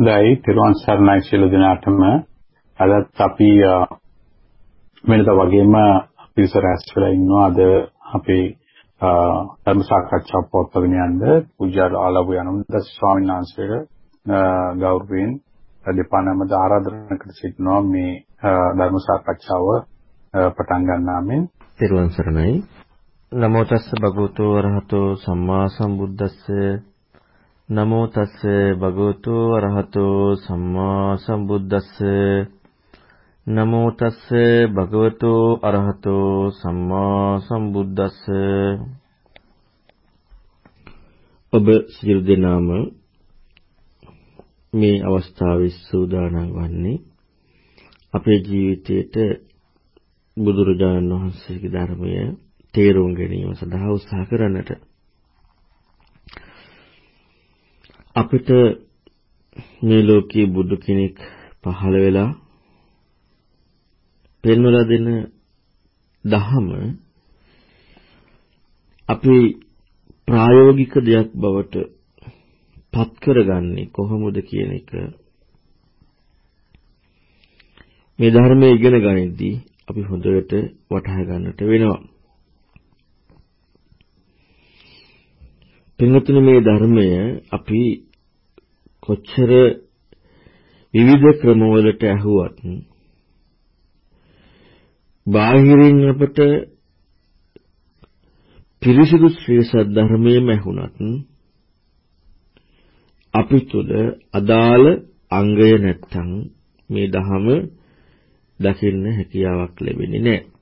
දැයි තිරුවන් සරණයි සියලු දෙනාටම. අදත් අපි වෙනද වගේම පිරිස රැස් වෙලා ඉන්නවා. අද අපේ ධර්ම සාකච්ඡා පොත්පත්ගෙන යන්න පූජා ආලව්‍ය අනුන්ද ස්වාමීන් වහන්සේට ගෞරවයෙන් දෙපානමද ආරාධනා කර සිටිනවා මේ ධර්ම සාකච්ඡාව පටන් ගන්නාමෙන්. තිරුවන් සරණයි. නමෝ තස්ස භගවතු වරහතෝ සම්මා සම්බුද්දස්ස. නමෝ තස්ස භගවතු අරහතෝ සම්මා සම්බුද්දස්ස. නමෝ තස්ස භගවතු අරහතෝ සම්මා සම්බුද්දස්ස. ඔබ සියලු දෙනාම මේ අවස්ථාවේ සූදානම් වන්නේ අපේ ජීවිතයේට බුදුරජාණන් වහන්සේගේ ධර්මය තේරුම් ගැනීම සඳහා උත්සාහ කරන්නට. අපිට මේ ලෝකයේ බුදු කෙනෙක් පහළ වෙලා පෙන්වලා දෙන දහම අපි ප්‍රායෝගික දෙයක් බවට පත් කරගන්නේ කොහොමද කියන එක මේ ධර්මයේ ඉගෙන ගනිද්දී අපි හොඳට වටහා ගන්නට වෙනවා. පින්වතුනි මේ ධර්මය අපි කොච්චර විවිධ ක්‍රමවලට ඇහුවත් බාහිරින් අපට පිරිසිදු ශ්‍රී සද්ධර්මයේම ඇහුණත් අපි තුල අදාළ අංගය නැත්තම් මේ ධහම දකින්න හැකියාවක් ලැබෙන්නේ නැහැ.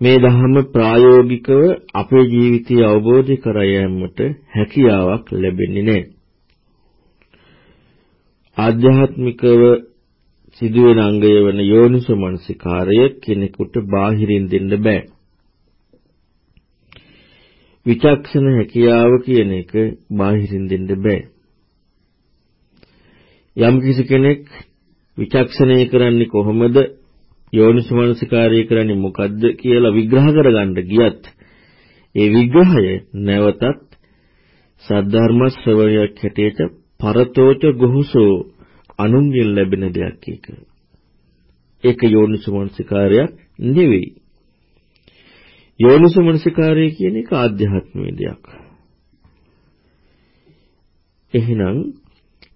මේ ධර්ම ප්‍රායෝගිකව අපේ ජීවිතය අවබෝධ කර යාමට හැකියාවක් ලැබෙන්නේ නැහැ. ආධ්‍යාත්මිකව සිදුවෙන අංගය වන යෝනිසෝ මනසිකාරය කෙනෙකුට බාහිරින් දෙන්න බෑ. විචක්ෂණ හැකියාව කියන එක බාහිරින් දෙන්න බෑ. යම් කිසි කෙනෙක් විචක්ෂණය කරන්නේ කොහොමද යෝනිසමනසිකාරය කරන්නේ මොකද්ද කියලා විග්‍රහ කරගන්න ගියත් ඒ විග්‍රහය නැවතත් සද්ධර්ම ශ්‍රවණයක් හැටියට පරතෝච ගොහුසෝ අනුන්ගෙන් ලැබෙන දෙයක් ඒක. ඒක යෝනිසමනසිකාරයක් නෙවෙයි. යෝනිසමනසිකාරය කියන එක ආධ්‍යාත්මික දෙයක්. එහෙනම්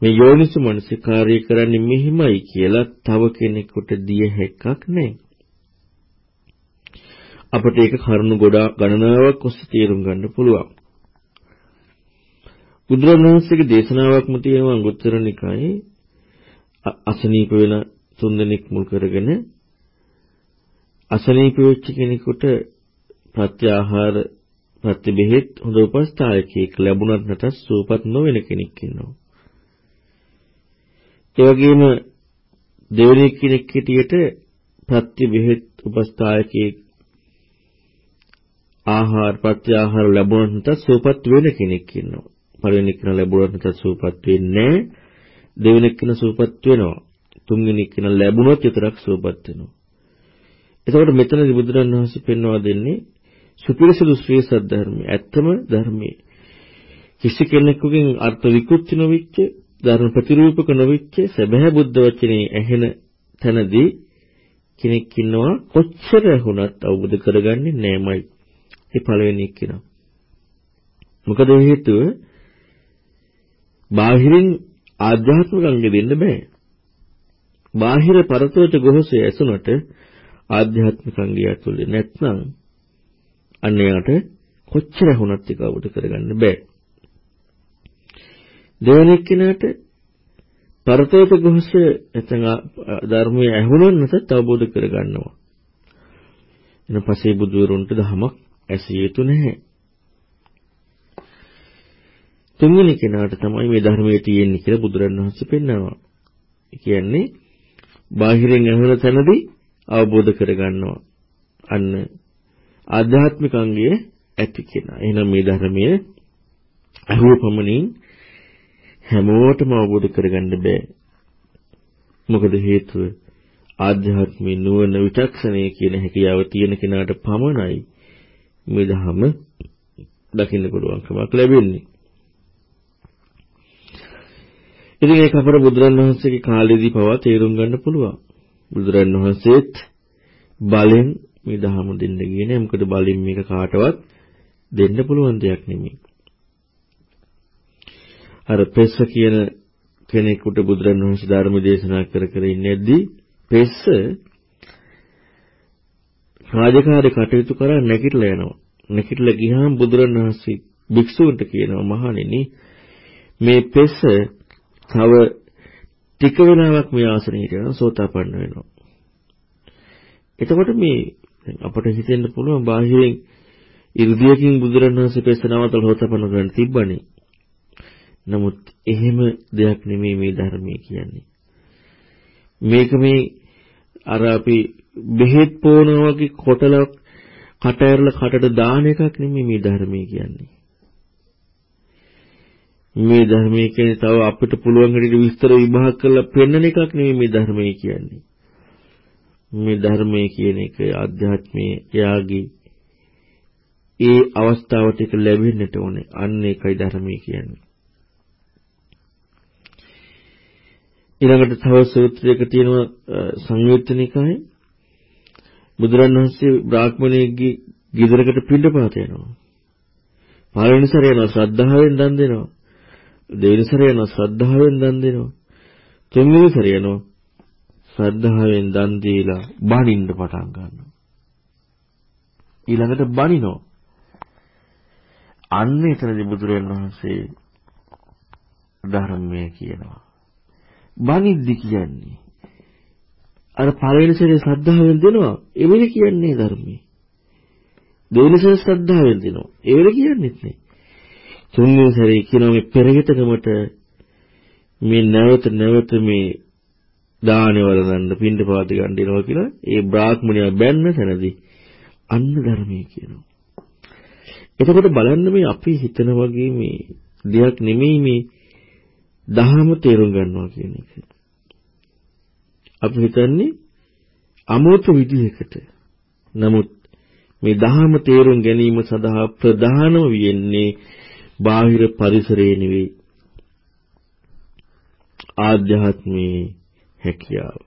මේ යෝනිසු මනසිකාර්ය කරන්නේ මෙහිමයි කියලා තව කෙනෙකුට දිය හැක්කක් නැහැ. අපිට ඒක කරුණු ගොඩාක් ගණනාවක් ඔස්සේ තේරුම් ගන්න පුළුවන්. බුදුරණවහන්සේගේ දේශනාවක්ම තියෙනවා අංගුත්තර නිකායේ අසනීප වෙන තුන්දෙනෙක් මුල් කරගෙන අසනීප වෙච්ච කෙනෙකුට ප්‍රත්‍යාහාර ප්‍රතිබෙහෙත් හොඳ උපස්ථායකයෙක් ලැබුණත් නැතත් සූපත් නොවන කෙනෙක් ඉන්නවා. ඒ වගේම දෙවෙනි කෙනෙක් හිටියට ප්‍රත්‍ය බෙහෙත් උපස්ථායකේ ආහාර ප්‍රත්‍ය ආහාර ලැබුණත් නැත්නම් සූපත් වෙන කෙනෙක් ඉන්නවා. පළවෙනි කෙනා ලැබුණත් නැත්නම් සූපත් වෙන්නේ දෙවෙනි කෙනා සූපත් වෙනවා. තුන්වෙනි කෙනා ලැබුණොත් විතරක් සූපත් වෙනවා. එතකොට මෙතනදී බුදුරණවහන්සේ පෙන්වා දෙන්නේ සුපිරිසුදු ශ්‍රී සද්ධර්මයේ ඇත්තම ධර්මයේ කිසි කෙනෙකුගෙන් අර්ථ විකෘති නොවිච්ච ධර්ම ප්‍රතිරූපක නොවිච්ච සැබෑ බුද්ධ වචනේ ඇහෙන තැනදී කෙනෙක් ඉන්නවා කොච්චර ඇහුණත් අවබෝධ කරගන්නේ නෑමයි. ඒ පළවෙනි එක්කිනා. මොකද හේතුව බාහිරින් ආධ්‍යාත්මික අංගෙ දෙන්න බෑ. බාහිර පරතෝච ගොහසේ ඇසුනට ආධ්‍යාත්මික අංගය ඇතුලේ නැත්නම් අන්නයට කොච්චර ඇහුණත් ඒක අවබෝධ කරගන්න බෑ. දෙවන එක්කිනාට පරතෝත ගොහස නැත්නම් ධර්මයේ ඇහුනොත් නැත්නම් අවබෝධ කරගන්නවා. එන පසේ බුදුරුන්ට දහමක් ඇසිය යුතු නැහැ. තුන්වෙනි කෙනාට තමයි මේ ධර්මයේ තියෙන්නේ කියලා බුදුරණවහන්සේ පෙන්නනවා. ඒ කියන්නේ බාහිරින් ඇහුන තැනදී අවබෝධ කරගන්නවා. අන්න ආධ්‍යාත්මික අංගය ඇති කෙනා. එහෙනම් මේ ධර්මයේ අහුව පමණින් හැමෝටම අවබෝධ කරගන්න බෑ. මොකද හේතුව ආධ්‍යාත්මික නුවණ විචක්ෂණය කියන හැකියාව තියෙන කෙනාට පමණයි මේ ධහම දකින්න පුළුවන්කමක් ලැබෙන්නේ. ඉතින් ඒක අපර බුදුරන් වහන්සේගේ කාලේදී පවා තේරුම් ගන්න පුළුවන්. බුදුරන් වහන්සේත් බලෙන් මේ දහම දෙන්න ගියේ නෑ. මොකද බලෙන් මේක කාටවත් දෙන්න පුළුවන් දෙයක් නෙමෙයි. අර පෙස්ස කියන කෙනෙකුට බුදුරන් වහන්සේ ධර්ම දේශනා කර කර ඉන්නේද්දී පෙස්ස රාජකාරී කටයුතු කරා නැගිටලා යනවා. නැගිටලා ගියාම බුදුරන් වහන්සේ භික්ෂුන්ට කියනවා මහණෙනි මේ පෙස්ස තව ටික වෙලාවක් මේ ආසනෙ හිටියනම් සෝතාපන්න වෙනවා. එතකොට මේ අපට හිතෙන්න පුළුවන් බාහිරින් 이르දියකින් බුදුරණවහන්සේ පෙස්ස නවතල හොතපන්න කරන්න තිබ්බනේ. නමුත් එහෙම දෙයක් නෙමෙයි මේ ධර්මයේ කියන්නේ. මේක මේ අර අපි බෙහෙත් පොවනවා වගේ කොටලක් කට ඇරලා කටට දාන එකක් නෙමෙයි මේ ධර්මයේ කියන්නේ. මේ ධර්මයේ කියන්නේ තව අපිට පුළුවන් හැටියට විස්තර විභාග කරලා පෙන්වන එකක් නෙමෙයි මේ ධර්මයේ කියන්නේ. මේ ධර්මයේ කියන එක ආධ්‍යාත්මයේ එයාගේ ඒ අවස්ථාවට ඒක ලැබෙන්නට ඕනේ. අන්න ඒකයි ධර්මයේ කියන්නේ. ඊළඟට තව සූත්‍රයක තියෙනවා සංයුත්තනිකායේ බුදුරණවහන්සේ බ්‍රාහ්මණයෙක්ගේ ගෙදරකට පිටපාත යනවා. පළවෙනි සැරේ යනවා ශ්‍රද්ධාවෙන් දන් දෙනවා. දෙවෙනි සැරේ යනවා ශ්‍රද්ධාවෙන් දන් දෙනවා. තුන්වෙනි සැරේ යනවා ශ්‍රද්ධාවෙන් දන් දීලා බණින්න පටන් ගන්නවා. ඊළඟට බණිනවා. අන්න එතනදී බුදුරජාණන් වහන්සේ ධර්මය කියනවා. බණිද්දි කියන්නේ අර පළවෙනි සැරේ ශ්‍රද්ධාවෙන් දෙනවා එවෙලි කියන්නේ ධර්මයේ. දෙවෙනි සැරේ ශ්‍රද්ධාවෙන් දෙනවා. එවෙලි කියන්නේත් නේ. තුන්වෙනි සැරේ කියනවා මේ පෙරහිතකමට මේ නැවත නැවත මේ දානේ වලඳන්න පින්ඩ පාති ගන්න දෙනවා කියලා ඒ බ්‍රාහ්මණයා බැන්න තැනදී අන්න ධර්මයේ කියනවා. එතකොට බලන්න මේ අපි හිතන වගේ මේ දෙයක් නෙමෙයි මේ දහම තේරුම් ගන්නවා කියන එක. අපි හිතන්නේ අමෝතු විදිහකට. නමුත් මේ දහම තේරුම් ගැනීම සඳහා ප්‍රධානම වෙන්නේ බාහිර පරිසරේ නෙවෙයි ආධ්‍යාත්මී හැකියාව.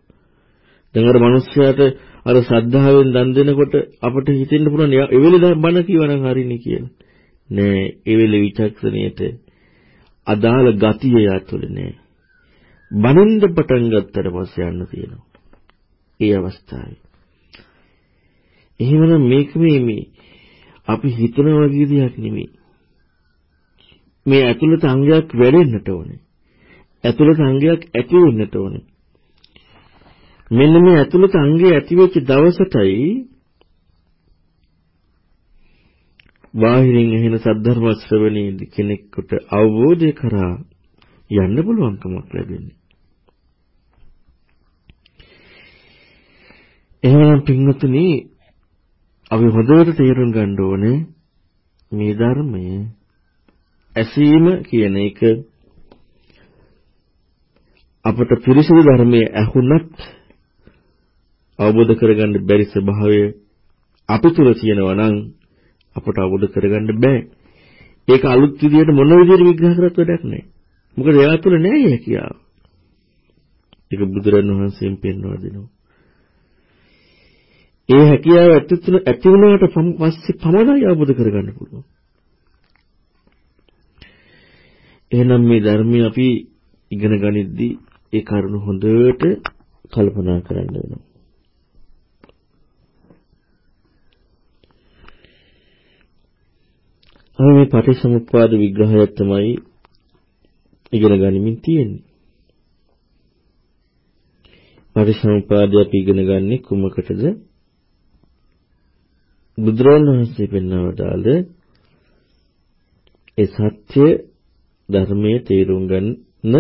දැන් අර මිනිස්යාට අර ශ්‍රද්ධාවෙන් දන් දෙනකොට අපිට හිතෙන්න පුළුවන් එවෙලෙ බණ කියවනම් හරිනේ කියලා. නෑ එවෙලෙ විචක්ෂණයට අදාළ ගතිය යතුල නෑ. බණින්ද පටන් ගත්තට පස්සේ යන්න තියෙනවා. ඒ අවස්ථාවේ. එහෙමනම් මේක මේ අපි හිතන වගේ දෙයක් නෙමෙයි. මේ ඇතුළත අංගයක් වැඩෙන්නට ඕනේ. ඇතුළත අංගයක් ඇති වෙන්නට ඕනේ. මෙන්න මේ ඇතුළත අංගය ඇති වෙච්ච දවසටයි බාහිරින් එන සද්ධර්ම ශ්‍රවණයේදී කෙනෙකුට අවබෝධය කරා යන්න පුළුවන්කමක් ලැබෙන්නේ. එහෙනම් පින්වතුනි අපි හොඳට තේරුම් ගන්න ඕනේ මේ ධර්මය ඇසීම කියන එක අපට පිරිසිදු ධර්මයේ ඇහුණත් අවබෝධ කරගන්න බැරි ස්වභාවය අපි තුල තියෙනවා නම් අපට අවබෝධ කරගන්න බෑ. ඒක අලුත් විදියට මොන විදියට විග්‍රහ කරත් වැඩක් නැහැ. මොකද එයා තුල නෑ හැකියාව. ඒක බුදුරණවහන්සේෙන් පෙන්වා දෙනවා. ඒ හැකියාව ඇති වුණාට පස්සේ පමණයි අවබෝධ කරගන්න පුළුවන්. එහෙනම් මේ ධර්මය අපි ඉගෙන ගනිද්දී ඒ කරුණ හොඳට කල්පනා කරන්න වෙනවා. අපි මේ පටිච්චසමුප්පාද විග්‍රහය තමයි ඉගෙන ගනිමින් තියෙන්නේ. පටිච්චසමුප්පාදය අපි ඉගෙන ගන්නේ කුමකටද? බුදුරජාණන් වහන්සේ පෙන්වවදාළ ඒ සත්‍ය ධර්මයේ තේරුම් ගන්න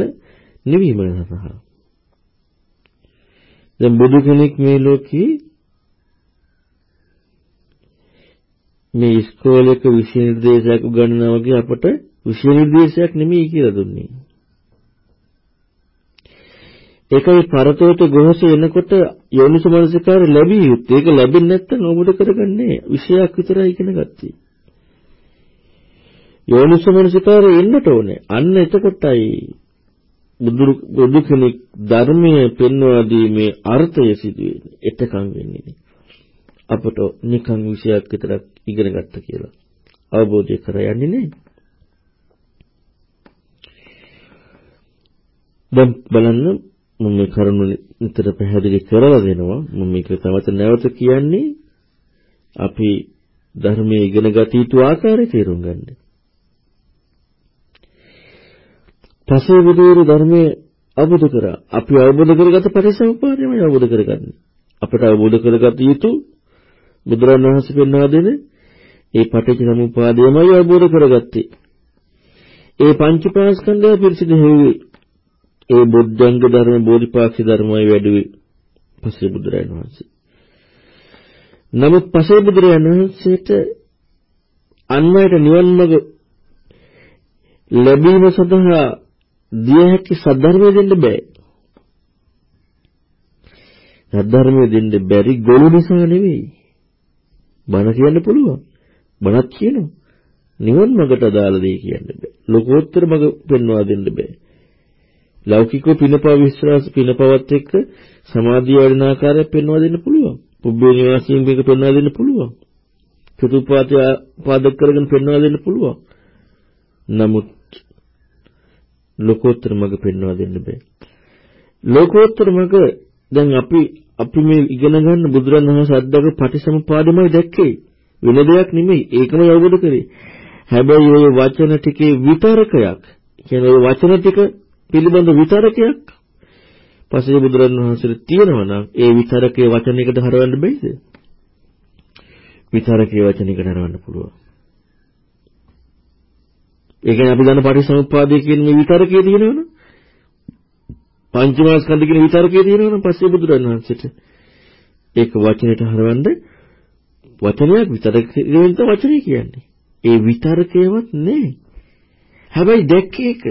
නිවීම සඳහා. දැන් බුදු කෙනෙක් මේ ලෝකේ මේ ඉස්කෝලේක විෂය නිර්දේශයක් උගන්වනවා වගේ අපට විෂය නිර්දේශයක් නෙමෙයි කියලා දුන්නේ. ඒකයි පරතෝට ගොහස එනකොට යෝනිසමනසිකාර ලැබිය යුත්තේ. ඒක ලැබෙන්නේ නැත්නම් ඔබට කරගන්නේ විෂයක් විතරයි ඉගෙන ගත්තේ. යෝනිසමනසිකාරය එන්නට ඕනේ. අන්න එතකොටයි බුදු කෙනෙක් ධර්මයේ පෙන්වා දීමේ අර්ථය සිදුවෙන්නේ එතකන් වෙන්නේ අපට නිකන් විෂයක් විතරක් ඉගෙන ගත්ත කියලා අවබෝධය කර යන්නේ නැහැ. දැන් බලන්න මම මේ කරුණ නිතර පැහැදිලි කරලා දෙනවා මම මේක තවත නැවත කියන්නේ අපි ධර්මයේ ඉගෙන ගත යුතු ආකාරය තේරුම් ගන්න. පසේ විදියේ ධර්මයේ අවබෝධ කරා. අපි අවබෝධ කරගත පරිසම්පාදයමයි අවබෝධ කරගන්නේ. අපට අවබෝධ කරගත යුතු බුදුරණන් වහන්සේ පෙන්වා දෙන ඒ පටිච්ච සමුප්පාදයමයි අවබෝධ කරගත්තේ. ඒ පංචපාස්කන්ධය පිරිසිදු හේවි. ඒ බුද්ධංග ධර්ම බෝධිපාක්ෂි ධර්මයි වැඩුවේ පසේ බුදුරණන් වහන්සේ. නමුත් පසේ බුදුරණන් වහන්සේට අන්වයට නිවන් මඟ ලැබීම සඳහා දිය හැකි සද්ධර්මය දෙන්න බෑ. සද්ධර්මය දෙන්න බැරි ගොළු නිසා නෙවෙයි. බණ කියන්න පුළුවන්. බණක් කියනවා. නිවන් මඟට අදාළ දේ කියන්න බෑ. ලෝකෝත්තර මඟ පෙන්වා දෙන්න බෑ. ලෞකික පිනපව විශ්වාස පිනපවත් එක්ක සමාධිය වඩන ආකාරයක් පෙන්වා දෙන්න පුළුවන්. පුබ්බේ නිවාසයෙන් මේක පෙන්වා දෙන්න පුළුවන්. චතුප්පාතය පාදක කරගෙන පෙන්වා දෙන්න පුළුවන්. නමුත් ලෝකෝත්තර මඟ පෙන්වා දෙන්න බෑ. ලෝකෝත්තර මඟ දැන් අපි අපි මේ ඉගෙන ගන්න බුදුරණවහන්සේ අද්දක පටිසමුපාදමයි දැක්කේ. වෙන දෙයක් නෙමෙයි. ඒකම අවබෝධ කරේ. හැබැයි ওই වචන ටිකේ විතරකයක්. කියන්නේ ওই වචන ටික පිළිබඳ විතරකයක් පසේ බුදුරණවහන්සේට තියෙනවා නම් ඒ විතරකේ වචනයකට හරවන්න බැයිද? විතරකේ වචනයකට හරවන්න පුළුවන්. ඒ කියන්නේ අපි දන්න පටිසමුප්පාදයේ කියන මේ විතරකයේ තියෙනවනේ. පංචමාස්කන්ධ කියන විතරකයේ තියෙනවනේ පස්සේ බුදුරණවහන්සේට. ඒක වචනෙට හරවන්න වචනයක් විතරකයෙන් වචනේ කියන්නේ. ඒ විතරකේවත් නෑ. හැබැයි දැක්කේ එක.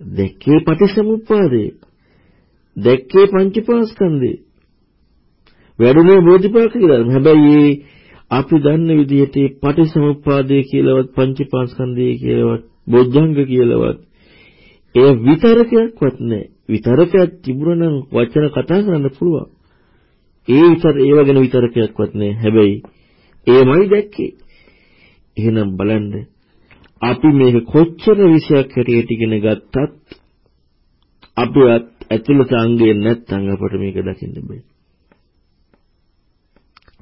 දැක්කේ පටිසමුප්පාදේ. දැක්කේ පංචපාස්කන්ධේ. වැඩුණේ බෝධිපාක්ෂික ධර්ම. හැබැයි අපි දන්න විදිහට පටිසමුප්පාදය කියලාවත් පංචපාස්කන්ධය කියලාවත් බොජ්ජංග කියලාවත් ඒ විතරකයක්වත් නැහැ. විතරකයක් තිබුණා නම් වචන කතා කරන්න පුළුවන්. ඒ විතර ඒව ගැන විතරකයක්වත් නැහැ. හැබැයි ඒමයි දැක්කේ. එහෙනම් බලන්න අපි මේක කොච්චර විශයක් හැටියට ඉගෙන ගත්තත් අපි ඇතුළත අංගය නැත්නම් අපට මේක දකින්න බෑ.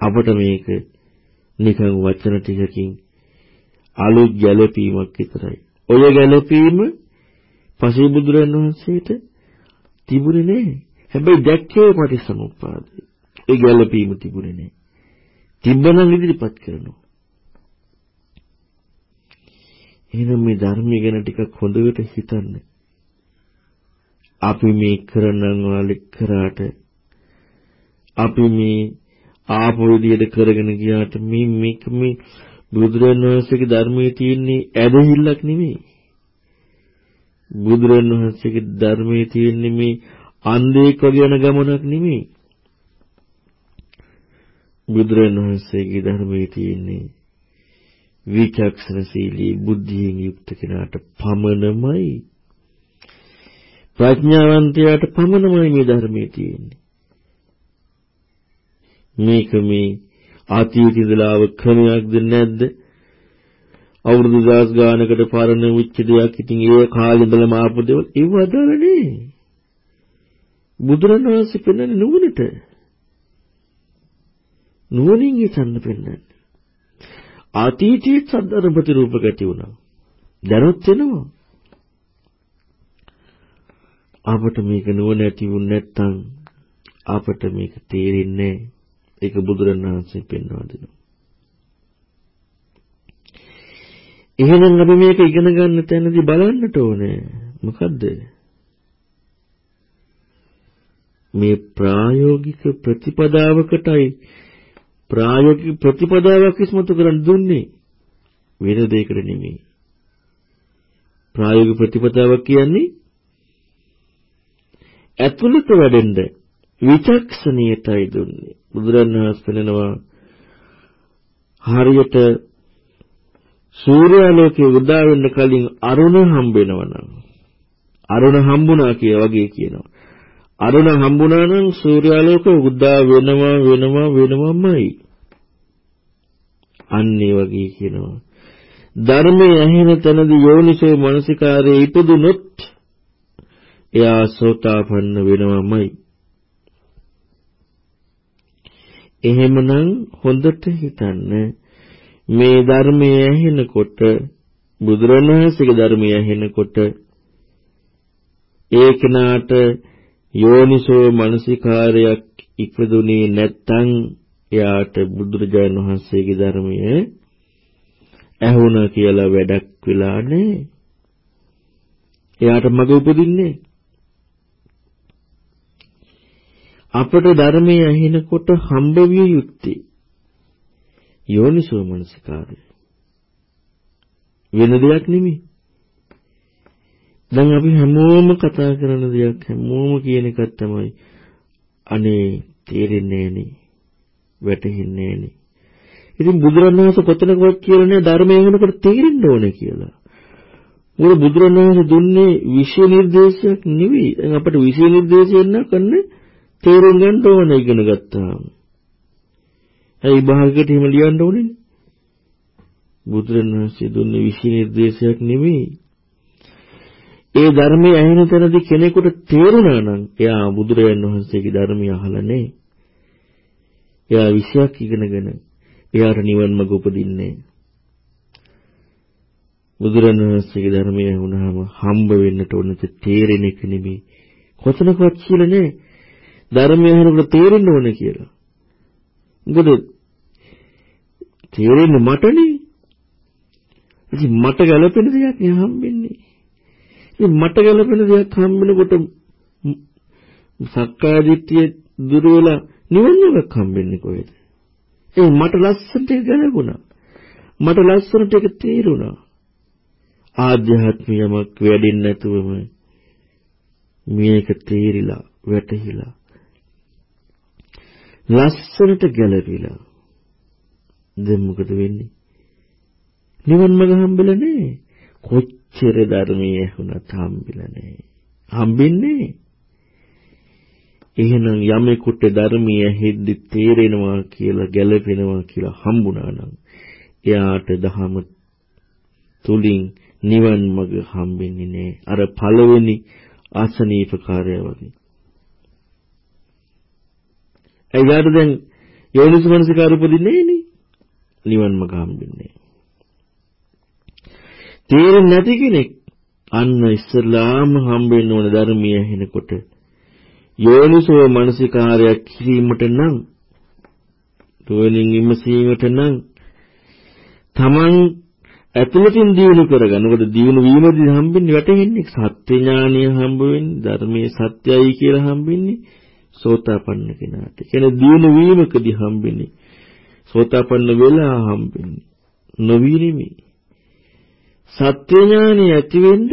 අපට මේක නිකන් වචන ටිකකින් අලුත් ගැළපීමක් විතරයි. ඔය ගැළපීම පසේ බුදුරන් වහන්සේට තිබුණේ නැහැ. හැබැයි දැක්කේ පටිසමුප්පාදේ. ඒ ගැළපීම තිබුණේ නැහැ. තිබ්බනම් ඉදිරිපත් කරනවා. එහෙනම් මේ ධර්මය ගැන ටිකක් හොඳට හිතන්න. අපි මේ කරන වල කරාට අපි මේ ආපු විදියට කරගෙන ගියාට මේ මේක මේ බුදුරජාණන් වහන්සේගේ ධර්මයේ තියෙන්නේ ඇදහිල්ලක් නෙමෙයි. බුදුරජාණන් වහන්සේගේ ධර්මයේ තියෙන්නේ මේ අන්ධයෙක් වගේ යන ගමනක් නෙමෙයි. බුදුරජාණන් වහන්සේගේ ධර්මයේ තියෙන්නේ විචක්ෂණශීලී බුද්ධියෙන් යුක්ත කෙනාට පමණමයි ප්‍රඥාවන්තයාට පමණමයි මේ ධර්මයේ තියෙන්නේ මේක මේ ආතීත ඉඳලාව ක්‍රමයක්ද නැද්ද? අවුරුදු දහස් ගානකට පරණ උච්ච දෙයක් ඉතින් ඒ කාලේ ඉඳලම ආපු දේවල් ඒව අදාළ නේ. බුදුරණවහන්සේ පෙන්වන්නේ නුවණට. නුවණින් හිතන්න පෙන්වන්නේ. ආතීතයේ සද්ධර්ම ප්‍රතිරූපක ඇති වුණා. දැනුත් වෙනවා. අපට මේක නුවණ ඇති වුණ නැත්නම් අපට මේක තේරෙන්නේ නැහැ. ඒක බුදුරණවහන්සේ පෙන්වා දෙනවා. එහෙනම් අපි මේක ඉගෙන ගන්න තැනදී බලන්නට ඕනේ මොකද්ද? මේ ප්‍රායෝගික ප්‍රතිපදාවකටයි ප්‍රායෝගික ප්‍රතිපදාවක් ඉස්මතු කරන් දුන්නේ වෙන දෙයකට නෙමෙයි. ප්‍රායෝගික ප්‍රතිපදාවක් කියන්නේ ඇතුළත වැඩෙන්න විචක්ෂණීයතයි දුන්නේ. බුදුරණවහන්සේ පෙන්නනවා හරියට සූර්යාලෝකයේ උදා වෙන්න කලින් අරුණ හම්බ වෙනවනම් අරුණ හම්බුණා කිය වගේ කියනවා. අරුණ හම්බුණා නම් සූර්යාලෝක උදා වෙනවා වෙනවා වෙනවමයි. අන්න ඒ වගේ කියනවා. ධර්මයේ ඇහෙන තැනදී යෝනිසෝ මනසිකාරයේ ඉපදුනොත් එයා සෝතාපන්න වෙනවමයි. එහෙමනම් හොඳට හිතන්න මේ ධර්මයේ ඇහෙනකොට බුදුරණවහන්සේගේ ධර්මයේ ඇහෙනකොට ඒ කෙනාට යෝනිසෝ මනසිකාරයක් ඉපදුනේ නැත්තම් එයාට බුදුරජාණන් වහන්සේගේ ධර්මය ඇහුණා කියලා වැඩක් වෙලා නැහැ. එයාට මග උපදින්නේ අපට ධර්මයේ ඇහෙනකොට හම්බ විය යුත්තේ යෝනිසෝ මනසිකාරය. වෙන දෙයක් නෙමෙයි. දැන් අපි හැමෝම කතා කරන දෙයක් හැමෝම කියන එකක් තමයි අනේ තේරෙන්නේ නෑනේ වැටහෙන්නේ නෑනේ ඉතින් බුදුරණවහන්සේ කොතනකවත් කියලා නෑ ධර්මයෙන් වෙනකොට තේරෙන්න ඕනේ කියලා මොකද බුදුරණවහන්සේ දුන්නේ විෂය නිර්දේශයක් නෙවෙයි දැන් අපිට විෂය නිර්දේශයක් නකන්නේ තේරුම් ගන්න ඕන ඉගෙන ගත්තාම ඇයි භාගයට එහෙම ලියන්න ඕනේ බුදුරණවහන්සේ දුන්නේ විෂය නිර්දේශයක් නෙවෙයි ඒ ධර්මයේ ඇහෙන තැනදී කෙනෙකුට තේරුණා නම් එයා බුදුරජාණන් වහන්සේගේ ධර්මය අහලා නැහැ. එයා විශ්යක් ඉගෙනගෙන එයාට නිවන් මඟ උපදින්නේ බුදුරජාණන් වහන්සේගේ ධර්මය වුණාම හම්බ වෙන්නට ඕනට තේරෙන එක නෙමෙයි. කොතනකවත් කියලා නැහැ. ධර්මය අහනකොට තේරෙන්න ඕනේ කියලා. මොකද තේරෙන්නේ මටනේ. ඉතින් මට ගැළපෙන දෙයක් නේ හම්බෙන්නේ. ඉතින් මට ගැළපෙන දෙයක් හම්බෙනකොට සක්කාය දිට්ඨිය දුර වෙලා නිවන් මාර්ගයක් හම්බෙන්නේ කොහෙද? ඒ මට ලස්සනට ගැලපුණා. මට ලස්සනට ඒක තේරුණා. ආධ්‍යාත්මියමක් වැඩින්න නැතුවම මේක තේරිලා වැටහිලා ලස්සනට ගැලපිලා දැන් මොකද වෙන්නේ? නිවන් මඟ හම්බෙලා නැහැ. කොච්චර ධර්මයේ ඇහුණත් හම්බෙලා නැහැ. හම්බෙන්නේ එහෙනම් යමෙකුට ධර්මයේ ඇහෙද්දි තේරෙනවා කියලා ගැළපෙනවා කියලා හම්බුණා නම් එයාට දහම තුලින් නිවන් මඟ හම්බෙන්නේ නැහැ. අර පළවෙනි ආසනීප කාර්යය වගේ. එයාට දැන් යෝනිසමනසිකාර උපදින්නේ නෑනේ. නිවන් මඟ හම්බෙන්නේ. තේරෙන්නේ නැති කෙනෙක් අන්න ඉස්සලාම හම්බෙන්න ඕන ධර්මය ඇහෙනකොට යෝනිසෝ මනසිකාරයක් කිරීමට නම් තෝනින් ඉමසීමට නම් තමන් ඇතුළතින් දියුණු කරගන්න. මොකද දියුණු වීමදී හම්බෙන්නේ වැටෙන්නේ සත්‍ය ඥානිය හම්බ වෙන්නේ ධර්මයේ සත්‍යයි කියලා හම්බෙන්නේ සෝතාපන්න කෙනාට. කියන්නේ දියුණු වීමකදී හම්බෙන්නේ සෝතාපන්න වෙලා හම්බෙන්නේ නොවි නෙමෙයි. සත්‍ය ඥානෙ ඇති වෙන්න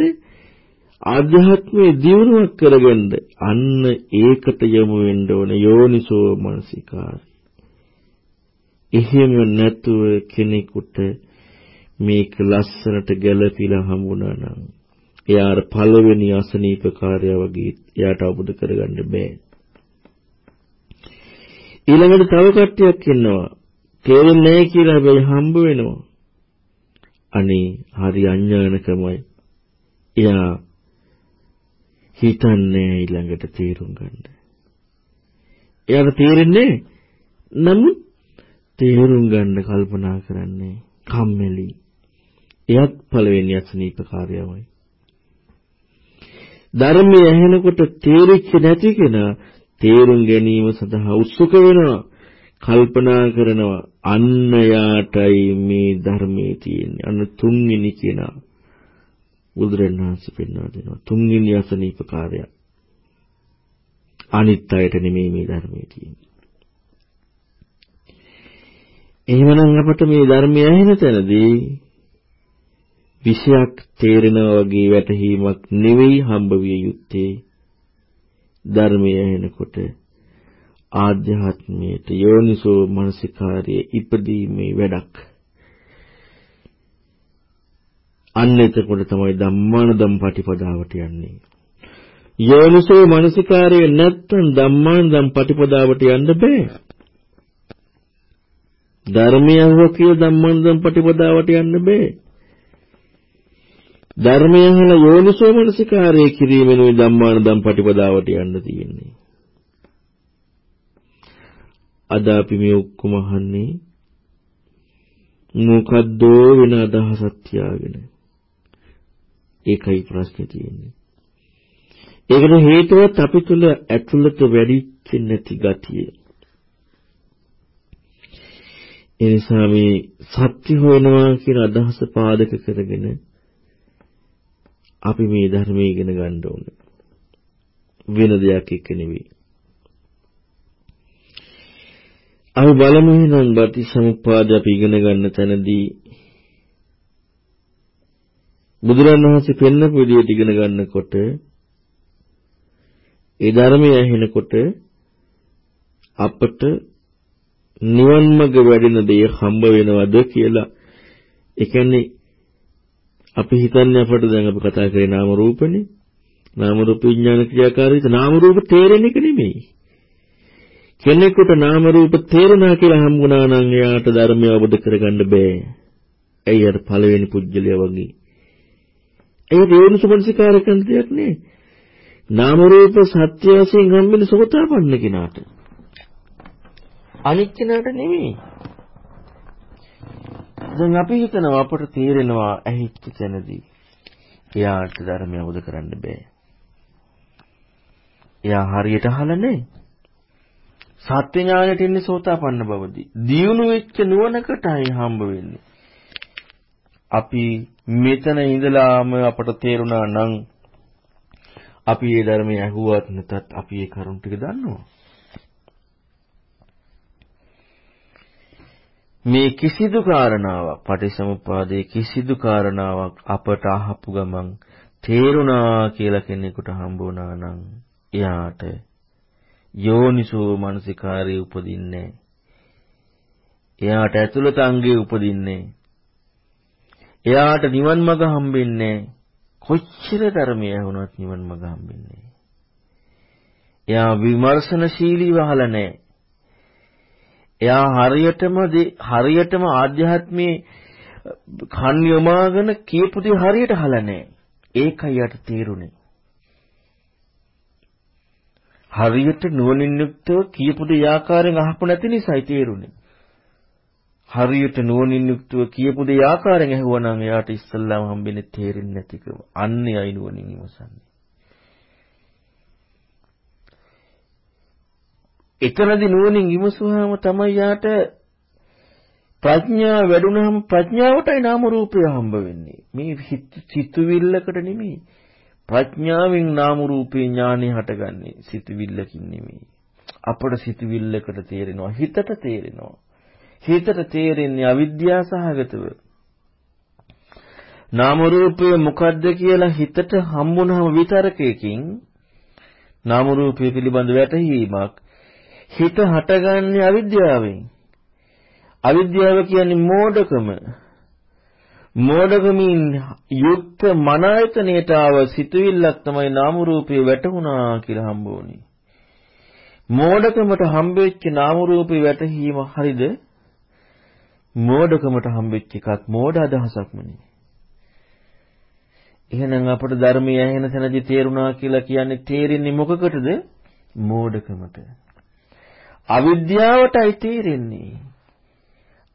ආධ්‍යාත්මයේ දියුණුවක් කරගන්න අන්න ඒකට යමු වෙන්න ඕන යෝනිසෝ මනසිකාරය. එහෙම නැතුව කෙනෙකුට මේක ලස්සනට ගැළපීලා හම්බුණා නම් එයාට පළවෙනි අසනීප කාර්යය වගේ එයාට අවබෝධ කරගන්න බෑ. ඊළඟට තව කට්ටියක් ඉන්නවා. තේරෙන්නේ නැහැ කියලා හැබැයි හම්බ වෙනවා. අනේ හරි අඥානකමයි. එයා හිතන්නේ ඊළඟට තේරුම් ගන්න. එයාට තේරෙන්නේ නමුත් තේරුම් ගන්න කල්පනා කරන්නේ කම්මැලි. එයත් පළවෙනි අසනීප කාර්යයමයි. ධර්මයේ ඇහෙනකොට තේරිච්ච නැති කෙනා තේරුම් ගැනීම සඳහා උත්සුක වෙනවා. කල්පනා කරනවා අන්න යාටයි මේ ධර්මයේ තියෙන්නේ. අන්න තුන්වෙනි කෙනා බුදුරණාහි පෙන්වා දෙනවා. තුන්වෙනි අසනීප කාර්යය. අනිත් අයට නෙමෙයි මේ ධර්මයේ තියෙන්නේ. එහෙමනම් අපට මේ ධර්මය ඇහෙන තැනදී විෂයක් තේරෙනවා වගේ වැටහීමක් නෙවෙයි හම්බ විය යුත්තේ ධර්මය ඇහෙනකොට ආධ්‍යාත්මයට යෝනිසෝ මනසිකාර්යයේ ඉපදීමේ වැඩක්. අන්න එතකොට තමයි ධම්මාන ධම්පටිපදාවට යන්නේ. යෝනිසෝ මනසිකාරය නැත්තම් ධම්මානන්දම් පටිපදාවට යන්න බෑ. ධර්මය අහුව කියලා ධම්මානන්දම් පටිපදාවට යන්න බෑ. ධර්මය අහලා යෝනිසෝ මනසිකාරය කිරීමෙනුයි ධම්මානන්දම් පටිපදාවට යන්න තියෙන්නේ. අද අපි මේ ඔක්කොම අහන්නේ මොකද්ද වෙන අදහසක් තියාගෙන. ඒකයි ප්‍රශ්නේ තියෙන්නේ. ඒකට හේතුවත් අපි තුල ඇතුළත වැඩිච්ච නැති ගතිය. ඒ නිසා මේ සත්‍ය හොයනවා කියන අදහස පාදක කරගෙන අපි මේ ධර්මයේ ඉගෙන ගන්න ඕනේ. වෙන දෙයක් එක්ක නෙවෙයි. අපි බලමු එහෙනම් බටි සමුප්පාද අපි ඉගෙන ගන්න තැනදී බුදුරණවහන්සේ පෙන්නපු විදිහට ඉගෙන ගන්නකොට ඒ ධර්මය ඇහෙනකොට අපට නිවන් මඟ වැඩෙන දේ හම්බ වෙනවද කියලා ඒ කියන්නේ අපි හිතන්නේ අපට දැන් අපි කතා කරේ නාම රූපනේ නාම රූප විඥාන ක්‍රියාකාරීත්ව නාම රූප තේරෙන එක නෙමෙයි කෙනෙකුට නාම රූප තේරුණා කියලා හම්බුණා නම් එයාට ධර්මය අවබෝධ කරගන්න බෑ. ඇයි අර පළවෙනි පුජ්‍යලයා වගේ. ඒක යෝනිසමනසිකාර කරන දෙයක් නේ. නාම රූප සත්‍ය වශයෙන් හම්බෙන සෝතාපන්න කෙනාට. අනිත් කෙනාට නෙමෙයි. දැන් අපි හිතනවා අපට තේරෙනවා ඇහිච්ච තැනදී එයාට ධර්මය අවබෝධ කරන්න බෑ. එයා හරියට අහලා නැහැ. සත්‍ය ඥානෙට ඉන්නේ සෝතාපන්න බවදී. දියුණු වෙච්ච නුවණකටයි හම්බ වෙන්නේ. අපි මෙතන ඉඳලාම අපට තේරුණා නම් අපි මේ ධර්මය ඇහුවත් නැතත් අපි ඒ කරුණ ටික දන්නවා. මේ කිසිදු කාරණාවක් පටිසමුපාදයේ කිසිදු කාරණාවක් අපට අහපු ගමන් තේරුණා කියලා කෙනෙකුට හම්බ වුණා නම් එයාට යෝනිසෝ මනසිකාරයේ උපදින්නේ එයාට ඇතුළත අංගේ උපදින්නේ එයාට නිවන් මඟ හම්බෙන්නේ කොච්චර ධර්මය වුණත් නිවන් මඟ හම්බෙන්නේ එයා විමර්ශනශීලීව අහලා නැහැ. එයා හරියටම හරියටම ආධ්‍යාත්මේ කන් යොමාගෙන කියපු දේ හරියට අහලා නැහැ ඒකයි යට තේරුනේ හරියට නුවණින් යුක්තව කියපු දේ ආකාරයෙන් අහපු නැති නිසායි තේරුනේ. හරියට නුවණින් යුක්තව කියපු දේ ආකාරයෙන් ඇහුවනම් එයාට ඉස්සල්ලාම හම්බෙන්නේ තේරෙන්නේ නැතිකම. අන්නේ අයි නුවණින් ඉවසන්නේ. එතනදී නුවණින් ඉවසුවාම තමයි යාට ප්‍රඥාව වැඩුණාම ප්‍රඥාවටයි නාම රූපය හම්බ වෙන්නේ. මේ සිතුවිල්ලකට නෙමෙයි. ප්‍රඥාවෙන් නාම රූපේ ඥානෙ හටගන්නේ සිතවිල්ලකින් නෙමෙයි. අපට සිතවිල්ලකට තේරෙනවා හිතට තේරෙනවා. හිතට තේරෙන්නේ අවිද්‍යාව සහගතව. නාම රූපය මොකද්ද කියලා හිතට හම්බුනහම විතරකයකින් නාම රූපය පිළිබඳ වැටහීමක් හිත හටගන්නේ අවිද්‍යාවෙන්. අවිද්‍යාව කියන්නේ මෝඩකම. මෝඩගමින් යුක්ත මනායතනයට ආව සිතුවිල්ලක් තමයි නාම රූපේ වැටුණා කියලා හම්බ වුනේ. මෝඩකමට හම්බෙච්ච නාම රූපේ වැටහීම හරිද? මෝඩකමට හම්බෙච්ච එකක් මෝඩ අදහසක්මනේ. එහෙනම් අපට ධර්මය ඇහෙන තැනදී තේරුණා කියලා කියන්නේ තේරෙන්නේ මොකකටද? මෝඩකමට. අවිද්‍යාවටයි තේරෙන්නේ.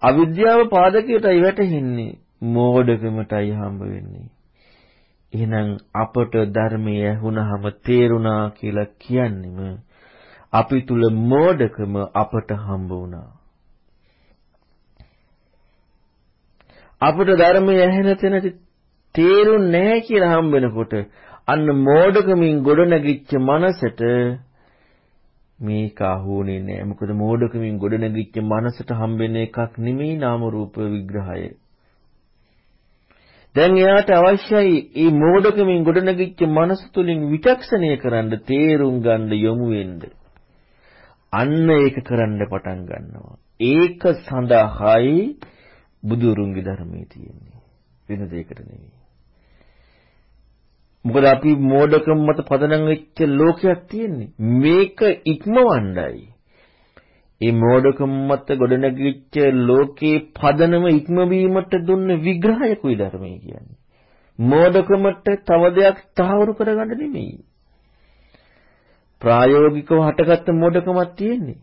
අවිද්‍යාව පාදකයටයි වැටෙන්නේ. මෝඩකමටයි හම්බ වෙන්නේ. එහෙනම් අපට ධර්මයේ ඇහුනහම තේරුණා කියලා කියන්නෙම අපි තුල මෝඩකම අපට හම්බ වුණා. අපට ධර්මයේ ඇහෙන තැනදී තේරුන්නේ නැහැ කියලා හම්බ වෙනකොට අන්න මෝඩකමින් ගොඩනැගිච්ච මනසට මේක අහුුනේ නෑ. මොකද මෝඩකමින් ගොඩනැගිච්ච මනසට හම්බෙන එකක් නෙමෙයි නාම රූප විග්‍රහය. දැන් එයාට අවශ්‍යයි මේ මෝඩකමින් ගොඩනගිච්ච මනස තුලින් විචක්ෂණය කරන්න තේරුම් ගන්න යොමු වෙන්න. අන්න ඒක කරන්න පටන් ගන්නවා. ඒක සඳහායි බුදුරුන්ගේ ධර්මයේ තියෙන්නේ. වෙන දෙයකට නෙවෙයි. මොකද අපි මෝඩකම් මත පදනම් වෙච්ච ලෝකයක් තියෙන්නේ. මේක ඉක්මවණ්ඩයි. ඒ මෝඩකම් මත ගොඩනැගිච්ච ලෝකේ පදනම ඉක්මවීමට දුන්න විග්‍රහයකුයි ධර්මය කියන්නේ. මෝඩකමට තව දෙයක් තහවුරු කරගන්න නෙමෙයි. ප්‍රායෝගිකව හටගත්ත මෝඩකමක් තියෙන්නේ.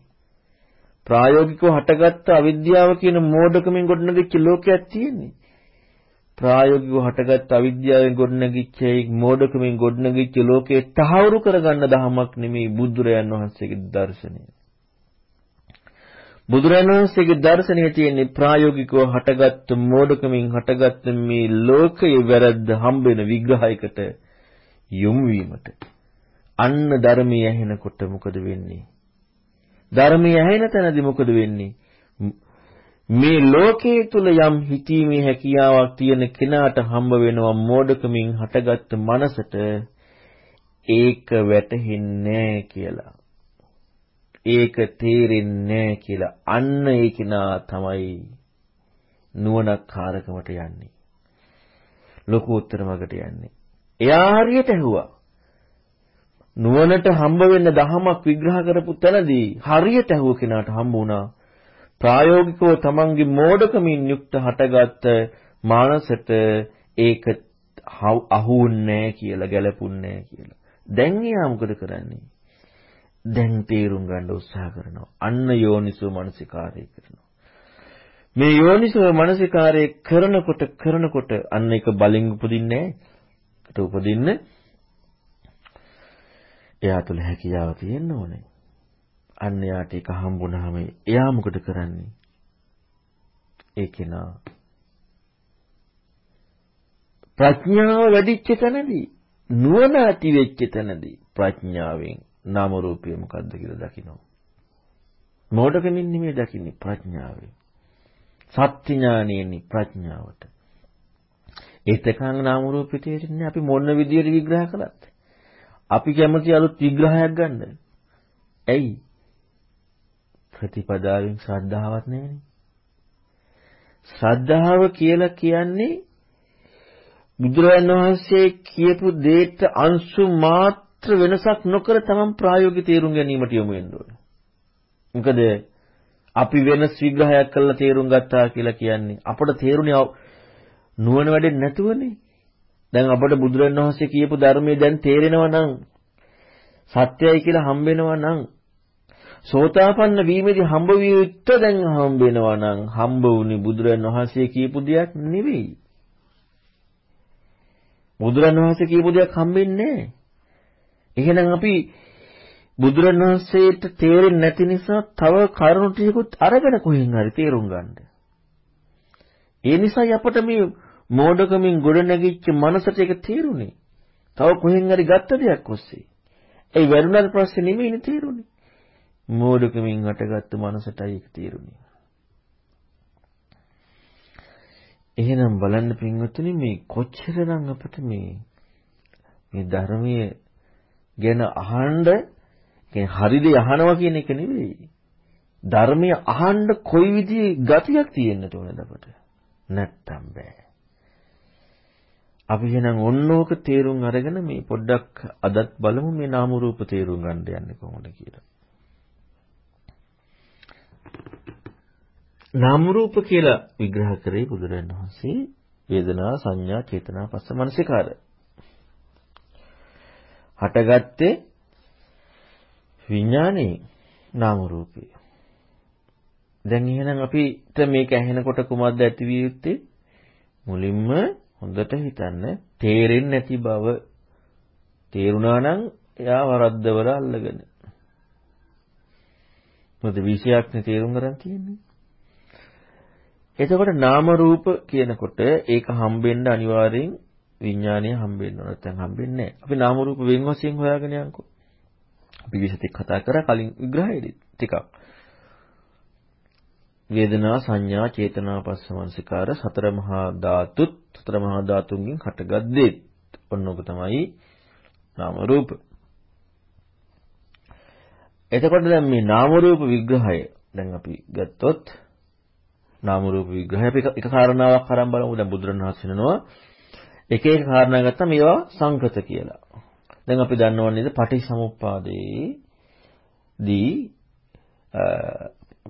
ප්‍රායෝගිකව හටගත්ත අවිද්‍යාව කියන මෝඩකමින් ගොඩනගිච්ච ලෝකයක් තියෙන්නේ. ප්‍රායෝගිකව හටගත්ත අවිද්‍යාවෙන් ගොඩනගිච්ච ඒ මෝඩකමින් ගොඩනගිච්ච ලෝකේ තහවුරු කරගන්න දහමක් නෙමෙයි බුදුරයන් වහන්සේගේ දර්ශනය. බුදුරජාණන් වහන්සේගේ දර්ශනය තියෙන්නේ ප්‍රායෝගිකව හටගත්තු මෝඩකමින් හටගත්ත මේ ලෝකයේ වැරද්ද හම්බ වෙන විග්‍රහයකට යොමු වීමට. අන්න ධර්මයේ ඇහෙනකොට මොකද වෙන්නේ? ධර්මයේ ඇහෙන තැනදී මොකද වෙන්නේ? මේ ලෝකයේ තුල යම් හිතීමේ හැකියාවක් තියෙන කෙනාට හම්බ වෙනවා මෝඩකමින් හටගත්තු මනසට ඒක වැටහෙන්නේ කියලා. ඒක තේරෙන්නේ කියලා අන්න ඒ කෙනා තමයි නුවණක් කාරකමට යන්නේ. ලොකු උත්තර මගට යන්නේ. එයා හරියට ඇහුවා. නුවණට හම්බ වෙන්න දහමක් විග්‍රහ කරපු තැනදී හරියට ඇහුව කෙනාට හම්බ වුණා. ප්‍රායෝගිකව තමන්ගේ මෝඩකමින් යුක්ත හටගත්ත මානසට ඒක අහුුන්නේ කියලා ගැලපුන්නේ කියලා. දැන් එයා මොකද කරන්නේ? දැන් තේරුම් ගන්න උත්සාහ කරනවා. අන්න යෝනිසෝ මනසිකාරය කරනවා. මේ යෝනිසෝ මනසිකාරය කරනකොට කරනකොට අන්න එක බලෙන් උපදින්නේ නැහැ. උපදින්න එයා තුළ හැකියාව තියෙන්න ඕනේ. අන්න යාට ඒක හම්බුනහම එයා මොකද කරන්නේ? ඒ කෙනා ප්‍රඥාව වැඩිච්ච තැනදී නුවණ ඇති වෙච්ච තැනදී ප්‍රඥාවෙන් නාම රූපය මොකද්ද කියලා දකිනවා. මෝඩකමින් නෙමෙයි දකින්නේ ප්‍රඥාවෙන්. සත්‍ය ඥානෙන්නේ ප්‍රඥාවට. ඒතකන් නාම රූපය තේරෙන්නේ අපි මොන විදියට විග්‍රහ කළත්. අපි කැමති අලුත් විග්‍රහයක් ගන්න. ඇයි? ප්‍රතිපදාවෙන් ශ්‍රද්ධාවක් නැහැනේ. ශ්‍රද්ධාව කියලා කියන්නේ බුදුරජාණන් වහන්සේ කියපු දෙයට අංශු මාත් මාත්‍ර වෙනසක් නොකර තමන් ප්‍රායෝගික තේරුම් ගැනීමට යොමු වෙන්න ඕනේ. මොකද අපි වෙනස් විග්‍රහයක් කරලා තේරුම් ගත්තා කියලා කියන්නේ අපට තේරුණේ නුවණ වැඩෙන්නේ නැතුවනේ. දැන් අපට බුදුරන් වහන්සේ කියපු ධර්මයේ දැන් තේරෙනවා නම් සත්‍යයි කියලා හම්බ වෙනවා නම් සෝතාපන්න වීමේදී හම්බ විය යුත්තේ දැන් හම්බ වෙනවා නම් හම්බ වුණේ බුදුරන් වහන්සේ කියපු දෙයක් නෙවෙයි. බුදුරන් වහන්සේ කියපු දෙයක් හම්බෙන්නේ නැහැ. එහෙනම් අපි බුදුරණවහන්සේට තේරෙන්නේ නැති නිසා තව කරුණු ටිකකුත් අරගෙන කොහෙන් හරි තේරුම් ගන්න. ඒ නිසායි අපට මේ මෝඩකමින් ගොඩනැගිච්ච මනසට ඒක තේරුනේ. තව කොහෙන් හරි ගත්ත දෙයක් ඔස්සේ. ඒ වැරුණාට පස්සේ නෙමෙයිනේ තේරුනේ. මෝඩකමින් හටගත්ත මනසටයි ඒක තේරුනේ. එහෙනම් බලන්න පින්වත්නි මේ කොච්චරනම් අපිට මේ මේ ධර්මයේ ගැන අහන්න කියන්නේ හරිද අහනවා කියන එක නෙවෙයි. ධර්මය අහන්න කොයි විදිහේ ගතියක් තියෙන්නට ඕනද අපට? නැත්තම් බෑ. අපි එහෙනම් ඕනෝක තේරුම් අරගෙන මේ පොඩ්ඩක් අදත් බලමු මේ නාම රූප තේරුම් ගන්න යන්නේ කොහොමද කියලා. නාම රූප කියලා විග්‍රහ කරේ බුදුරජාණන් වහන්සේ වේදනා සංඥා චේතනා පස්ස මනසිකාර හටගත්තේ විඥානේ නාම රූපේ. දැන් එහෙනම් අපිට මේක ඇහෙනකොට කුමක්ද ඇතිවිය යුත්තේ? මුලින්ම හොඳට හිතන්න තේරෙන්නේ නැති බව තේරුණා නම් එයා වරද්දවල අල්ලගෙන. මොකද විශයක් තේරුම් ගන්න තියෙන්නේ. එතකොට නාම රූප කියනකොට ඒක හම්බෙන්න අනිවාර්යෙන් විඥානය හම්බෙන්න ඕන නැත්නම් හම්බෙන්නේ නැහැ. අපි නාම රූප වෙන් වශයෙන් හොයාගෙන යන්කෝ. අපි විශේෂිත කතා කරා කලින් විග්‍රහයේදී ටිකක්. වේදනා සංඥා චේතනා පස්සමනසිකාර සතර මහා ධාතුත් සතර මහා ධාතුන්ගෙන් හටගත් දේ. ඔන්නෝක තමයි නාම රූප. එතකොට දැන් මේ නාම රූප විග්‍රහය දැන් අපි ගත්තොත් නාම රූප විග්‍රහය අපි එක කාරණාවක් අරන් බලමු දැන් බුදුරණවහන්සේ වෙනවා එක එක කාරණා ගත්තාම ඒවා සංකත කියලා. දැන් අපි දන්නව නේද පටිසමුප්පාදේ දී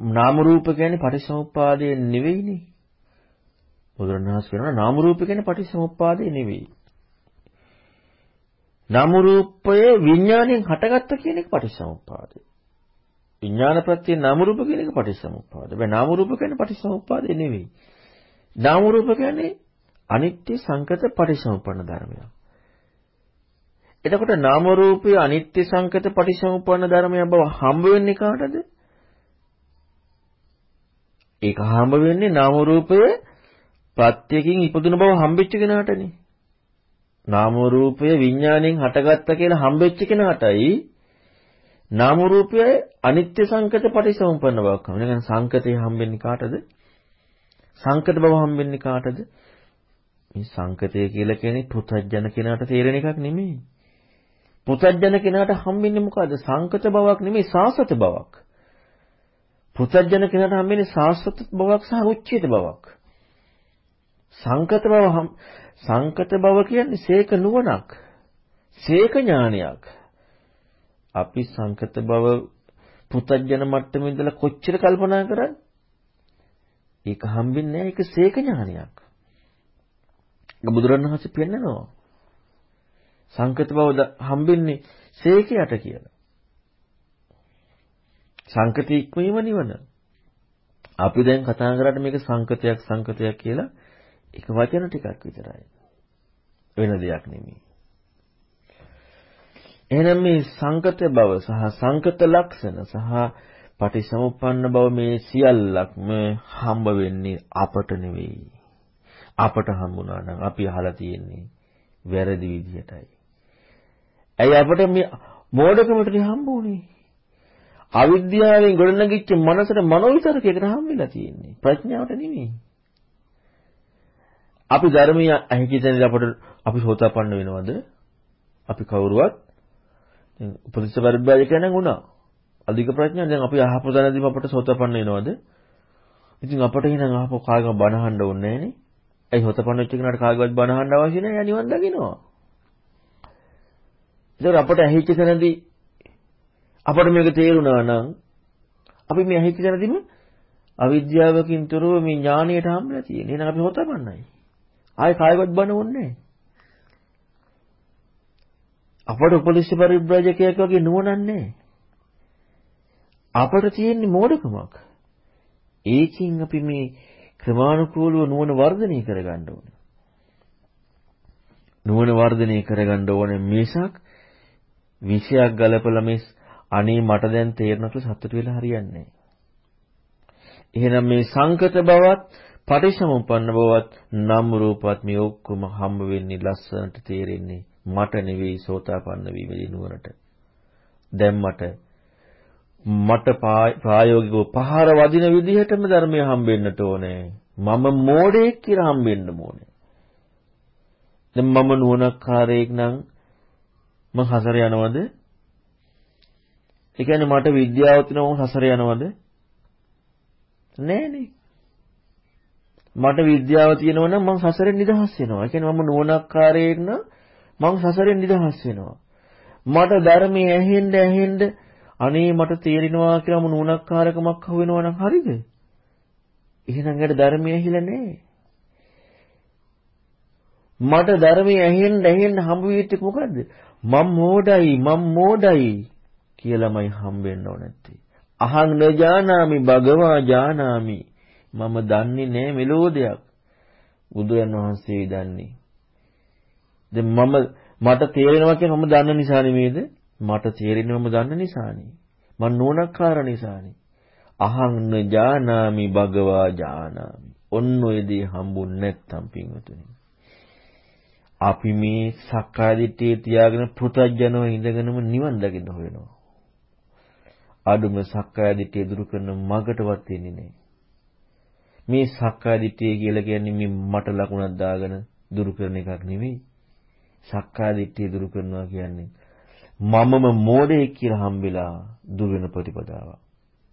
නාම රූප කියන්නේ පටිසමුප්පාදේ නෙවෙයිනේ. බුදුරණවහන්සේ කියනවා නාම රූප කියන්නේ පටිසමුප්පාදේ නෙවෙයි. නාම රූපය විඥාණයෙන් හටගත්ත කියන එක පටිසමුප්පාදේ. විඥාන ප්‍රත්‍ය නාම රූප කියන එක පටිසමුප්පාද. හැබැයි නාම රූප කියන්නේ පටිසමුප්පාදේ නෙවෙයි. නාම රූප කියන්නේ අනිත්‍ය සංකත පටිසමුප්පන්න ධර්මයක්. එතකොට නාම රූපය අනිත්‍ය සංකත පටිසමුප්පන්න ධර්මයක් බව හම්බ වෙන්නේ කාටද? ඒක හම්බ වෙන්නේ නාම රූපය ප්‍රත්‍යයෙන් ඉපදුන බව හම්බෙච්ච කෙනාටනේ. නාම රූපය විඥාණයෙන් හටගත්ත කියලා හම්බෙච්ච කෙනාටයි නාම රූපය අනිත්‍ය සංකත පටිසමුප්පන්න බවක් හම්බ. එහෙනම් සංකතේ හම්බෙන්නේ කාටද? සංකත බව හම්බෙන්නේ කාටද? මේ සංකතය කියලා කියන්නේ පුතඥ කෙනාට තේරෙන එකක් නෙමෙයි. පුතඥ කෙනාට හම්බෙන්නේ මොකද්ද? සංකත බවක් නෙමෙයි සාසත බවක්. පුතඥ කෙනාට හම්බෙන්නේ සාසත බවක් සහ උච්චිත බවක්. සංකත බව සංකත බව කියන්නේ සේක නුවණක්. සේක ඥානයක්. අපි සංකත බව පුතඥ මට්ටමේ ඉඳලා කොච්චර කල්පනා කරත් ඒක හම්බෙන්නේ නැහැ ඒක සේක ඥානයක්. ඒක බුදුරණවහන්සේ පෙන්නනවා. සංකත බව හම්බෙන්නේ සේකයට කියලා. සංකති ඉක්මීම නිවන. අපි දැන් කතා කරාට මේක සංකතයක් සංකතයක් කියලා ඒක වචන ටිකක් විතරයි. වෙන දෙයක් නෙමෙයි. එහෙනම් මේ සංකත බව සහ සංකත ලක්ෂණ සහ පටිසමුප්පන්න බව මේ සියල්ලක්ම හම්බ වෙන්නේ අපට නෙවෙයි. අපට හම්බුණා නම් අපි අහලා තියෙන්නේ වැරදි විදිහටයි. ඇයි අපට මේ මෝඩකමට හම්බුනේ? අවිද්‍යාවෙන් ගොඩනගිච්ච මනසට මනෝවිතරකයකට හම්බෙලා තියෙන්නේ. ප්‍රඥාවට නෙමෙයි. අපි ධර්මීය අහිකිතෙන් අපට අපි සෝතාපන්න වෙනවද? අපි කවුරුවත් උපදිස්ස පරිබ්‍රාජකයන් වුණා. අධික ප්‍රඥා දැන් අපි අහපු දැනදීම අපට සෝතාපන්න වෙනවද? ඉතින් අපට එහෙනම් අහපු කාගෙන් බණහන්න ඕනේ නෑනේ. ඇයි සෝතාපන්න වෙච්ච කෙනාට කාගෙවත් බණහන්න අවශ්‍ය නෑ. නිවන් දකින්නවා. ඒක අපට ඇහිච්ච තැනදී අපට මේක තේරුණා නම් අපි මේ ඇහිච්ච තැනදීම අවිද්‍යාවකින් තොරව මේ ඥාණයට හම්බලා තියෙන. එහෙනම් අපි හොතපන්නයි. ආයෙ කායවත් බණ ඕනේ අපට උපලිස්ස පරිබ්‍රාජකයෙක් වගේ නුවණක් නැහැ. අපට තියෙන්නේ මෝඩකමක්. ඒකින් අපි මේ ක්‍රමානුකූලව නුවණ වර්ධනය කරගන්න ඕනේ. නුවණ වර්ධනය කරගන්න ඕනේ මිසක් විෂයක් ගලපලා මේ අනේ මට දැන් තේරෙනකොට සතුට වෙලා හරියන්නේ නැහැ. එහෙනම් මේ සංකත බවත් පටිච්චසමුප්පන්න බවත් නම් රූපවත් මේ ඔක්කොම හම්බ වෙන්නේ ලස්සනට තේරෙන්නේ මට නෙවෙයි සෝතාපන්න වීමේදී නුවරට. දැන් මට මට ප්‍රායෝගිකව පහර වදින විදිහටම ධර්මය හම්බෙන්නට ඕනේ. මම මෝඩෙක් කියලා හම්බෙන්න ඕනේ. දැන් මම නුවණක්කාරයෙක් නම් මං හසර යනවද? ඒ කියන්නේ මට විද්‍යාව තියෙනවා මං හසර යනවද? නෑනේ. මට විද්‍යාව තියෙනවා නම් මං සසරෙන් නිදහස් වෙනවා. ඒ කියන්නේ මම නුවණක්කාරයෙක් නම් මං සසරෙන් නිදහස් වෙනවා. මට ධර්මයේ ඇහෙන්න ඇහෙන්න අනේ මට තේරෙනවා කියලා මම නුවණක්කාරකමක් අහු වෙනවා නම් හරිද? එහෙනම් ඒකට ධර්මයේ ඇහිලා නැහැ. මට ධර්මයේ ඇහෙන්න ඇහෙන්න හම්බ වෙච්ච මොකද්ද? මම මෝඩයි මම මෝඩයි කියලාමයි හම්බෙන්න ඕන නැත්තේ. අහං නජානාමි භගවා ජානාමි මම දන්නේ නෑ මෙලෝ දෙයක්. බුදුන් වහන්සේ දන්නේ. දැන් මම මට තේරෙනවා කියන මම දන්න නිසා නෙමෙයිද? මට තේරෙන්නේ මම දන්න නිසානේ. මම නෝනක්කාර නිසානේ. අහං නජානාමි භගවා ජානාමි. ඔන්න ඔය දේ හම්බුන්නේ නැත්තම් පින්වතුනි. අපි මේ සක්කාය දිට්ඨිය තියාගෙන පෘථජනව ඉඳගෙනම නිවන් දකින්න හොයනවා. අඩුම සක්කාය දිට්ඨිය දුරු කරන මගටවත් එන්නේ නැහැ. මේ සක්කාය දිට්ඨිය කියලා කියන්නේ මේ මට ලකුණක් දාගෙන දුරු කරන එකක් නෙවෙයි. සක්කාය දිට්ඨිය දුරු කරනවා කියන්නේ මමම මෝඩයෙක් කියලා හම්බෙලා දුර වෙන ප්‍රතිපදාව.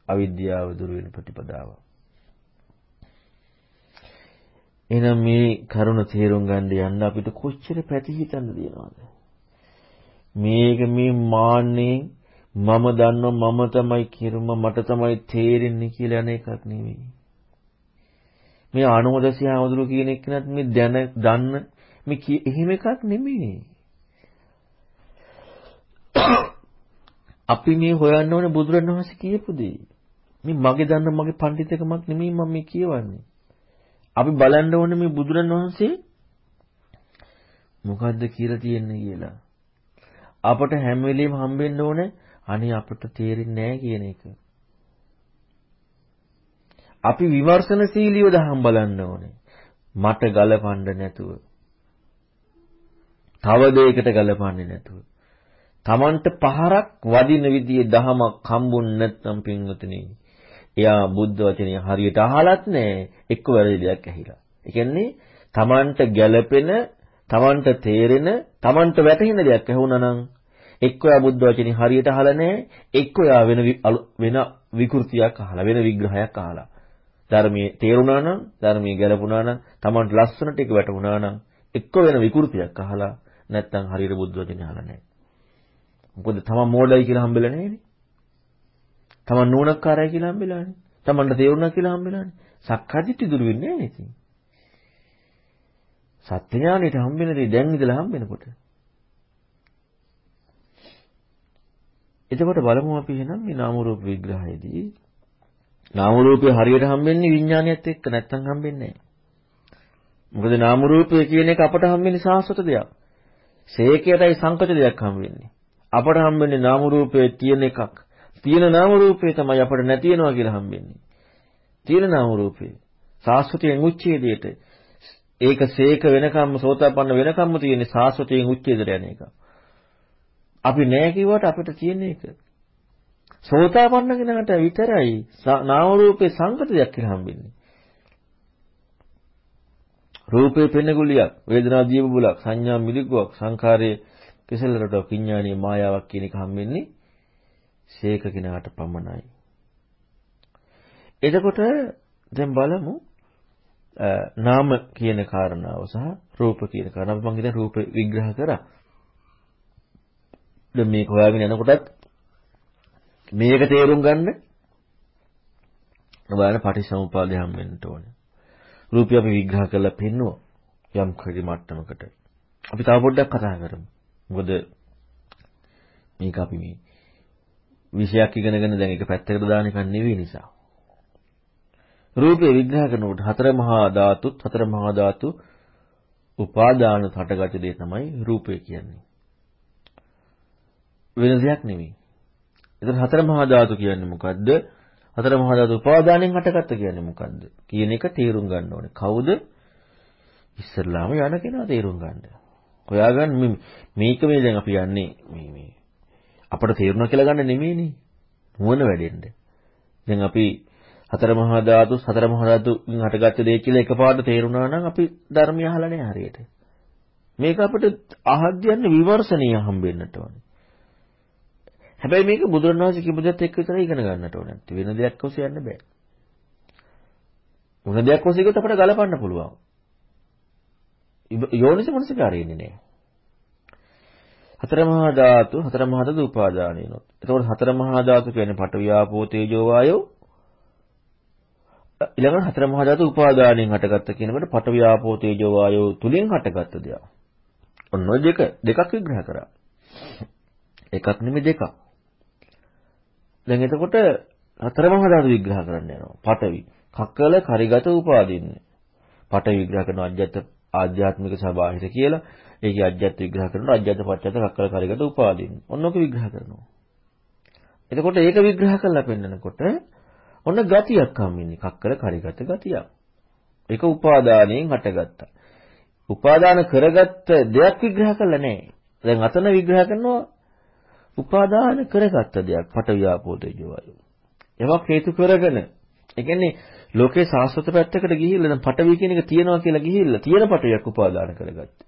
අවිද්‍යාව දුර වෙන ප්‍රතිපදාව. එහෙනම් මේ කරුණ තේරුම් ගන්න යන්න අපිට කොච්චර පැතිහිතන්න දිනවද? මේක මේ මාන්නේ මම දන්නවා මම තමයි කිරුම මට තමයි තේරෙන්නේ කියලා යන එකක් නෙවෙයි. මේ ආනෝදසිය ආමතුරු කියන එක්කනත් මේ දැන දන්න මේ එහෙම එකක් නෙමෙයි. අපි මේ හොයන්න ඕනේ බුදුරණවහන්සේ කියපු දේ. මේ මගේ දන්න මගේ පඬිතුකමක් නෙමෙයි මම මේ කියවන්නේ. අපි බලන්න ඕනේ මේ බුදුරණවහන්සේ මොකද්ද කියලා තියෙන්නේ කියලා. අපට හැම වෙලෙම හම්බෙන්න ඕනේ අනේ අපට තේරෙන්නේ නැහැ කියන එක. අපි විමර්ශනශීලීව දහම් බලන්න ඕනේ. මට ගලපන්න නැතුව. තව දෙයකට ගලපන්නේ නැතුව. Tamanට පහරක් වදින විදිහේ දහමක් හම්බුන් නැත්නම් පින්වතුනි එයා බුද්ධ වචනේ හරියට අහලත් නැහැ එක්ක වැරදි දෙයක් ඇහිලා. ඒ කියන්නේ Tamanට ගැළපෙන, Tamanට තේරෙන, Tamanට වැටහෙන දෙයක් ඇහුණා නම් එක්ක එයා බුද්ධ වචනේ හරියට අහලා නැහැ එක්ක එයා වෙන වෙන විකෘතියක් අහලා වෙන විග්‍රහයක් අහලා. ධර්මයේ තේරුණා නම් ධර්මයේ ගැළපුණා නම් Tamanට ලස්සනට ඒක වැටුණා නම් එක්ක වෙන විකෘතියක් අහලා නැත්නම් හරියට බුද්ධ වචනේ අහලා නැහැ. මොකද තමන් මෝඩයි කියලා හම්බෙලා නැහැනේ. තමන් නෝනක්කාරයි කියලා හම්බෙලානේ. තමන්ට තේරුණා කියලා හම්බෙලානේ. සක්කාදිට්ඨි දුරු වෙන්නේ නැහැ ඉතින්. සත්‍ය ඥානෙට හම්බෙන දේ දැන් ඉඳලා හම්බෙනකොට. එතකොට බලමු අපි එහෙනම් මේ නාම රූප විග්‍රහයේදී නාම රූපේ හරියට හම්බෙන්නේ විඥානියත් එක්ක නැත්තම් හම්බෙන්නේ නැහැ. මොකද නාම රූපය කියන එක අපට හම්බෙන්නේ සාස්වත දෙයක්. ශේකයටයි සංකත දෙයක් හම්බෙන්නේ. අපට හම්බෙන්නේ නාම රූපයේ තියෙන එකක්. තියෙන නාම රූපේ තමයි අපට නැති වෙනවා කියලා හම්බෙන්නේ. තියෙන නාම රූපේ. සාස්වතයෙන් උච්ඡේදයට ඒක සේක වෙනකම්ම සෝතාපන්න වෙනකම්ම තියෙන සාස්වතයෙන් උච්ඡේදයට යන එක. අපි නෑ කිව්වට අපිට තියෙන එක. සෝතාපන්න කෙනාට විතරයි නාම රූපේ සංකත දෙයක් කියලා හම්බෙන්නේ. රූපේ පෙනගුලියක්, වේදනා ජීව බුලක්, සංඥා මිලිගුවක්, සංඛාරයේ කෙසෙල්ලට විඥානීය මායාවක් කියන එක හම්බෙන්නේ ශේක කෙනාට පමණයි. එතකොට දැන් බලමු නාම කියන කාරණාව සහ රූප කියන කාරණාව මම හිතන රූප විග්‍රහ කරා. දැන් මේක හොයාගෙන යනකොටත් මේක තේරුම් ගන්න බලන්න පටිච්චසමුපාදය හම්බෙන්න ඕනේ. රූපය අපි විග්‍රහ කරලා පෙන්නුවා යම් කිසි මට්ටමකට. අපි තව පොඩ්ඩක් කතා කරමු. මොකද මේක අපි මේ විෂයක් ඉගෙනගෙන දැන් ඒක පැත්තකට දාන එක නෙවෙයි නිසා. රූපේ විග්‍රහ කරනකොට හතර මහා ධාතුත් හතර මහා ධාතු උපාදාන හටගත දේ තමයි රූපය කියන්නේ. වෙන දෙයක් නෙවෙයි. එතන හතර මහා ධාතු කියන්නේ මොකද්ද? හතර මහා ධාතු උපාදානෙන් හටගත්ත කියන්නේ මොකද්ද? කියන එක තේරුම් ගන්න ඕනේ. කවුද? ඉස්සරලාම යන කෙනා තේරුම් ගන්න. හොයාගන්න මේක මේ දැන් අපි යන්නේ මේ මේ අපට තේරුණා කියලා ගන්න නෙමෙයිනේ. නුවණ වැඩෙන්න. දැන් අපි හතර මහා ධාතු සතර මහා ධාතුන් හටගත්ත දේ කියලා එකපාරට තේරුණා නම් අපි ධර්මය අහලා නැහැ හරියට. මේක අපිට අහද්දියන්නේ විවර්ෂණීය හම්බෙන්නට ඕනේ. හැබැයි මේක බුදුරණවහන්සේ කිව්වදත් එක්ක විතරයි ඉගෙන ගන්නට ඕනේ. වෙන දෙයක් ඔස්සේ යන්න බෑ. මොන දෙයක් ඔස්සේ ගියොත් අපිට ගලපන්න පුළුවන්. යෝනිස මනසකාරය ඉන්නේ නැහැ. හතර මහා ධාතු හතර මහා ධාතු උපාදානිනොත්. එතකොට හතර මහා ධාතු කියන්නේ පඨවි ආපෝ තේජෝ වායෝ ඊළඟට හතර මහා ධාතු උපාදානයෙන් හටගත්ත කියනකොට පඨවි ආපෝ තේජෝ වායෝ තුලින් හටගත්ත දෙයක්. ඔන්න ඔය දෙක දෙකක් විග්‍රහ කරා. එකක් නෙමෙයි දෙකක්. දැන් එතකොට හතර මහා ධාතු විග්‍රහ කරන්න යනවා. පඨවි, කක්කල, කරිගත උපාදින්නේ. පඨවි විග්‍රහ කරන අජ්‍යත් ආධ්‍යාත්මික සහ බාහිර කියලා. ඒකේ අජ්‍යත් විග්‍රහ කරනවා අජ්‍යත් පච්චත කක්කල කාරිගත උපාදීන. ඔන්නෝක විග්‍රහ කරනවා. එතකොට ඒක විග්‍රහ කරලා පෙන්නකොට ඔන්න ගතියක් හම්බෙන්නේ කක්කල කාරිගත ගතියක්. ඒක උපාදානයෙන් හටගත්තා. උපාදාන කරගත්ත දෙයක් විග්‍රහ කළා නෑ. දැන් අතන විග්‍රහ කරනවා උපාදාන කරගත්ත දෙයක් පට ව්‍යාපෝතේජෝ වායෝ. ඒවක් හේතු කරගෙන. ඒ කියන්නේ ලෝකේ සාස්වත පැත්තකට ගිහිල්ලා දැන් පටවි කියන එක තියනවා කියලා ගිහිල්ලා තියෙන පටවියක් උපාදාන කරගත්තා.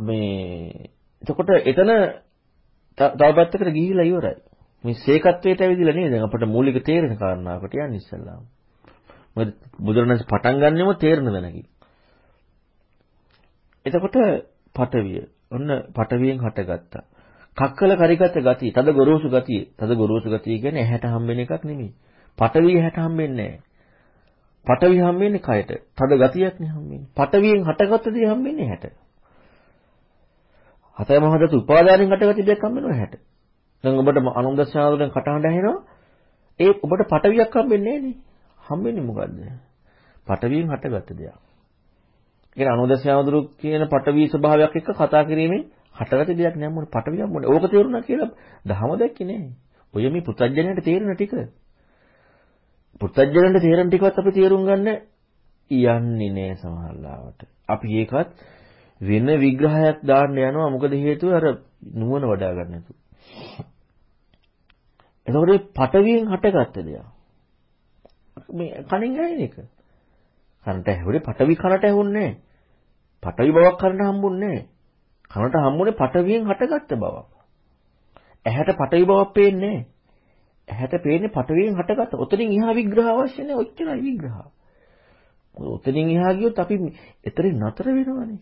මේ එතකොට එතන තව පැත්තකට ගිහිල්ලා ඉවරයි. මේ සේකත්වයට ඇවිදලා නේද? දැන් අපිට මූලික තේරෙන කාරණාවකට යන්නේ ඉස්සල්ලාම. මොකද බුදුරණස් පටන් ගන්නෙම තේරෙන දැනකින්. එතකොට පටවිය. ඔන්න පටවියෙන් හටගත්තා. කක්කල කරිගත ගතිය, තද ගොරෝසු ගතිය. තද ගොරෝසු ගතිය කියන්නේ ඇහැට හම්බෙන එකක් නෙමෙයි. පටවිය ඇහැට හම්බෙන්නේ නැහැ. පටවිය හම්බෙන්නේ කයට. තද ගතියක් නේ හම්බෙන්නේ. පටවියෙන් හටගත්ත දේ හම්බෙන්නේ ඇහැට. හතර මහ ධාතු උපාදානෙන් හටගත්ත දෙයක් හම්බෙනවා ඇහැට. දැන් ඔබට අනුන්දස්සාවලෙන් කටහඬ ඇහෙනවා. ඒ ඔබට පටවියක් හම්බෙන්නේ නැහැ නේ. හම්බෙන්නේ මොකද්ද? පටවියෙන් හටගත්ත දෙයක්. ඒ අනුදස්සාවදුරු කියන පටවි ස්වභාවයක් එක්ක කතා කිරීමෙන් හටගත්ත දෙයක් නෑ මොන පටවියක් මොන. ඕක තේරුණා කියලා දහම දැක්කේ නෑ. ඔය මේ පුත්‍ජජනයට තේරෙන ටික. පුත්‍ජජනයට තේරෙන ටිකවත් අපි තේරුම් ගන්න යන්නේ නෑ සමහරවිට. අපි ඒකත් වෙන විග්‍රහයක් දාන්න යනවා මොකද හේතුව අර නුවණ වඩා ගන්න නැතු. එතකොට පටවියෙන් හටගත්ත දෙයක්. මේ කණින් ඇහෙන එක. කනට ඇහුනේ පටවි කනට ඇහුන්නේ නැහැ. පටවි බවක් කනට හම්බුන්නේ නැහැ. කනට හම්බුනේ පටවියෙන් හටගත්ත බවක්. ඇහැට පටවි බවක් පේන්නේ නැහැ. ඇහැට පේන්නේ පටවියෙන් හටගත්ත. ඔතනින් එහා විග්‍රහ අවශ්‍ය නැහැ. ඔච්චරයි විග්‍රහ. ඔතනින් එහා ගියොත් අපි එතරින් නතර වෙනවනේ.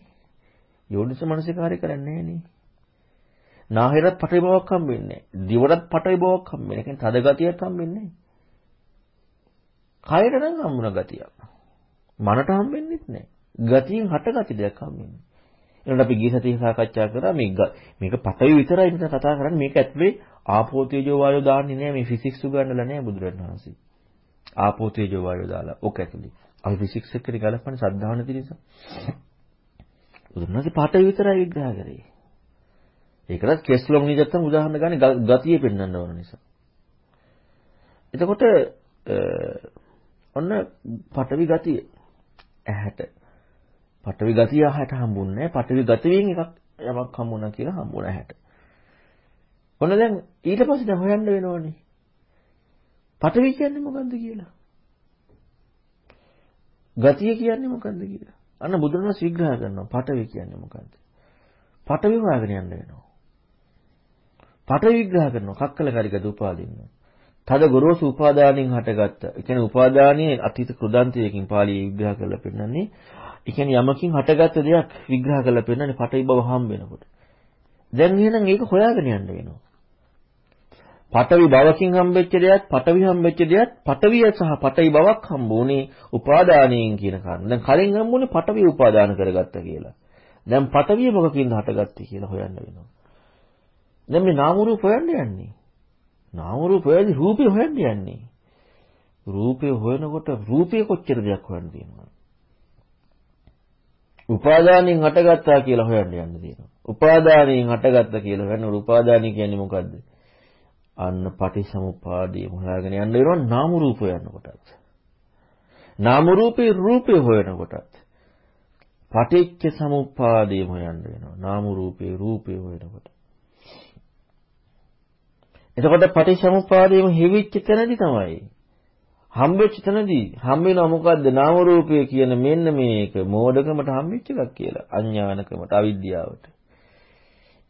යෝනිස මනසිකාරය කරන්නේ නැහනේ. නාහිරත් පටවි බවක් හම්බෙන්නේ නැහැ. දිවරත් පටවි බවක් හම්බෙන්නේ නැහැ. කියන්නේ තද ගතියක් හම්බෙන්නේ නැහැ. කයර නම් හම්බුන ගතියක්. මනට හම්බෙන්නෙත් නැහැ. ගතියෙන් හටගති දෙයක් හම්බෙන්නේ. එහෙනම් අපි ගිය සතියේ සාකච්ඡා කරා මේ මේක පටවි විතරයි මෙතන කතා කරන්නේ මේක ඇතුලේ ආපෝ තේජෝ වායෝ දාන්නේ නැහැ මේ ෆිසික්ස් උගන්වලා නැහැ බුදුරණවහන්සේ. ආපෝ තේජෝ වායෝ දාලා ඔක ඇතුලේ. අපි ෆිසික්ස් එක්ක ගලපන්නේ සද්ධාව නැති නිසා. බුදුරණවහන්සේ පටවි විතරයි විග්‍රහ කරේ. ඒකටත් කෙස්ලොම් නිජත්තම උදාහරණ ගන්න ගතිය පෙන්වන්න ඕන නිසා. එතකොට ඔන්න පටවි ගතිය ඇහැට පටවි ගතිය ඇහැට හම්බුන්නේ නැහැ. පටවි ගතියෙන් එකක් යමක් හම්බුණා කියලා හම්බුණා ඇහැට. ඔන්න දැන් ඊට පස්සේ දැන් හොයන්න වෙනවනේ. පටවි කියන්නේ මොකද්ද කියලා? ගතිය කියන්නේ මොකද්ද කියලා? අන්න බුදුරණස් විග්‍රහ කරනවා. පටවි කියන්නේ මොකද්ද? පටවි හොයාගෙන යන්න වෙනවා. පටවි විග්‍රහ කරනවා. කක්කල කරිගද උපාදින්න. තද ගොරෝසු උපාදානෙන් හටගත්ත. ඒ කියන්නේ උපාදානයේ අතීත කෘදාන්තයකින් පාළියේ විග්‍රහ කරලා පෙන්නන්නේ. ඒ කියන්නේ යමකින් හටගත්ත දෙයක් විග්‍රහ කරලා පෙන්නන්නේ පටවි බව හම්බ වෙනකොට. දැන් එහෙනම් ඒක හොයාගෙන යන්න වෙනවා. පටවි බවකින් හම්බෙච්ච දෙයක්, පටවි හම්බෙච්ච දෙයක්, පටවිය සහ පටවි බවක් හම්බුනේ උපාදානයෙන් කියන කාරණා. දැන් කලින් හම්බුනේ පටවි උපාදාන කරගත්ත කියලා. දැන් පටවිය මොකකින්ද හටගත්තේ කියලා හොයන්න වෙනවා. දැන් මේ නාම රූප හොයන්න යන්නේ. නාම රූප හොයද්දි රූපේ හොයන්න යන්නේ. රූපේ හොයනකොට රූපේ කොච්චර දෙයක් හොයන්න තියෙනවද? උපාදානයෙන් හටගත්තා කියලා හොයන්න යන්න තියෙනවා. උපාදානයෙන් හටගත්තා කියලා හොයනකොට උපාදානිය කියන්නේ මොකද්ද? අන්න පටිසමුපාදයේ හොයාගෙන යන්න වෙනවා නාම රූප හොයනකොටත්. නාම රූපේ රූපේ හොයනකොටත්. පටිච්ච සමුප්පාදයේ හොයන්න වෙනවා. නාම රූපේ රූපේ හොයනකොට. එතකොට පටිච්චසමුප්පාදයේම හිවිච්ච තැනදී තමයි. හම්බෙච්ච තැනදී. හම්බ වෙනවා මොකද්ද? නාම රූපය කියන මෙන්න මේක මෝඩකමට හම්බෙච්ච එකක් කියලා. අඥානකමට අවිද්‍යාවට.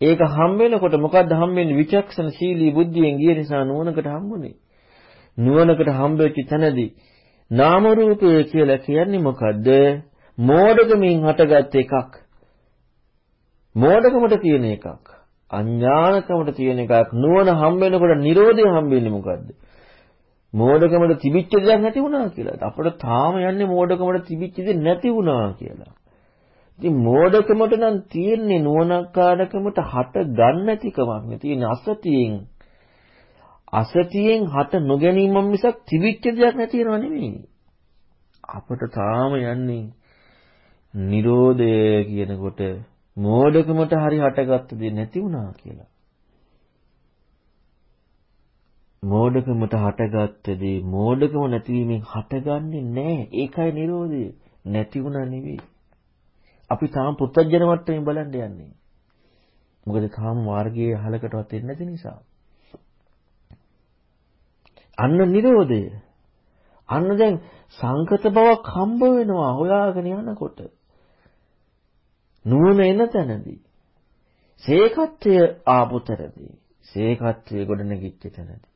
ඒක හම්බ වෙනකොට මොකද්ද හම්බෙන්නේ? විචක්ෂණ ශීලී බුද්ධියෙන් ගිය නිසා නුවණකට හම්බුනේ. නුවණකට හම්බෙච්ච තැනදී නාම රූපය කියලා කියන්නේ මොකද්ද? මෝඩකමින් හටගත් එකක්. මෝඩකමට තියෙන එකක්. අඥානකමට තියෙන එකක් නුවණ හම්බ වෙනකොට Nirodha හම්බ වෙන්නේ මොකද්ද? මෝඩකමට තිබිච්ච දෙයක් නැති වුණා කියලා. අපිට තාම යන්නේ මෝඩකමට තිබිච්ච දෙයක් නැති වුණා කියලා. ඉතින් මෝඩකමට නම් තියෙන්නේ නුවණකාරකමට හට ගන්න නැතිකමක් නේ. තියෙන අසතියෙන් අසතියෙන් හට නොගැනීම මිසක් තිබිච්ච දෙයක් නැතිනව නෙමෙයි. අපිට තාම යන්නේ Nirodha කියනකොට මෝඩකමට හරි හටගත්ත දේ නැති වුණා කියලා. මෝඩකමට හටගත්ත දේ මෝඩකම නැතිවීමෙන් හටගන්නේ නැහැ. ඒකයි Nirodha. නැති වුණා නෙවෙයි. අපි තාම පුත්තජන මට්ටමින් බලන්න යන්නේ. මොකද තාම මාර්ගයේ අහලකටවත් එන්නේ නැති නිසා. අන්න Nirodha. අන්න දැන් සංකත බවක් හම්බ වෙනවා හොයාගෙන යනකොට. නුවණ එන තැනදී සේකත්වය ආපු තැනදී සේකත්වයේ ගොඩ නැගිච්ච තැනදී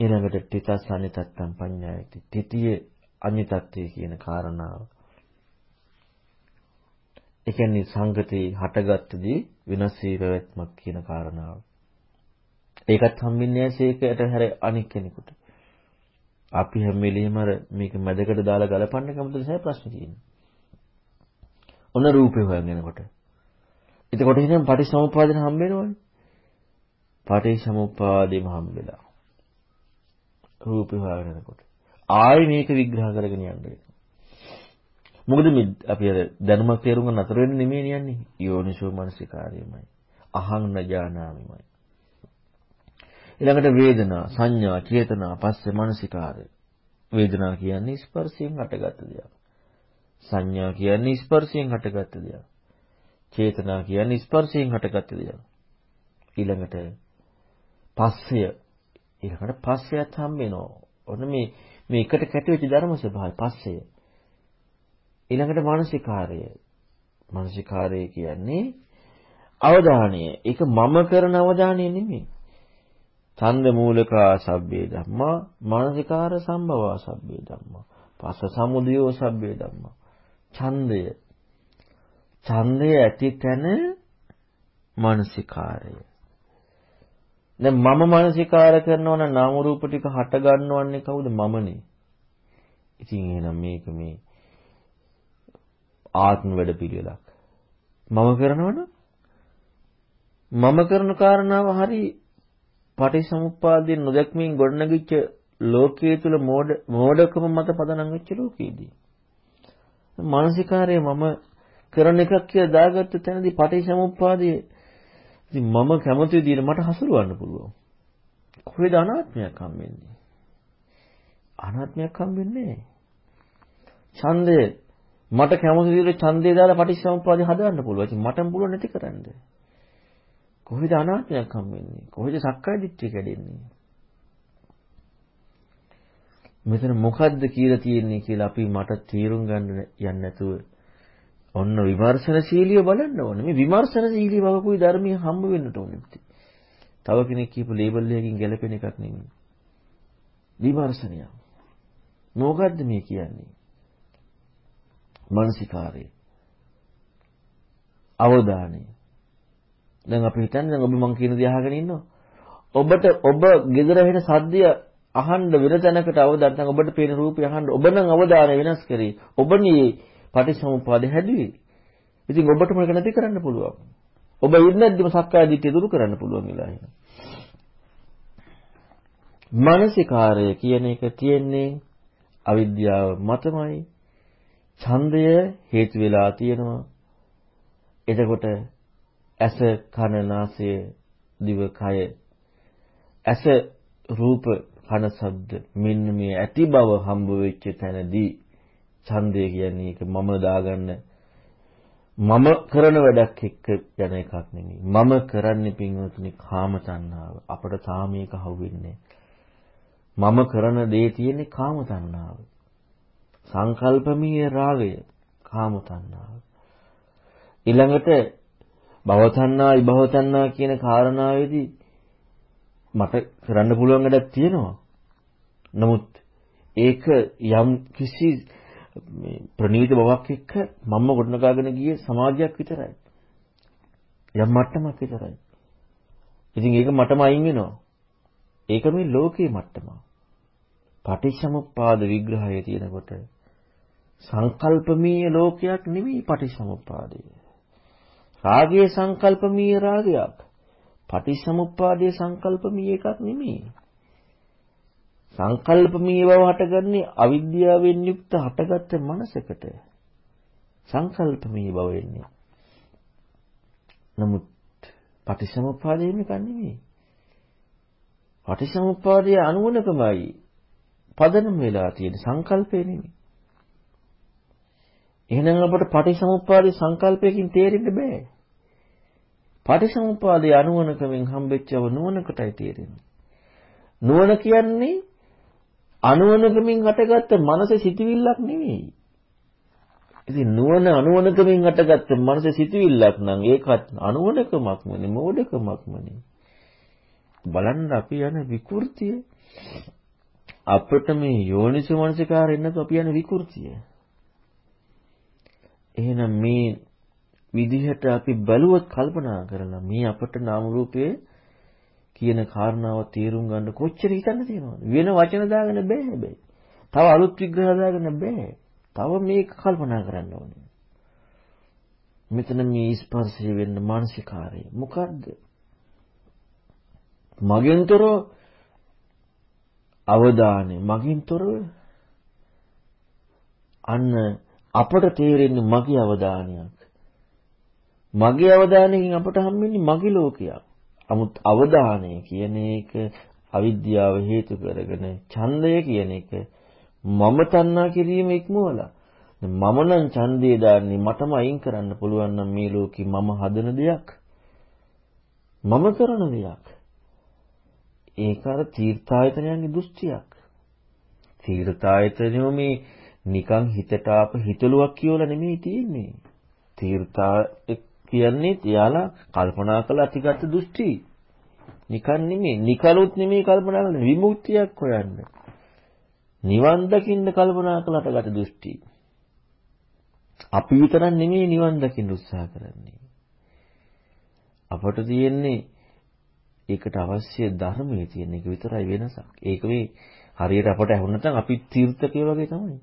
ඊළඟට තිතස් අනිතත්තම් පඤ්ඤායති. තිතිය අනිතත්ත්වය කියන කාරණාව. ඒ කියන්නේ සංගතේ හටගත්තදී විනාශ වී පැවැත්මක් කියන කාරණාව. ඒකත් හම්බෙන්නේ ඇසේකට හැර අනික් කෙනෙකුට. අපි හැම වෙලෙම අර මේක මැදකට දාලා ගලපන්න කැමතිද නැහැ ප්‍රශ්න තියෙන්නේ. ඔන්න රූපේ හොයන් යනකොට. එතකොට ඉතින් පටිච්චසමුප්පාදෙන් හම්බ වෙනවනේ. පටිච්චසමුප්පාදෙම හම්බෙලා. රූපේ හොයගෙන යනකොට. ආයි මේක විග්‍රහ කරගෙන යන්න මොකද මේ අපි අර දැනුමක් තේරුම් ගන්න අතර වෙන්නේ නෙමෙයි යන්නේ. යෝනිසෝ මනසිකාරයමයි. අහං නජානාමිමයි. ඊළඟට වේදනා, සංඥා, චේතනා, පස්සේ මනසිකාරය. වේදනා කියන්නේ ස්පර්ශයෙන් හටගත්ත දෙයක්. සංඥා කියන්නේ ස්පර්ශයෙන් හටගත්ත දෙයක්. චේතනා කියන්නේ ස්පර්ශයෙන් හටගත්ත දෙයක්. ඊළඟට පස්සය ඊළඟට පස්සයත් හම්බ වෙනවා. ඔන්න මේ මේ එකට කැටවෙච්ච ධර්ම ස්වභාවය පස්සය. ඊළඟට මානසිකාරය. මානසිකාරය කියන්නේ අවධානය. ඒක මම කරන අවධානය නෙමෙයි. ඡන්ද මූලකා සබ්බේ ධම්මා මානසිකාර සම්භවා සබ්බේ ධම්මා පස්ස සමුදයෝ සබ්බේ ධම්මා ඡන්දය. ඡන්දය ඇති තැන මානසිකාරය. දැන් මම මානසිකාර කරනවා නම් නාම රූප ටික හට ගන්නවන්නේ කවුද? මමනේ. ඉතින් එහෙනම් මේක මේ ආත්ම වැඩ පිළිවෙලක් මම කරනවනම් මම කරන කාරණාව හරි පටිසමුප්පාදයෙන් නොදැක්මින් ගොඩනගිච්ච ලෝකයේ තුල මෝඩ මෝඩකම මත පදනම් වෙච්ච ලෝකයේදී මානසිකාරය මම කරන එකක් කියලා දාගත්ත තැනදී පටිසමුප්පාදයේ ඉතින් මම කැමති විදිහට මට හසුරවන්න පුළුවන්. කොහෙද අනාත්මයක් හම්බෙන්නේ? අනාත්මයක් හම්බෙන්නේ නැහැ. ඡන්දය මට කැමති විදිහට ඡන්දය දාලා පටිච්චසමුප්පාදේ හදන්න පුළුවන්. ඉතින් මටම පුළුවන් නැති කරන්න. කොහෙද අනාත්මයක් හම්බෙන්නේ? කොහෙද සක්කාය දිට්ඨිය කැඩෙන්නේ? මෙතන මොකද්ද කියලා තියෙන්නේ කියලා අපි මට තීරුම් ගන්න යන්නේ නැතුව ඔන්න විමර්ශනශීලිය බලන්න ඕනේ. මේ විමර්ශනශීලී බවකුයි ධර්මයේ හම්බ වෙන්නට ඕනේ. තව කෙනෙක් කියපු ලේබල් එකකින් ගැලපෙන එකක් නෙමෙයි. විමර්ශනය. මොකද්ද මේ කියන්නේ? මානසිකාරය. අවධානය. දැන් අපි හිතන්නේ දැන් ඔබ මං කියන දේ අහගෙන ඉන්නවා. ඔබට ඔබ gedara වෙන සද්දය අහන්න වෙන තැනකට අවදාන නැත්නම් ඔබට පේන රූපය අහන්න ඔබ නම් අවධානය වෙනස් කරේ. ඔබනේ පටිච්චසමුප්පාද හැදුවේ. ඉතින් ඔබට මේක නැති කරන්න පුළුවන්. ඔබ ඉන්නද්දිම සක්කාය දිට්ඨිය දුරු කරන්න පුළුවන් වෙලා එහෙනම්. මානසිකාරය කියන එක තියෙන්නේ අවිද්‍යාව මතමයි. ඡන්දය හේතු වෙලා තියෙනවා. එතකොට ඇස කන නාසය දිව කය ඇස රූප කන ශබ්ද මෙන්න මේ ඇති බව හම්බ වෙච්ච තැනදී ඡන්දය කියන්නේ ඒක මම දාගන්න. මම කරන වැඩක් එක්ක යන එකක් නෙමෙයි. මම කරන්නේ පින්වතුනි කාම තණ්හාව. අපට තාම මේක හවුවෙන්නේ මම කරන දේ තියෙන්නේ කාම තණ්හාව. සංකල්පමීය රාගය කාම තණ්හාව. ඊළඟට භවතණ්හා විභවතණ්හා කියන කාරණාවේදී මට කරන්න පුළුවන් වැඩක් තියෙනවා. නමුත් ඒක යම් කිසි මේ ප්‍රනීත බවක් එක්ක මම ගොඩනගාගෙන ගිය සමාජයක් විතරයි. යම් මට්ටමක් විතරයි. ඉතින් ඒක මටම අයින් වෙනවා. ඒක මේ ලෝකේ මට්ටම. පටිච්චසමුප්පාද විග්‍රහය තියෙනකොට සංකල්පමීය ලෝකයක් නෙමෙයි පටිච්චසමුප්පාදය. රාගයේ සංකල්පමීය රාගයක්. පටිච්චසමුප්පාදයේ සංකල්පමීය එකක් නෙමෙයි. සංකල්පමීය බව හටගන්නේ අවිද්‍යාවෙන් යුක්ත හටගත්ත මනසකට. සංකල්පමීය බව වෙන්නේ. නමුත් පටිච්චසමුප්පාදයේ මේක නෙමෙයි. පටිච්චසමුප්පාදයේ අනුවණකමයි පදනම් වෙලා තියෙන සංකල්පේ නෙමෙයි. එහෙනම් අපට පටිච්චසමුප්පාදයේ සංකල්පයකින් තේරෙන්න බෑ. පටිසමුපාදයේ අනුවණකමින් හම්බෙච්චව නුවණකටයි තේරෙන්නේ. නුවණ කියන්නේ අනුවණකමින් හටගත්ත මනසේ සිටිවිල්ලක් නෙවෙයි. ඉතින් නුවණ අනුවණකමින් හටගත්ත මනසේ සිටිවිල්ලක් නම් ඒකත් අනුවණකමක්මනේ මෝඩකමක්මනේ. බලන්න අපි යන විකෘතිය අපිට මේ යෝනිසෝ මනසිකාරෙ නැතු අපි යන විකෘතිය. එහෙනම් මේ විදිහට අපි බලුවොත් කල්පනා කරලා මේ අපට නාම රූපයේ කියන කාරණාව තේරුම් ගන්න කොච්චර හිතන්න තියෙනවද? වෙන වචන දාගෙන බෑ හැබැයි. තව අලුත් විග්‍රහ දාගෙන බෑ. තව මේක කල්පනා කරන්න ඕනේ. මෙතන මේ ස්පර්ශය වෙන්න මානසිකාරය මොකද්ද? මගෙන්තර අවධානය මගින්තොරව අන්න අපට තේරෙන්නේ මගේ අවධානයක්. මගේ අවධානයකින් අපට හම්බෙන්නේ මගේ ලෝකයක්. 아무ත් අවධානය කියන එක අවිද්‍යාව හේතු කරගෙන ඡන්දය කියන එක මම තණ්හා කිරීම ඉක්මවලා. මම නම් ඡන්දේ දාන්නේ මටම අයින් කරන්න පුළුවන් නම් මේ ලෝකේ මම හදන දෙයක්. මම කරන දෙයක්. ඒක අර තීර්ථායතනයන්ගේ දෘෂ්ටියක්. තීර්ථායතනයෝ මේ නිකන් හිතට ආප හිතලුවක් කියලා නෙමෙයි තියෙන්නේ. තීර්ථා කියන්නේ එයාලා කල්පනා කළ අතිගත දෘෂ්ටි නිකන් නෙමෙයි නිකලුත් නෙමෙයි කල්පනා කරන විමුක්තියක් හොයන්න නිවන් දකින්න කල්පනා කළට ගත දෘෂ්ටි අපි විතරක් නෙමෙයි නිවන් දකින්න උත්සාහ කරන්නේ. අපට තියෙන්නේ ඒකට අවශ්‍ය ධර්මයේ තියෙන එක විතරයි වෙනසක්. ඒක මේ හරියට අපට ඇහුණ නැත්නම් අපි තීර්ථකය වගේ තමයි.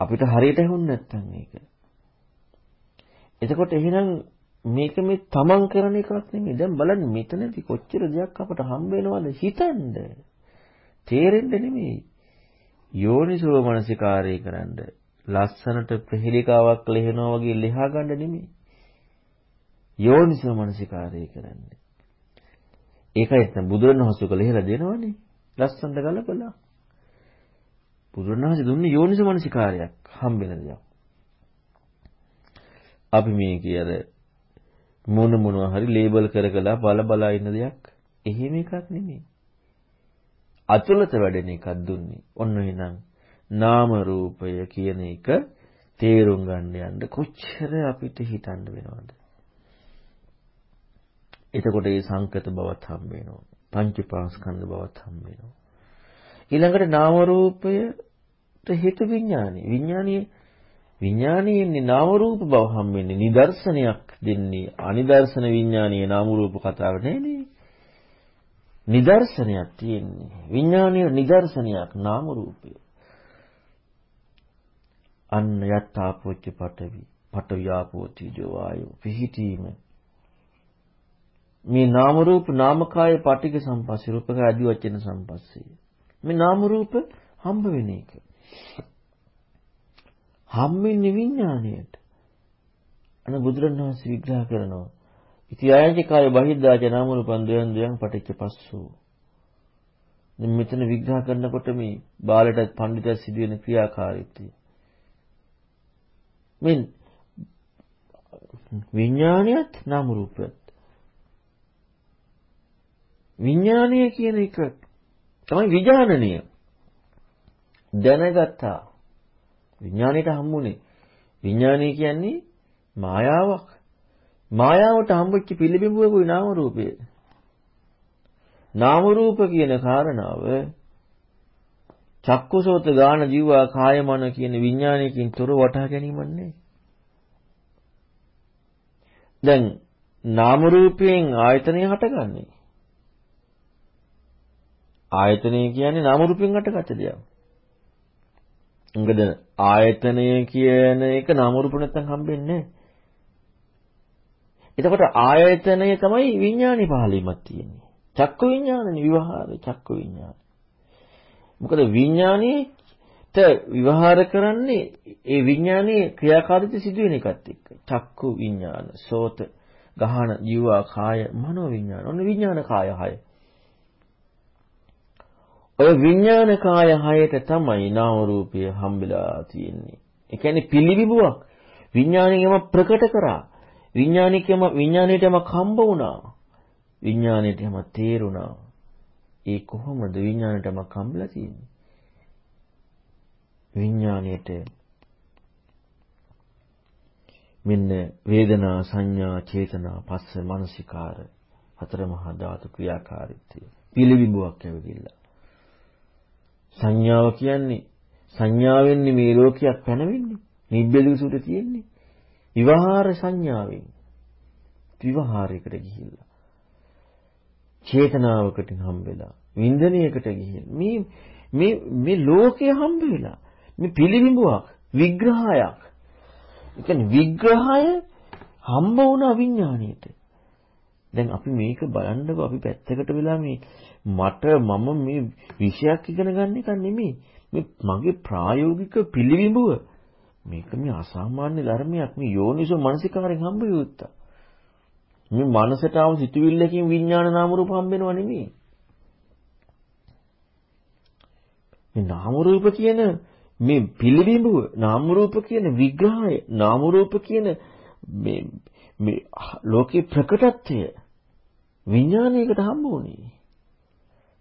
අපිට හරියට ඇහුණ නැත්නම් ඒක. එතකොට එහෙනම් මේක මේ තමන් කරන එකක් නෙමෙයි. දැන් බලන්න මෙතනදී කොච්චර දෙයක් අපට හම්බ වෙනවද හිතන්න. තේරෙන්න නෙමෙයි. යෝනිසෝ මනසිකාරය කරන්නේ ලස්සනට ප්‍රහෙලිකාවක් ලෙහනවා වගේ ලෙහා ගන්න නෙමෙයි. යෝනිසෝ මනසිකාරය කරන්නේ. ඒකයි නැත්නම් බුදුරණවහන්සේ කළ ලෙහලා දෙනවනේ. ලස්සනට ගලපලා. බුදුරණවහන්සේ දුන්නේ යෝනිසෝ මනසිකාරයක් හම්බෙන දෙයක්. අපි මේ කියර මොන මොනවා හරි ලේබල් කර කළා බල බලා ඉන්න දෙයක් එහෙම එකක් නෙමෙයි. අතුලත වැඩෙන එකක් දුන්නේ. ඔන්න එහෙනම් නාම රූපය කියන එක තේරුම් ගන්න යන්න කොච්චර අපිට හිතන්න වෙනවද? එතකොට මේ සංකත බවත් හම්බ වෙනවා. පංචපාස්කන්ධ බවත් හම්බ වෙනවා. ඊළඟට නාම රූපයට හේතු විඥානෙ. විඥානිය විඥානියෙන්නේ නාම රූප බව හම්බ වෙන්නේ නිදර්ශනයක් දෙන්නේ. අනිදර්ශන විඥානීය නාම රූප කතාව නෙනේ. නිදර්ශනයක් තියෙන්නේ. විඥානීය නිදර්ශනයක් නාම රූපය. අන්න යත්තාපෝච්ච පටවි පටවියාපෝ තීජෝ වායෝ පිහිටීම මේ නාම රූප නාමකාය පටික සම්පස්සේ රූපක ආදි වචන සම්පස්සේ මේ නාම රූප හම්බ වෙන එක හම්බෙන්නේ විඥාණයට. අන බුදුරණවහන්සේ විග්‍රහ කරනවා ඉති ආයජකාය බහිද්දාච නාම රූපං දයන් දයන් පටිච්ච පස්සෝ දැන් මෙතන විග්‍රහ කරනකොට මේ බාලට පඬිතුස් සිදුවෙන ක්‍රියාකාරීත්වය. මේ විඥානියත් නාම රූපයත් විඥානය කියන එක තමයි විඥානනය දැනගත්තා. විඥාණයට හම්බුනේ විඥානය කියන්නේ මායාවක් මායාවට හම්බෙච්ච පිළිබිඹුවකුයි නාම රූපය නාම රූප කියන කාරණාව චක්කුසෝත ගාන ජීවා කාය මන කියන විඥානයකින් තොර වටහා ගැනීමක් නෙවෙයි. දැන් නාම රූපයෙන් ආයතනය හටගන්නේ. ආයතනය කියන්නේ නාම රූපයෙන් හටගත්ත දෙයක්. මොකද ආයතනය කියන එක නාම රූප නැත්තම් හම්බෙන්නේ නැහැ. එතකොට ආයතනය තමයි විඥානේ පහළීමක් තියෙන්නේ. චක්ක විඥානනේ විවහාරේ චක්ක විඥාන. මොකද විඥානයේට විවහාර කරන්නේ ඒ විඥානයේ ක්‍රියාකාරීත්වය සිදුවෙන එකත් එක්ක. චක්කු විඥාන, සෝත, ගහන, ජීවා, කාය, මනෝ විඥාන. ඔන්න විඥාන කාය හය. ඔය විඥාන කාය හයට තමයි නාම රූපය හම්බෙලා තියෙන්නේ. ඒ කියන්නේ පිළිවිබුවක් විඥාණයම ප්‍රකට කරා. විඥානිකම විඥාණයටම කම්බ වුණා. විඥාණයටම තේරුණා. ඒ කොහොමද විඥාණයටම කම්බලා තියෙන්නේ? විඥාණයට මෙන්න වේදනා සංඥා චේතනා පස්ස මනසිකාර හතර මහා ධාතු ක්‍රියාකාරීත්වය. පිළිවිඹුවක් ඇවිදිලා. සංඥාව කියන්නේ සංඥාවෙන්නේ මේ ලෝකයක් පැනවෙන්නේ. නිබ්බේධික සූත්‍රයේ තියෙන්නේ. විවහාර සංඥාවෙන්. විවහාරයකට ගිහිල්ලා. චේතනාවකට හම්බෙලා. වින්දනයකට ගිහින් මේ මේ මේ ලෝකය හම්බ වෙලා මේ පිළිබිඹුවක් විග්‍රහයක්. ඒ කියන්නේ විග්‍රහය හම්බ වුණ අවිඥාණයට. දැන් අපි මේක බලන්නකො අපි පැත්තකට වෙලා මේ මට මම මේ විෂයක් ඉගෙන ගන්න එක නෙමෙයි. මේ මගේ ප්‍රායෝගික පිළිවිඹුව මේක මේ අසාමාන්‍ය ධර්මයක් මේ යෝනිසෝ මනසිකාරයෙන් හම්බ යුත්තා. මේ මනසට ආව සිතුවිල්ලකින් විඥාන නාම රූප හම්බෙනව නෙමෙයි. මේ නාම රූප කියන මේ පිළිබිඹුව නාම රූප කියන විග්‍රහය නාම රූප කියන මේ මේ ලෝකේ ප්‍රකටත්වය විඥානයකට හම්බ වුණේ.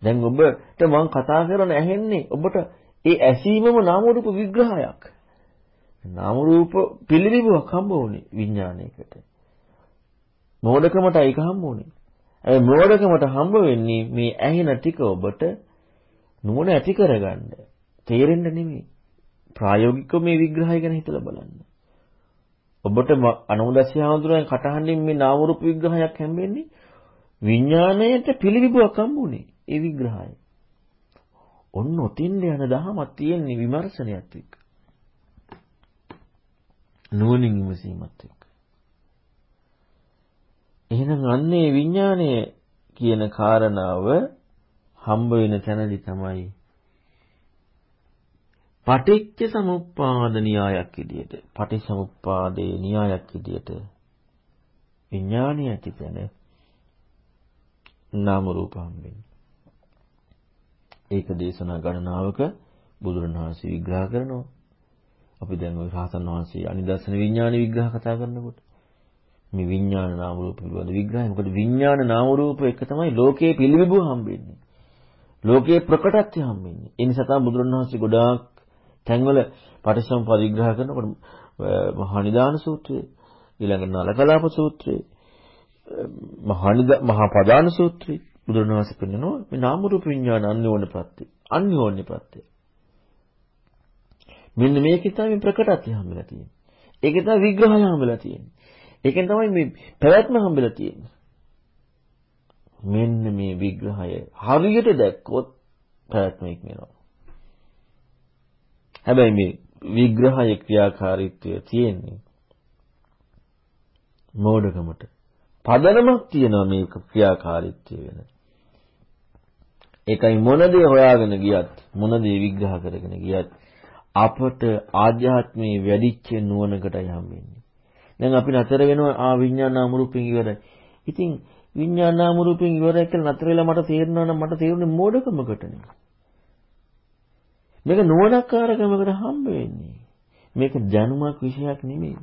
දැන් ඔබට මම කතා කරන ඇහෙන්නේ ඔබට ඒ ඇසීමම නාම රූප විග්‍රහයක්. නාම රූප පිළිබිඹුවක් හම්බ වුණේ විඥානයකට. මෝඩකමට ඒක හම්බ වුණේ. ඒ මෝඩකමට හම්බ වෙන්නේ මේ ඇහෙන ටික ඔබට නුවණ ඇති කරගන්න. තේරෙන්න නෙමෙයි. ප්‍රායෝගිකව මේ විග්‍රහය ගැන හිතලා බලන්න. ඔබට අනුදස්සිය හඳුනන කටහඬින් මේ නාම රූප විග්‍රහයක් හැම්බෙන්නේ විඥාණයට පිළිවිබුවක් හම්බුනේ ඒ විග්‍රහය. ඔන්න ඔතින්ද යන දහමක් තියෙන්නේ විමර්ශනයත් එක්ක. නුවණින් විමසීමත් එක්ක. එහෙනම් අන්නේ විඥාණය කියන කාරණාව හම්බ වෙන තැනදී තමයි පටිච්ච සමුප්පාද න්‍යායක් විදියට පටිච්චසමුප්පාදේ න්‍යායක් විදියට විඥාණය ඇති තැන නාම රූප හම්බෙන්නේ. ඒක දේශනා ගණනාවක බුදුරණවහන්සේ විග්‍රහ කරනවා. අපි දැන් ওই රහතන් වහන්සේ අනිදර්ශන විඥාන විග්‍රහ කතා කරනකොට මේ විඥාන නාම රූප පිළිබඳ විග්‍රහය. මොකද විඥාන නාම රූප එක තමයි ලෝකයේ පිළිවිබුව හම්බෙන්නේ. ලෝකයේ ප්‍රකටත්වය හම්බෙන්නේ. ඒ නිසා තමයි බුදුරණවහන්සේ ගොඩාක් තැන්වල පටිසම්පද විග්‍රහ කරනකොට මහා නිදාන සූත්‍රය, ඊළඟ නලකලාප සූත්‍රය, මහා පදාන සූත්‍රය බුදුරණවහන්සේ පෙන්නනවා මේ නාම රූප විඥාන අන්‍යෝන්‍ය ප්‍රත්‍ය. අන්‍යෝන්‍ය ප්‍රත්‍ය. මෙන්න මේකේ තමයි ප්‍රකටත්වය හම්බෙලා තියෙන්නේ. ඒකේ තමයි විග්‍රහය හම්බෙලා තියෙන්නේ. ඒකෙන් තමයි මේ පැවැත්ම හම්බෙලා තියෙන්නේ. මෙන්න මේ විග්‍රහය හරියට දැක්කොත් පැවැත්ම ඉක්මනවා. හැබැයි මේ විග්‍රහයේ ක්‍රියාකාරීත්වය තියෙන්නේ මෝඩකමට. පදනමක් තියෙනවා මේක ක්‍රියාකාරීත්වය වෙන. ඒකයි මොන දේ හොයාගෙන ගියත් මොන දේ විග්‍රහ කරගෙන ගියත් අපට ආධ්‍යාත්මයේ වැඩිච්ච නුවණකටයි හම්බෙන්නේ. දැන් අපි නතර වෙනවා ආ විඥාන නාම රූපෙන් ඉවරයි. ඉතින් විඥාන නාම රූපෙන් ඉවරයි කියලා නතර වෙලා මට තේරෙනවා නම් මට තේරුනේ මෝඩකමකටනේ. මේක නුවණකාරකමකට හම්බ වෙන්නේ. මේක දැනුමක් විශයක් නෙමෙයි.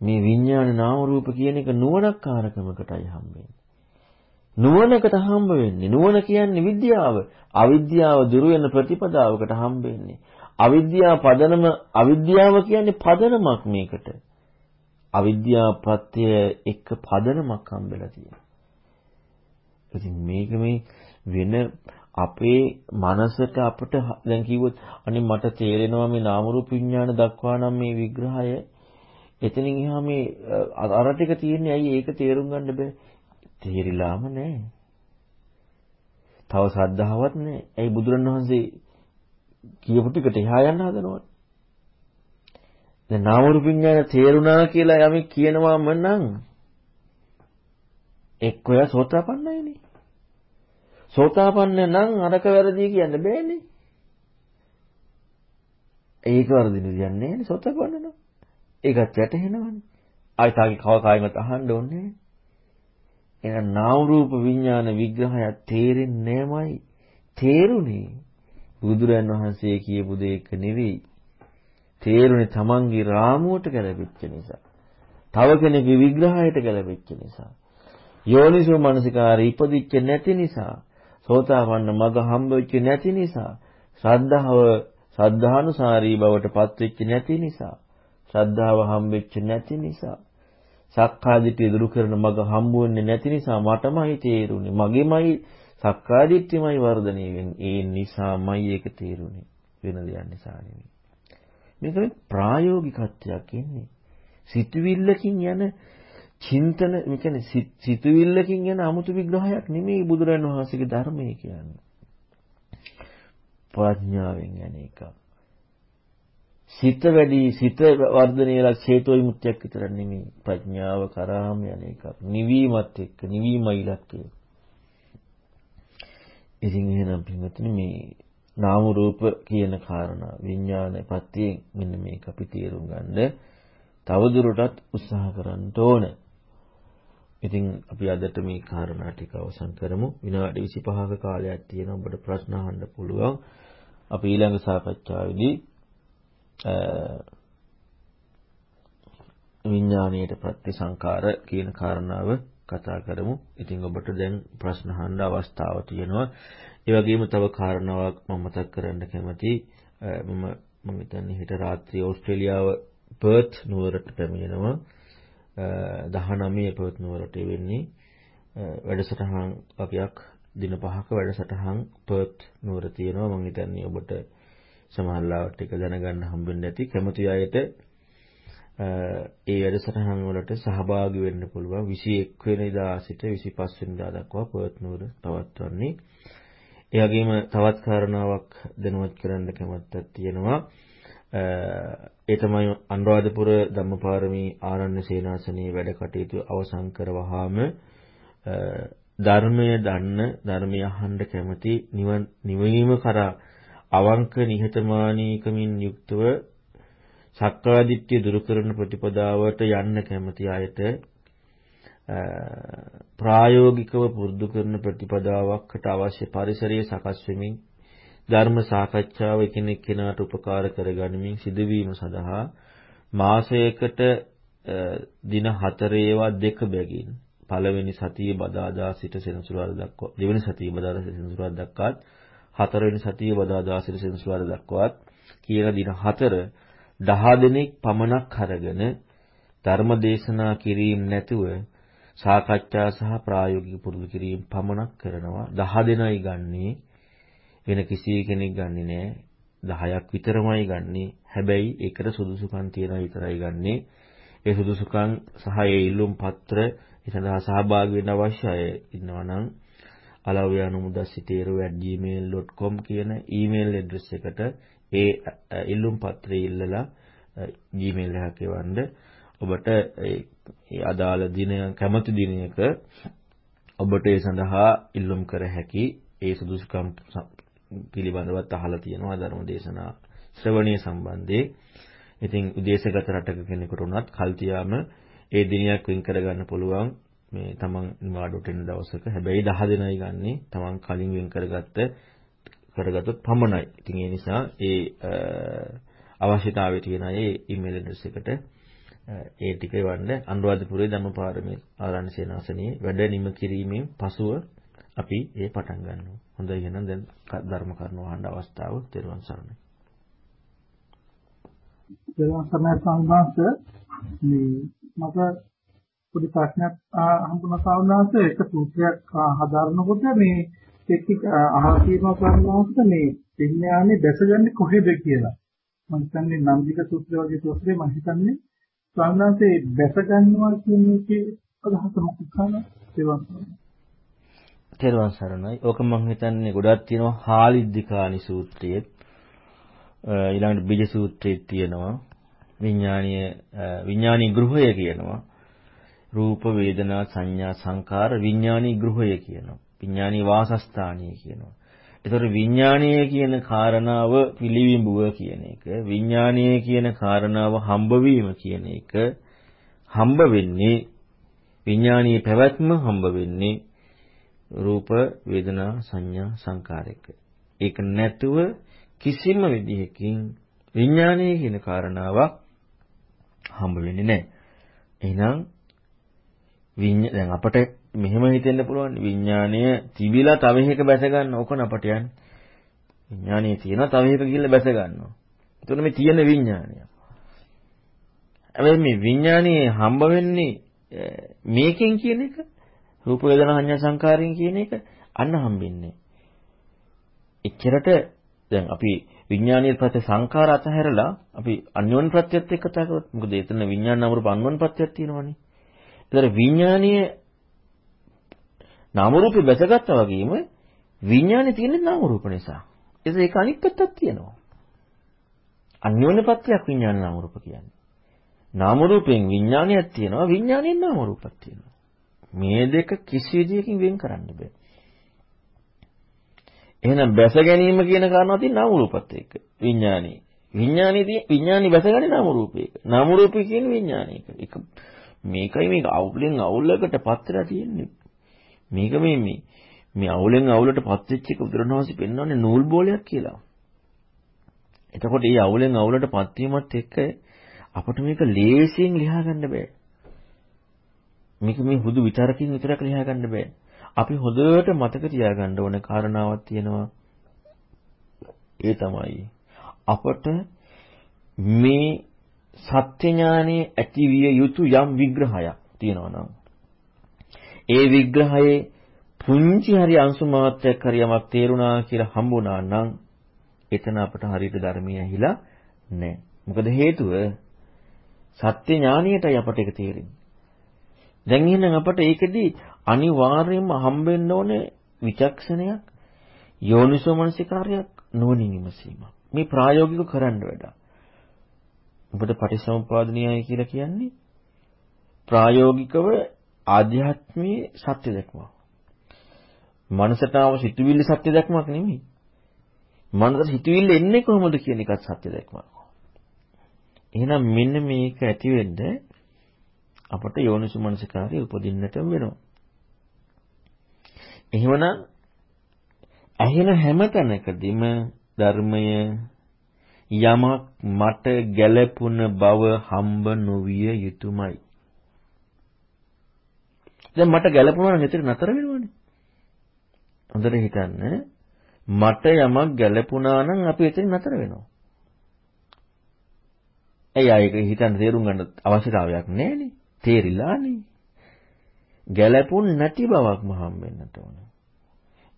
මේ විඥාන නාම රූප කියන එක නුවණකාරකමකටයි හම්බෙන්නේ. නුවණකට හම්බ වෙන්නේ. නුවණ කියන්නේ විද්‍යාව. අවිද්‍යාව දුරු වෙන ප්‍රතිපදාවකට හම්බ වෙන්නේ. අවිද්‍යාව පදනම අවිද්‍යාව කියන්නේ පදනමක් මේකට. අවිද්‍යාව ප්‍රත්‍ය එක්ක පදනමක් හම්බෙලා තියෙනවා. ඉතින් මේක මේ වෙන අපේ මනසට අපිට දැන් කිව්වොත් අනේ මට තේරෙනවා මේ නාම රූප විඥාන දක්වා නම් මේ විග්‍රහය එතනින් එහා මේ අර ටික තියෙන්නේ ඇයි ඒක තේරුම් ගන්න බෑ තේරිලාම නැහැ තව සද්ධාවක් නැහැ ඇයි බුදුරණවහන්සේ කියපු ටිකට එහා යන්න හදනවද? දැන් නාම රූප විඥාන තේරුණා කියලා යමෙක් කියනවාම නම් එක්ක ඔයා සෝතාපන්නයිනේ. සෝතාපන්න නම් අරක වැරදි කියන්න බෑනේ. ඒක වර්ධින කියන්නේ නැහැ සෝතාපන්න නම්. ඒකත් වැටහෙනවනේ. ආයි තාගේ කව කායිමත් අහන්න ඕනේ. එහෙනම් නාම රූප විඥාන විග්‍රහය තේරෙන්නේ නැමයි. තේරුණේ බුදුරන් වහන්සේ කියපු දෙයක නෙවෙයි. තේරුනේ තමන්ගේ රාමුවට ගැලපෙච්ච නිසා. තව කෙනෙකුගේ විග්‍රහයට ගැලපෙච්ච නිසා. යෝනිසෝ මනසිකාරය ඉපදිච්ච නැති නිසා. සෝතාපන්න මග හම්බ වෙච්ච නැති නිසා. ශ්‍රද්ධාව ශ්‍රද්ධානුසාරී බවට පත් වෙච්ච නැති නිසා. ශ්‍රද්ධාව හම්බෙච්ච නැති නිසා. සක්කාදිට්ඨිය දුරු කරන මඟ හම්බ වෙන්නේ නැති නිසා මටමයි තේරුනේ. මගේමයි සක්කාදිට්ඨියමයි වර්ධනය වෙන්නේ. ඒ නිසාමයි ඒක තේරුනේ. වෙන දෙයක් නිසා නෙමෙයි. මේක ප්‍රායෝගිකත්වයක් ඉන්නේ. සිතුවිල්ලකින් යන චින්තන මේ කියන්නේ සිතුවිල්ලකින් යන 아무තු විග්‍රහයක් නෙමෙයි බුදුරජාණන් වහන්සේගේ ධර්මය කියන්නේ. ප්‍රඥාවෙන් යන එකක්. සිත වැඩි සිත වර්ධනය වෙලා චේතෝ විමුක්තියක් විතර නෙමෙයි ප්‍රඥාව කරාම යන එකක්. නිවීමත් එක්ක නිවීමයි ඉලක්කය. ඉතින් එහෙනම් පින්වත්නි මේ නාම රූප කියන කාරණා විඥාන පත්‍යයෙන් මෙන්න මේක අපි තේරුම් ගන්න තවදුරටත් උත්සාහ කරන්න ඕන. ඉතින් අපි අදට මේ කාරණා ටික අවසන් කරමු. විනාඩි 25ක කාලයක් තියෙනවා ඔබට ප්‍රශ්න අහන්න පුළුවන්. අපි ඊළඟ සාකච්ඡාවේදී විඥාණයට ප්‍රතිසංකාර කියන කාරණාව කතා කරමු. ඉතින් ඔබට දැන් ප්‍රශ්න අහන්න අවස්ථාව තියෙනවා. ඒ වගේම තව කාරණාවක් මම මතක් කරන්න කැමතියි. මම මම හිතන්නේ හෙට රාත්‍රියේ ඕස්ට්‍රේලියාව පර්ත් නුවරට පැමිණෙනවා. 19 පර්ත් නුවරට වෙන්නේ. වැඩසටහන් වගේක් දින පහක වැඩසටහන් පර්ත් නුවර තියෙනවා. මම හිතන්නේ ඔබට සමහරවිට එක දැනගන්න හම්බෙන්නේ නැති කැමති අයට ඒ වැඩසටහන් වලට සහභාගී වෙන්න පුළුවන් 21 වෙනිදා සිට 25 වෙනිදා දක්වා පර්ත් නුවර පවත්වන්නේ. ඒ වගේම තවත් කාරණාවක් දැනුවත් කරන්න කැමැත්තක් තියෙනවා. ඒ තමයි අනුරාධපුර ධම්මපාරමී ආරණ්‍ය සේනාසනයේ වැඩ කටයුතු අවසන් කරවහාම ධර්මය දන්න ධර්මය අහන්න කැමති නිවන නිවීම කරා අවංක නිහතමානීකමින් යුක්තව සක්කාදිට්ඨිය දුරු කරන ප්‍රතිපදාවට යන්න කැමති අයට ප්‍රායෝගිකව පුරුදු කරන ප්‍රතිපදාවකට අවශ්‍ය පරිසරය සකස් වෙමින් ධර්ම සාකච්ඡාව එකිනෙක කෙනාට උපකාර කරගනිමින් සිදුවීම සඳහා මාසයකට දින 4 ඒවා දෙක බැගින් පළවෙනි සතියේ බදාදා සිට සෙනසුරාදා දක්වා දෙවෙනි සතියේ බදාදා සිට සෙනසුරාදා දක්වාත් හතරවෙනි සතියේ බදාදා සිට සෙනසුරාදා දක්වාත් කියන දින 4 10 දිනක් පමණක් අරගෙන ධර්ම දේශනා කිරීම නැතුව සාකච්ඡා සහ ප්‍රායෝගික පුරුදු කිරීම පමණක් කරනවා. 10 දෙනයි ගන්නේ. වෙන කිසි කෙනෙක් ගන්නෙ නෑ. 10ක් විතරමයි ගන්නෙ. හැබැයි ඒකට සුදුසුකම් තියනවා විතරයි ගන්නෙ. ඒ සුදුසුකම් සහ ඒ ඉල්ලුම් පත්‍ර ඒ සඳහා සහභාගී වෙන්න අවශ්‍ය අය ඉන්නවා නම් alawyanumudassiteru@gmail.com කියන ඊමේල් ඇඩ්‍රස් එකට ඒ ඉල්ලුම් පත්‍රය ඉල්ලලා Gmail එකක් එවන්න ඔබට ඒ අදාළ දින කැමති දිනයක ඔබට ඒ සඳහා ඉල්ලුම් කර හැකි ඒ සුදුසුකම් පිළිබඳවත් අහලා තියෙනවා ධර්ම දේශනා ශ්‍රවණීය සම්බන්ධයේ. ඉතින් උදේශගත රටක කෙනෙකුට උනත් කල් තියාම ඒ දිනයක් වෙන් කරගන්න පුළුවන් මේ තමන් නිවාඩුවට එන දවසක. හැබැයි 10 දිනයි ගන්නේ තමන් කලින් වෙන් කරගත්ත කරගත්තොත් පමණයි. ඉතින් ඒ නිසා ඒ අවශ්‍යතාවය තියෙන අය ඊමේල් ඇඩ්‍රස් එකට ඒ ටික එවන්න අනුරාධපුරයේ ධම්මපාරමී ආරණ්‍ය සේනාසනයේ වැඩ නිම කිරීමෙන් පසුව අපි ඒ පටන් ගන්නවා. හොඳයි එහෙනම් දැන් ධර්ම කරුණු අහන්න අවස්ථාව තෙරුවන් සරණයි. තෙරුවන් සරණයි සම්මාස මේ මට පොඩි ප්‍රශ්නයක් අහන්න සාවනාස එක සූත්‍රයක් හදාරනකොට මේ ටෙක්නික් අහලා තියෙනවා සාවනාස මේ විඥානේ දැසගන්නේ කොහෙද කියලා. මම හිතන්නේ නන්දික සූත්‍රය වගේ සූත්‍රේ මම හිතන්නේ සාවනාසේ දැස ගන්නවා කියන එකේ අදහස මොකක්ද? තෙරුවන් සරණයි. තෙරුවන් සරණයි. ඕක මම හිතන්නේ ගොඩක් තියෙනවා හාලිද්దికානි සූත්‍රයේ. ඊළඟට බීජ සූත්‍රයේ තියෙනවා. විඥානීය විඥානී ගෘහය කියනවා. රූප වේදනා සංඥා සංකාර විඥානී ගෘහය කියනවා. විඥානී වාසස්ථානීය කියනවා. ඒතකොට විඥානීය කියන කාරණාව පිළිවිඹුව කියන එක විඥානීය කියන කාරණාව හම්බවීම කියන එක හම්බ වෙන්නේ විඥානීය පැවැත්ම හම්බ වෙන්නේ රූප වේදනා සංඥා සංකාරයක. ඒක නැතුව කිසිම විදිහකින් විඥානය කියන කාරණාවක් හම්බ වෙන්නේ නැහැ. එහෙනම් විඤ්ඤා දැන් අපට මෙහෙම හිතෙන්න පුළුවන් විඥානය තිබිලා තව එකක බැස ගන්න ඕකන අපට යන්නේ. විඥානය තියෙනවා තව එකක ගිහිල්ලා බැස ගන්නවා. එතකොට මේ තියෙන විඥානය. හැබැයි මේ විඥානයේ හම්බ වෙන්නේ මේකෙන් කියන එක රූප වේදනා සංඥා සංකාරයෙන් කියන එක අන්න හම්බෙන්නේ. එච්චරට දැන් අපි විඥානීය ප්‍රත්‍ය සංඛාර අතහැරලා අපි අන්‍යෝන්‍ය ප්‍රත්‍යත් එක්ක කතා කරොත් මොකද එතන විඥාන නාම රූප අන්‍යෝන්‍ය ප්‍රත්‍යයක් තියෙනවනේ. ඒතර විඥානීය නාම රූපේ බැසගත්තා වගේම විඥානේ තියෙන්නේ නාම රූප නිසා. ඒත් ඒක අනිත් පැත්තක් තියෙනවා. අන්‍යෝන්‍ය ප්‍රත්‍යක් විඥාන නාම රූප කියන්නේ. නාම රූපයෙන් විඥානයක් තියෙනවා විඥානයෙන් නාම රූපයක් තියෙනවා. මේ දෙක කිසි විදියකින් වෙන් කරන්න බෑ. එහෙනම් බැස ගැනීම කියන කාරණාව තියෙන නාම රූපත් එක්ක විඥානී. විඥානී තියෙන විඥානී බැසගන්නේ නාම රූපයක. නාම රූපය කියන්නේ විඥානීක. ඒක මේකයි මේක අවුලෙන් අවුලකට පත් වෙලා තියෙන්නේ. මේක මේ මේ මේ අවුලෙන් අවුලට පත් වෙච්ච එක බුදුරණවහන්සේ පෙන්වන්නේ නූල් බෝලයක් කියලා. එතකොට මේ අවුලෙන් අවුලට පත් වීමත් එක්ක අපිට මේක ලේසියෙන් ලියා ගන්න බෑ. මේක මේ හුදු විතරකින් විතරක් ලියා ගන්න බෑ. අපි හොඳට මතක තියාගන්න ඕන කාරණාවක් තියෙනවා. ඒ තමයි අපට මේ සත්‍ය ඥානයේ ඇතිවිය යුතු යම් විග්‍රහයක් තියෙනවා නම් ඒ විග්‍රහයේ පුංචි හරි අංශු මාත්‍රයක් හරි යමක් තේරුණා කියලා හම්බුණා නම් එතන අපට හරියට ධර්මයේ ඇහිලා නැහැ. මොකද හේතුව සත්‍ය ඥානියටයි අපට ඒක තේරෙන්නේ. දැන් එහෙනම් අපට ඒකෙදී අනිවාර්යයෙන්ම හම්බෙන්න ඕනේ විචක්ෂණයක් යෝනිසෝමනසිකාරයක් නොනින් විමසීමක්. මේ ප්‍රායෝගිකව කරන්න වැඩ. ඔබට පටිසමුපාදනීයයි කියලා කියන්නේ ප්‍රායෝගිකව ආධ්‍යාත්මී සත්‍ය දැක්මක්. මනසට ආව සිතුවිලි සත්‍ය දැක්මක් නෙමෙයි. මනසට සිතුවිල්ල එන්නේ කොහොමද කියන එකත් සත්‍ය දැක්මක්. එහෙනම් මෙන්න මේක ඇති වෙන්න අපට යෝනිසුමනසිකාරය උපදින්නට වෙනවා. එහෙමනම් ඇහෙන හැම තැනකදීම ධර්මය යමක් මට ගැළපුණ බව හම්බ නොවිය යුතුයමයි. දැන් මට ගැළපුණා නම් එතන නතර වෙනවනේ. හොඳට හිතන්න මට යමක් ගැළපුණා නම් අපි එතන නතර වෙනවා. ඇයි ආයෙක හිතන්න තේරුම් ගන්න අවශ්‍යතාවයක් නැහැනේ. තේරිලානේ. ගැළපුන් නැති බවක්ම හම්බෙන්නට ඕන.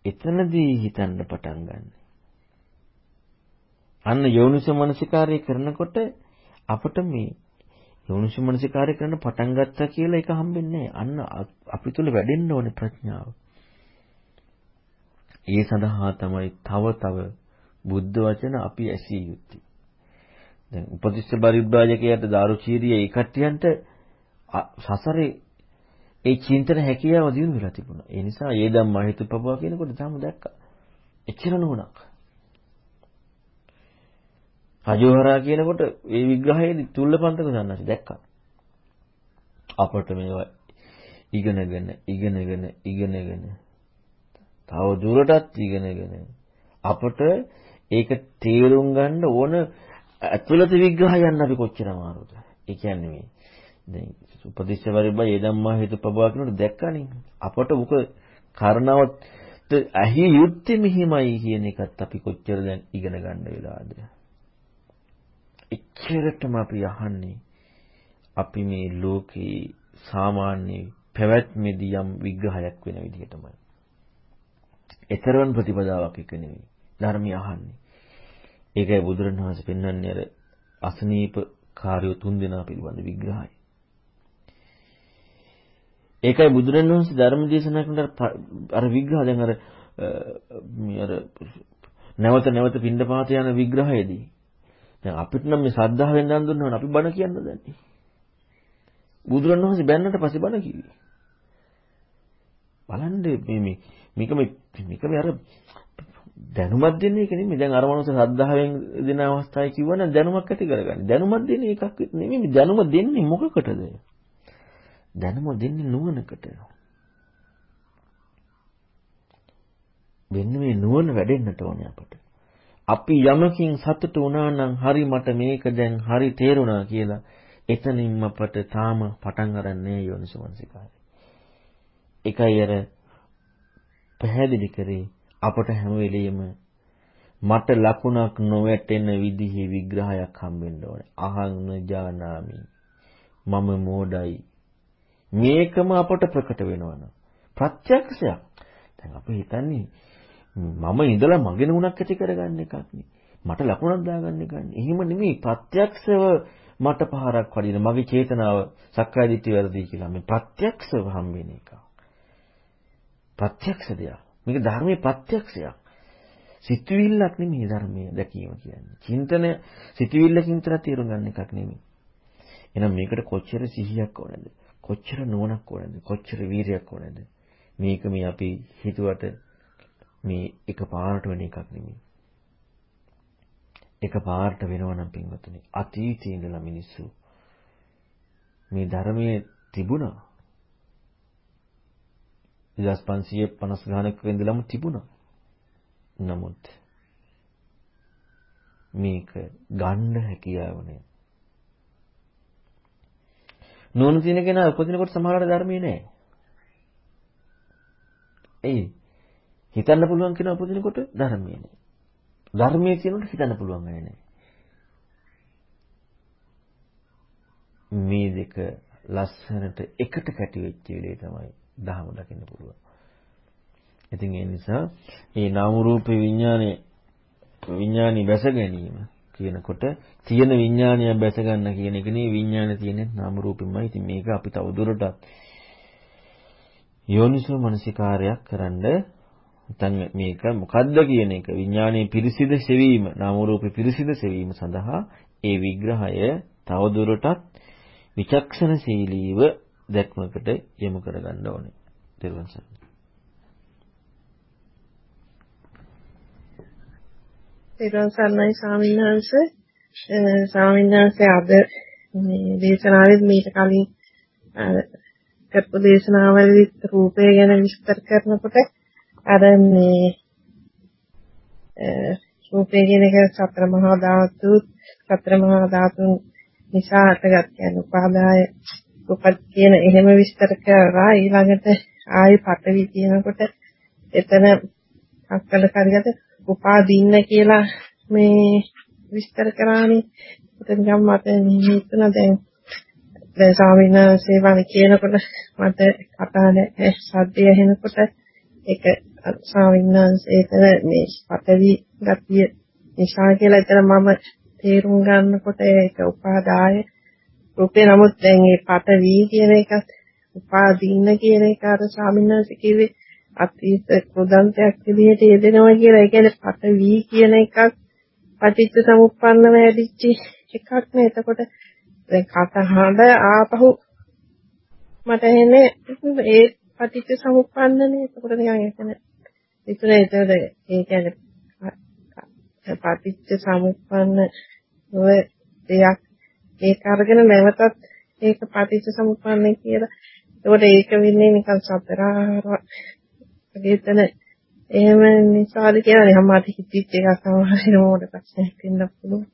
එතනදී හිතන්න පටන් ගන්න. අන්න යෝනිසමනසිකාරය කරනකොට අපට මේ යෝනිසමනසිකාරය කරන්න පටන් ගත්තා කියලා එක හම්බෙන්නේ අන්න අපි තුල වැඩෙන්න ඕනේ ප්‍රඥාව. ඒ සඳහා තමයි තව තව බුද්ධ වචන අපි ඇසිය යුත්තේ. දැන් උපතිස්ස පරිබ්‍රාජකයාට දාරුචීරිය ඒ කට්ටියන්ට සසරේ ඒ චින්තන හැකියාව දිනු වෙලා තිබුණා. ඒ නිසා ඒ ධම්මා හේතුපබව කියනකොට තාම දැක්කා. එච්චර නෝනක්. අජෝහරා කියනකොට ඒ විග්‍රහයේදී තුල්ලපන්තක සන්නසි දැක්කා. අපට මේවා ඉගෙනගෙන ඉගෙනගෙන ඉගෙනගෙන තව දුරටත් ඉගෙනගෙන අපට ඒක තේරුම් ගන්න ඕන ඇතුළත විග්‍රහයන් අපි කොච්චර අමාරුද. ඒ කියන්නේ මේ දැන් උපදිස්ස පරිබ්බය ඒ ධම්මා හේතුපබවා කියනකොට දැක්කනේ. අපට උක කරනවත් ඇහි යුත්තේ මෙහිමයි කියන එකත් අපි කොච්චර දැන් ඉගෙන ගන්න වෙලාද. එච්චරටම අපි අහන්නේ අපි මේ ලෝකේ සාමාන්‍ය පැවැත්මේදී යම් විග්‍රහයක් වෙන විදිහටමයි. ඊතරවන් ප්‍රතිපදාවක් එක නෙවෙයි. ධර්මය අහන්නේ. ඒකයි බුදුරණවහන්සේ පෙන්වන්නේ අර අසනීප කාර්යෝ තුන් දෙනා පිළිබඳ විග්‍රහය. ඒකයි බුදුරණවහන්සේ ධර්ම දේශනා කරනකොට අර විග්‍රහ දැන් අර මේ අර නැවත නැවත පින්ඩපාත යන විග්‍රහයේදී දැන් අපිට නම් මේ ශ්‍රද්ධාවෙන් දන් දුන්නාම අපි බණ කියන්න දන්නේ. බුදුරණවහන්සේ බැන්නට පස්සේ බණ කිව්වේ. බලන්න මේ මේ මේක මේ මේක මේ අර දැනුමක් දෙන්නේ ඒක නෙමෙයි. දැන් අර මනුස්ස ශ්‍රද්ධාවෙන් දෙන අවස්ථාවේ කිව්වනම් දැනුමක් ඇති කරගන්න. දැනුමක් දෙන්නේ එකක් නෙමෙයි. දැනුම දෙන්නේ මොකකටද? දැනුම දෙන්නේ නුවණකට. වෙන්නේ මේ නුවණ වැඩෙන්නට ඕනේ අපට. අපි යමකින් සතුට වුණා නම් හරි මට මේක දැන් හරි තේරුණා කියලා එතනින්ම අපට තාම පටන් ගන්නෑ යෝනිසමනසිකාරය. එකයි අර පැහැදිලි කරේ අපට හැම වෙලෙම මට ලකුණක් නොවැටෙන විදිහේ විග්‍රහයක් හම්බෙන්න ඕනේ. අහං නජානාමි. මම මෝඩයි. මේකම අපට ප්‍රකට වෙනවනම් ප්‍රත්‍යක්ෂයක්. දැන් අපි හිතන්නේ මම ඉඳලා මගේ නුණක් ඇති කරගන්න එකක් නේ. මට ලකුණක් දාගන්න එකක් නේ. එහෙම නෙමෙයි ප්‍රත්‍යක්ෂව මට පහරක් වදින මගේ චේතනාව සක්කාය දිට්ඨිය වැරදි කියලා මේ ප්‍රත්‍යක්ෂව හම්බෙන එක. ප්‍රත්‍යක්ෂ දෙයක්. මේක ධර්මයේ ප්‍රත්‍යක්ෂයක්. සිතුවිල්ලක් නෙමෙයි ධර්මයේ දැකීම කියන්නේ. චින්තන සිතුවිල්ලකින් විතර තේරුම් ගන්න එකක් නෙමෙයි. එහෙනම් මේකට කොච්චර සිහියක් ඕනද? කොච්චර නුවණක් ඕනද? කොච්චර වීරියක් ඕනද? මේක මේ අපි හිතුවට මේ එක පාරට වෙන එකක් නෙමෙයි. එක පාරට වෙනවා නම් පින්වතුනි අතීතයේ ඉඳලා මිනිස්සු මේ ධර්මයේ තිබුණා. 2550 ගානක ඉඳලම තිබුණා. නමුත් මේක ගන්න හැකියාව නෑ. නුවණ තියෙන කෙනා උපදිනකොට සමහරවල් ධර්මයේ නෑ. එයි. හිතන්න පුළුවන් කෙනා උපදිනකොට ධර්මයේ නෑ ධර්මයේ කියනකොට හිතන්න පුළුවන් වෙන්නේ නැහැ. මේ දෙක ලස්සනට එකට කැටි වෙච්ච වෙලේ තමයි ධහම දකින්න පුළුවන්. ඉතින් ඒ නිසා මේ නාම රූප විඥානේ විඥානි බැස ගැනීම කියනකොට තියෙන විඥානය බැස ගන්න කියන එක නේ විඥානේ තියෙන නාම රූපෙමයි. ඉතින් මේක අපි තවදුරටත් යෝනිසෝ මනසිකාරයක් කරන්න නැත්නම් මේක මොකද්ද කියන එක විඥානයේ පිරිසිදු සෙවීම නාම රූපේ පිරිසිදු සෙවීම සඳහා ඒ විග්‍රහය තවදුරටත් විචක්ෂණශීලීව දැක්මකට යොමු කරගන්න ඕනේ. දෙවන් සරණයි. දෙවන් සරණයි ස්වාමීන් වහන්සේ ස්වාමීන් වහන්සේ අද මේ දේශනාවෙත් මීට කලින් කරපු දේශනාවලදී රූපය ගැන විස්තර කරනකොට අර මේ රූපේ කියන එක සතර මහා ධාතු සතර මහා ධාතුන් නිසා හටගත් කියන්නේ උපාදාය උපත් කියන එහෙම විස්තර කරලා ඊළඟට ආයි පටවි කියනකොට එතන අක්කල කරගත උපාදීන්න කියලා මේ විස්තර කරානේ. එතන ගම් මට හිතුණා. දැන් දැන් ස්වාමීන් වහන්සේ වගේ කියනකොට මට කතාවේ සද්දය ඇහෙනකොට ඒක ස්වාමීන් වහන්සේතර මේ පටවි ගතිය නිසා කියලා එතන මම තේරුම් ගන්නකොට ඒක උපාදාය රූපේ නමුත් දැන් මේ පටවි කියන එකත් උපාදීන කියන එක අර ස්වාමීන් වහන්සේ කිව්වේ අතීත කුදන්තයක් විදිහට යෙදෙනවා කියලා. ඒ කියන්නේ පටවි කියන එකක් පටිච්ච සමුප්පන්නව ඇදිච්ච එකක් නේ. එතකොට දැන් කතහඬ ආපහු මට එන්නේ ඒ පටිච්ච සමුප්පන්නනේ. එතකොට නිකන් එතන විතර එතකොට ඒ කියන්නේ පටිච්ච සමුප්පන්න ඔය දෙයක් ඒක අරගෙන නැවතත් ඒක පටිච්ච සමුප්පන්න කියලා. එතකොට ඒක වෙන්නේ නිකන් සතරාර එතන එහෙම නිසාද කියලා නිකන් මට හිතෙච්ච එකක් තමයි මොකට ප්‍රශ්නයක් වෙන්න පුළුවන්.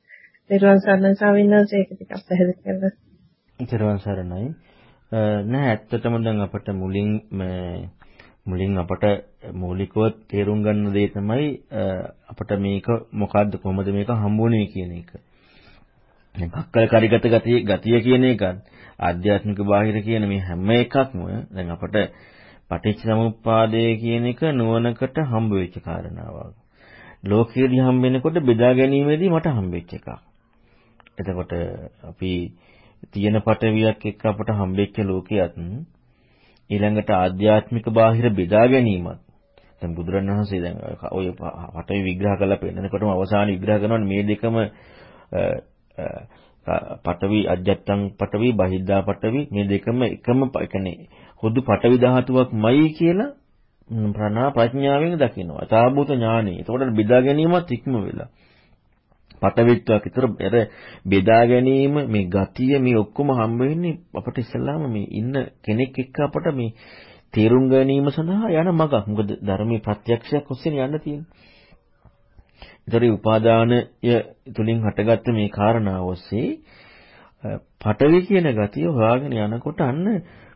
නිර්වාණ සරණ සාවින්නන්ස ඒක ටිකක් පැහැදිලි කරලා. නිර්වාණ සරණයි. නෑ ඇත්තටම දැන් අපිට මුලින් මුලින් අපට මූලිකව තේරුම් ගන්න දේ තමයි අපට මේක මොකද්ද කොහොමද මේක හම්බුනේ කියන එක. දැන් කක්කල කරිගත ගතිය ගතිය කියන එකත් ආධ්‍යාත්මික බාහිර කියන මේ හැම එකක්ම දැන් අපට පටිච්ච සමුප්පාදය කියන එක නුවණකට හම්බ වෙච්ච කාරණාවක්. ලෝකයේදී හම්බ වෙනකොට බෙදා ගැනීමේදී මට හම්බෙච්ච එකක්. එතකොට අපි තියෙන පටවියක් එක්ක අපට හම්බෙච්ච ලෝකයක් ඊළඟට ආධ්‍යාත්මික බාහිර බෙදා ගැනීමත් දැන් බුදුරණවහන්සේ දැන් ඔය පටවි විග්‍රහ කරලා පෙන්නනකොටම අවසාන විග්‍රහ කරනවා මේ දෙකම පටවි අජත්තං පටවි බහිද්දා පටවි මේ දෙකම එකම කියන්නේ හුදු පටවි ධාතුවක්මයි කියලා ප්‍රණා ප්‍රඥාවෙන් දකිනවා. තාභූත ඥානෙ. එතකොට බෙදා ගැනීමත් ඉක්ම වෙලා. පටවිත්වයක් විතර අර බෙදා ගැනීම මේ ගතිය මේ ඔක්කොම හම්බ වෙන්නේ අපිට ඉස්සල්ලාම මේ ඉන්න කෙනෙක් එක්ක අපට මේ තේරුම් ගැනීම සඳහා යන මගක්. මොකද ධර්මයේ ප්‍රත්‍යක්ෂයක් ඔස්සේ යන්න තියෙන්නේ. ඒතරේ උපාදානය තුලින් හටගත්ත මේ කාරණාව ඔස්සේ පටවි කියන ගතිය හොයාගෙන යනකොට අන්න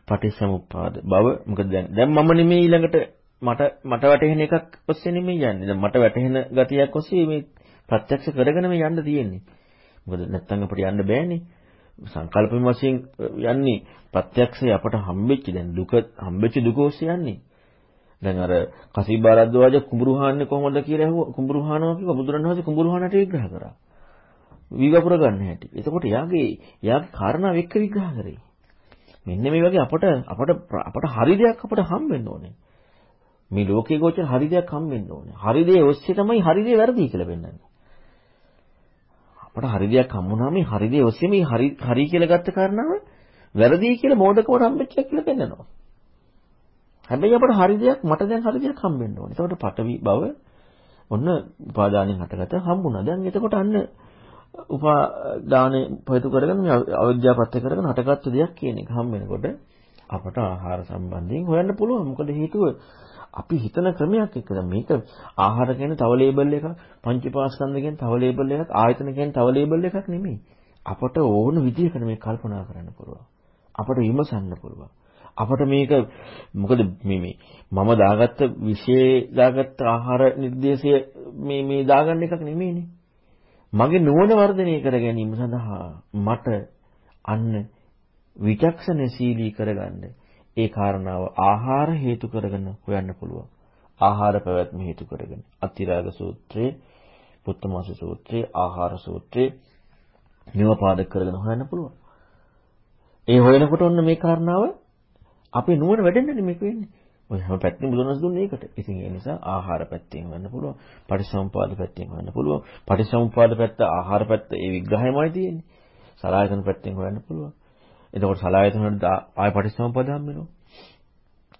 පටිච්චසමුප්පාද බව මොකද දැන් දැන් මම නෙමෙයි ඊළඟට මට මට වැටහෙන එකක් ඔස්සේ නෙමෙයි යන්නේ. දැන් මට වැටහෙන ගතියක් ඔස්සේ මේ ප්‍රත්‍යක්ෂ කරගෙන මේ යන්න තියෙන්නේ. මොකද නැත්තම් අපිට යන්න බෑනේ. සංකල්පයෙන් වශයෙන් යන්නේ ප්‍රත්‍යක්ෂය අපට හම්බෙච්ච දැන් දුක හම්බෙච්ච දුක ඔස්සේ යන්නේ. දැන් අර කසීබාරද්දවාජ කුඹුරුහාන්නේ කොහොමද කියලා ඇහුවා කුඹුරුහානවා කිව්වා බුදුරණවහන්සේ කුඹුරුහානට විග්‍රහ කරා. විවපුර ගන්න හැටි. එතකොට යාගේ යාගේ කාරණාව එක්ක විග්‍රහ කරේ. මෙන්න මේ වගේ අපට අපට අපට හරි දෙයක් අපට හම්බෙන්න ඕනේ. මේ ලෝකේ ගෝචර හරි දෙයක් හම්බෙන්න ඕනේ. හරි දේ ඔස්සේ තමයි හරි දේ වැරදි කියලා පෙන්වන්නේ. අපට හරි දෙයක් හම්බුනාම මේ හරි දේ ඔස්සේ මේ හරි හරි කියලා ගත්ත කාරණාව වැරදි කියලා මෝඩකමට හම්බෙච්ච එක කියලා පෙන්වනවා. හැබැයි අපට හරි දෙයක් මට දැන් හරි දෙයක් හම්බෙන්න ඕනේ. එතකොට පටවි බව ඔන්න උපාදානෙන් හටගත හම්බුණා. දැන් එතකොට අන්න උපාදානේ පයතු කරගෙන මේ අවිද්‍යාවපත්‍ය කරගෙන හටගත්තු දෙයක් කියන එක හම් වෙනකොට අපට ආහාර සම්බන්ධයෙන් හොයන්න පුළුවන්. මොකද හේතුව අපි හිතන ක්‍රමයක් එක්ක මේක ආහාර කියන්නේ තව ලේබල් එකක්, පංචපාස්කන්ධ කියන්නේ තව ලේබල් එකක්, ආයතන කියන්නේ තව ලේබල් එකක් නෙමෙයි. අපට ඕන විදිහකට මේක කල්පනා කරන්න පුළුවන්. අපට විමසන්න පුළුවන්. අපට මේක මොකද මේ මේ මම දාගත්ත විශේෂ දාගත්ත ආහාර නිර්දේශය මේ මේ දාගන්න එකක් නෙමෙයිනේ. මගේ නුවණ වර්ධනය කර ගැනීම සඳහා මට අන්න විචක්ෂණශීලී කරගන්න ඒ කාරණාව ආහාර හේතු කරගෙන හොයන්න පුළුවන්. ආහාර පැවැත්ම හේතු කරගෙන. අතිරාග සූත්‍රයේ, පුත්තමාස සූත්‍රයේ, ආහාර සූත්‍රයේ මේවා පාදක කරගෙන හොයන්න පුළුවන්. ඒ හොයනකොට ඔන්න මේ කාරණාව අපේ නුවණ වැඩෙන්නේ මේක වෙන්නේ. ඔය හැම පැත්තෙම බුදුනස් දුන්නේ ඒකට. ඉතින් ඒ නිසා ආහාර පැත්තෙන් වෙන්න පුළුවන්. පටිසමුපාද පැත්තෙන් වෙන්න පුළුවන්. පටිසමුපාද පැත්ත ආහාර පැත්ත ඒ විග්‍රහයමයි තියෙන්නේ. සලායතන පැත්තෙන් හොයන්න පුළුවන්. එතකොට සලායතන වලට ආය පටිසමුපාද හම්බ වෙනවා.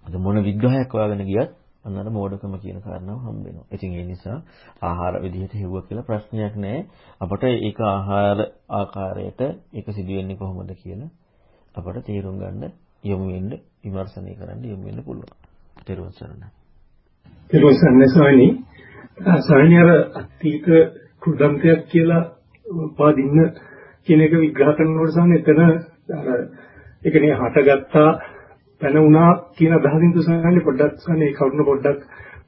අද මොන විග්‍රහයක් හොයාගෙන ගියත් අන්න අර මෝඩකම කියන කාරණාව හම්බ වෙනවා. ඉතින් ඒ නිසා ආහාර විදිහට හෙව්ව කියලා ප්‍රශ්නයක් නැහැ. අපට ඒක ආහාර ආකාරයට ඒක සිදුවෙන්නේ කොහොමද කියලා අපට තේරුම් ගන්න යොමු වෙන්න විමර්ශනය කරන්න යොමු වෙන්න පුළුවන්. තෙරුවන් සරණයි. තෙරුවන් සරණයි ස්වාමීනි. ස්වාමීනි අර අතීත කුඩම්තයක් කියලා උපාදින්න කියන එක විග්‍රහ කරනකොට ස්වාමීනි එතන අර ඒ කියන්නේ හටගත්තා පැන වුණා කියන අදහසින් තුසන්නේ පොඩ්ඩක් ස්වාමීනි ඒ කවුරුන පොඩ්ඩක්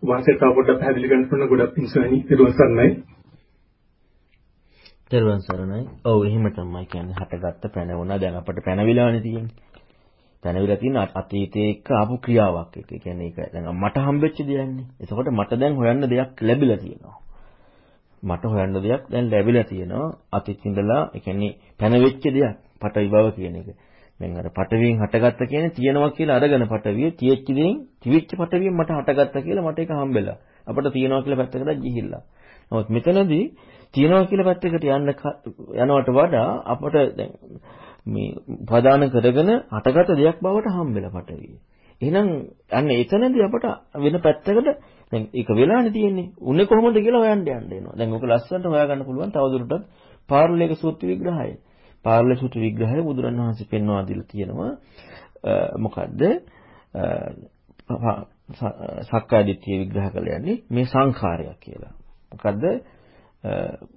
වාසයට තව පොඩ්ඩක් පැහැදිලි කරන්න පුළුවන් ගොඩක් පිංසුවනි තෙරුවන් සරණයි. තෙරුවන් සරණයි. ඔව් එහෙම තමයි කියන්නේ හටගත්ත පැන වුණා දැන් අපිට පැනවිලානේ තියෙන්නේ. පැනවිලා තියෙන අතීතයේ එක්ක ආපු ක්‍රියාවක් එක. ඒ කියන්නේ ඒක දැන් මට හම්බෙච්ච දෙයක්නේ. එතකොට මට දැන් හොයන්න දෙයක් ලැබිලා තියෙනවා. මට හොයන්න දෙයක් දැන් ලැබිලා තියෙනවා. අතීත ඉඳලා ඒ කියන්නේ පැනවෙච්ච දෙයක්. පටවි බව කියන එක. දැන් අර පටවියෙන් හටගත්ත කියන්නේ තියෙනවා කියලා අරගෙන පටවිය තියෙච්ච දෙයින් තිවිච්ච පටවියෙන් මට හටගත්ත කියලා මට ඒක හම්බෙලා. අපිට තියෙනවා කියලා පැත්තකට ගිහිල්ලා. නමුත් මෙතනදී තියෙනවා කියලා පැත්තකට යන්න යනවට වඩා අපට දැන් මේ උපාදාන කරගෙන හටගත දෙයක් බවට හම්බෙලා පටවිය. එහෙනම් අන්න එතනදී අපට වෙන පැත්තකට දැන් ඒක වෙලානේ තියෙන්නේ. උන්නේ කොහොමද කියලා හොයන්න යන්න වෙනවා. දැන් ඔක ලස්සනට හොයාගන්න පුළුවන් තවදුරටත් පාරලේක සූත්‍ර විග්‍රහය. පාරලේ සූත්‍ර විග්‍රහය බුදුරණවහන්සේ පෙන්වා දීලා තියෙනවා. මොකද්ද? සක්කාය දිට්ඨිය විග්‍රහ කරලා යන්නේ මේ සංඛාරයක් කියලා. මොකද්ද?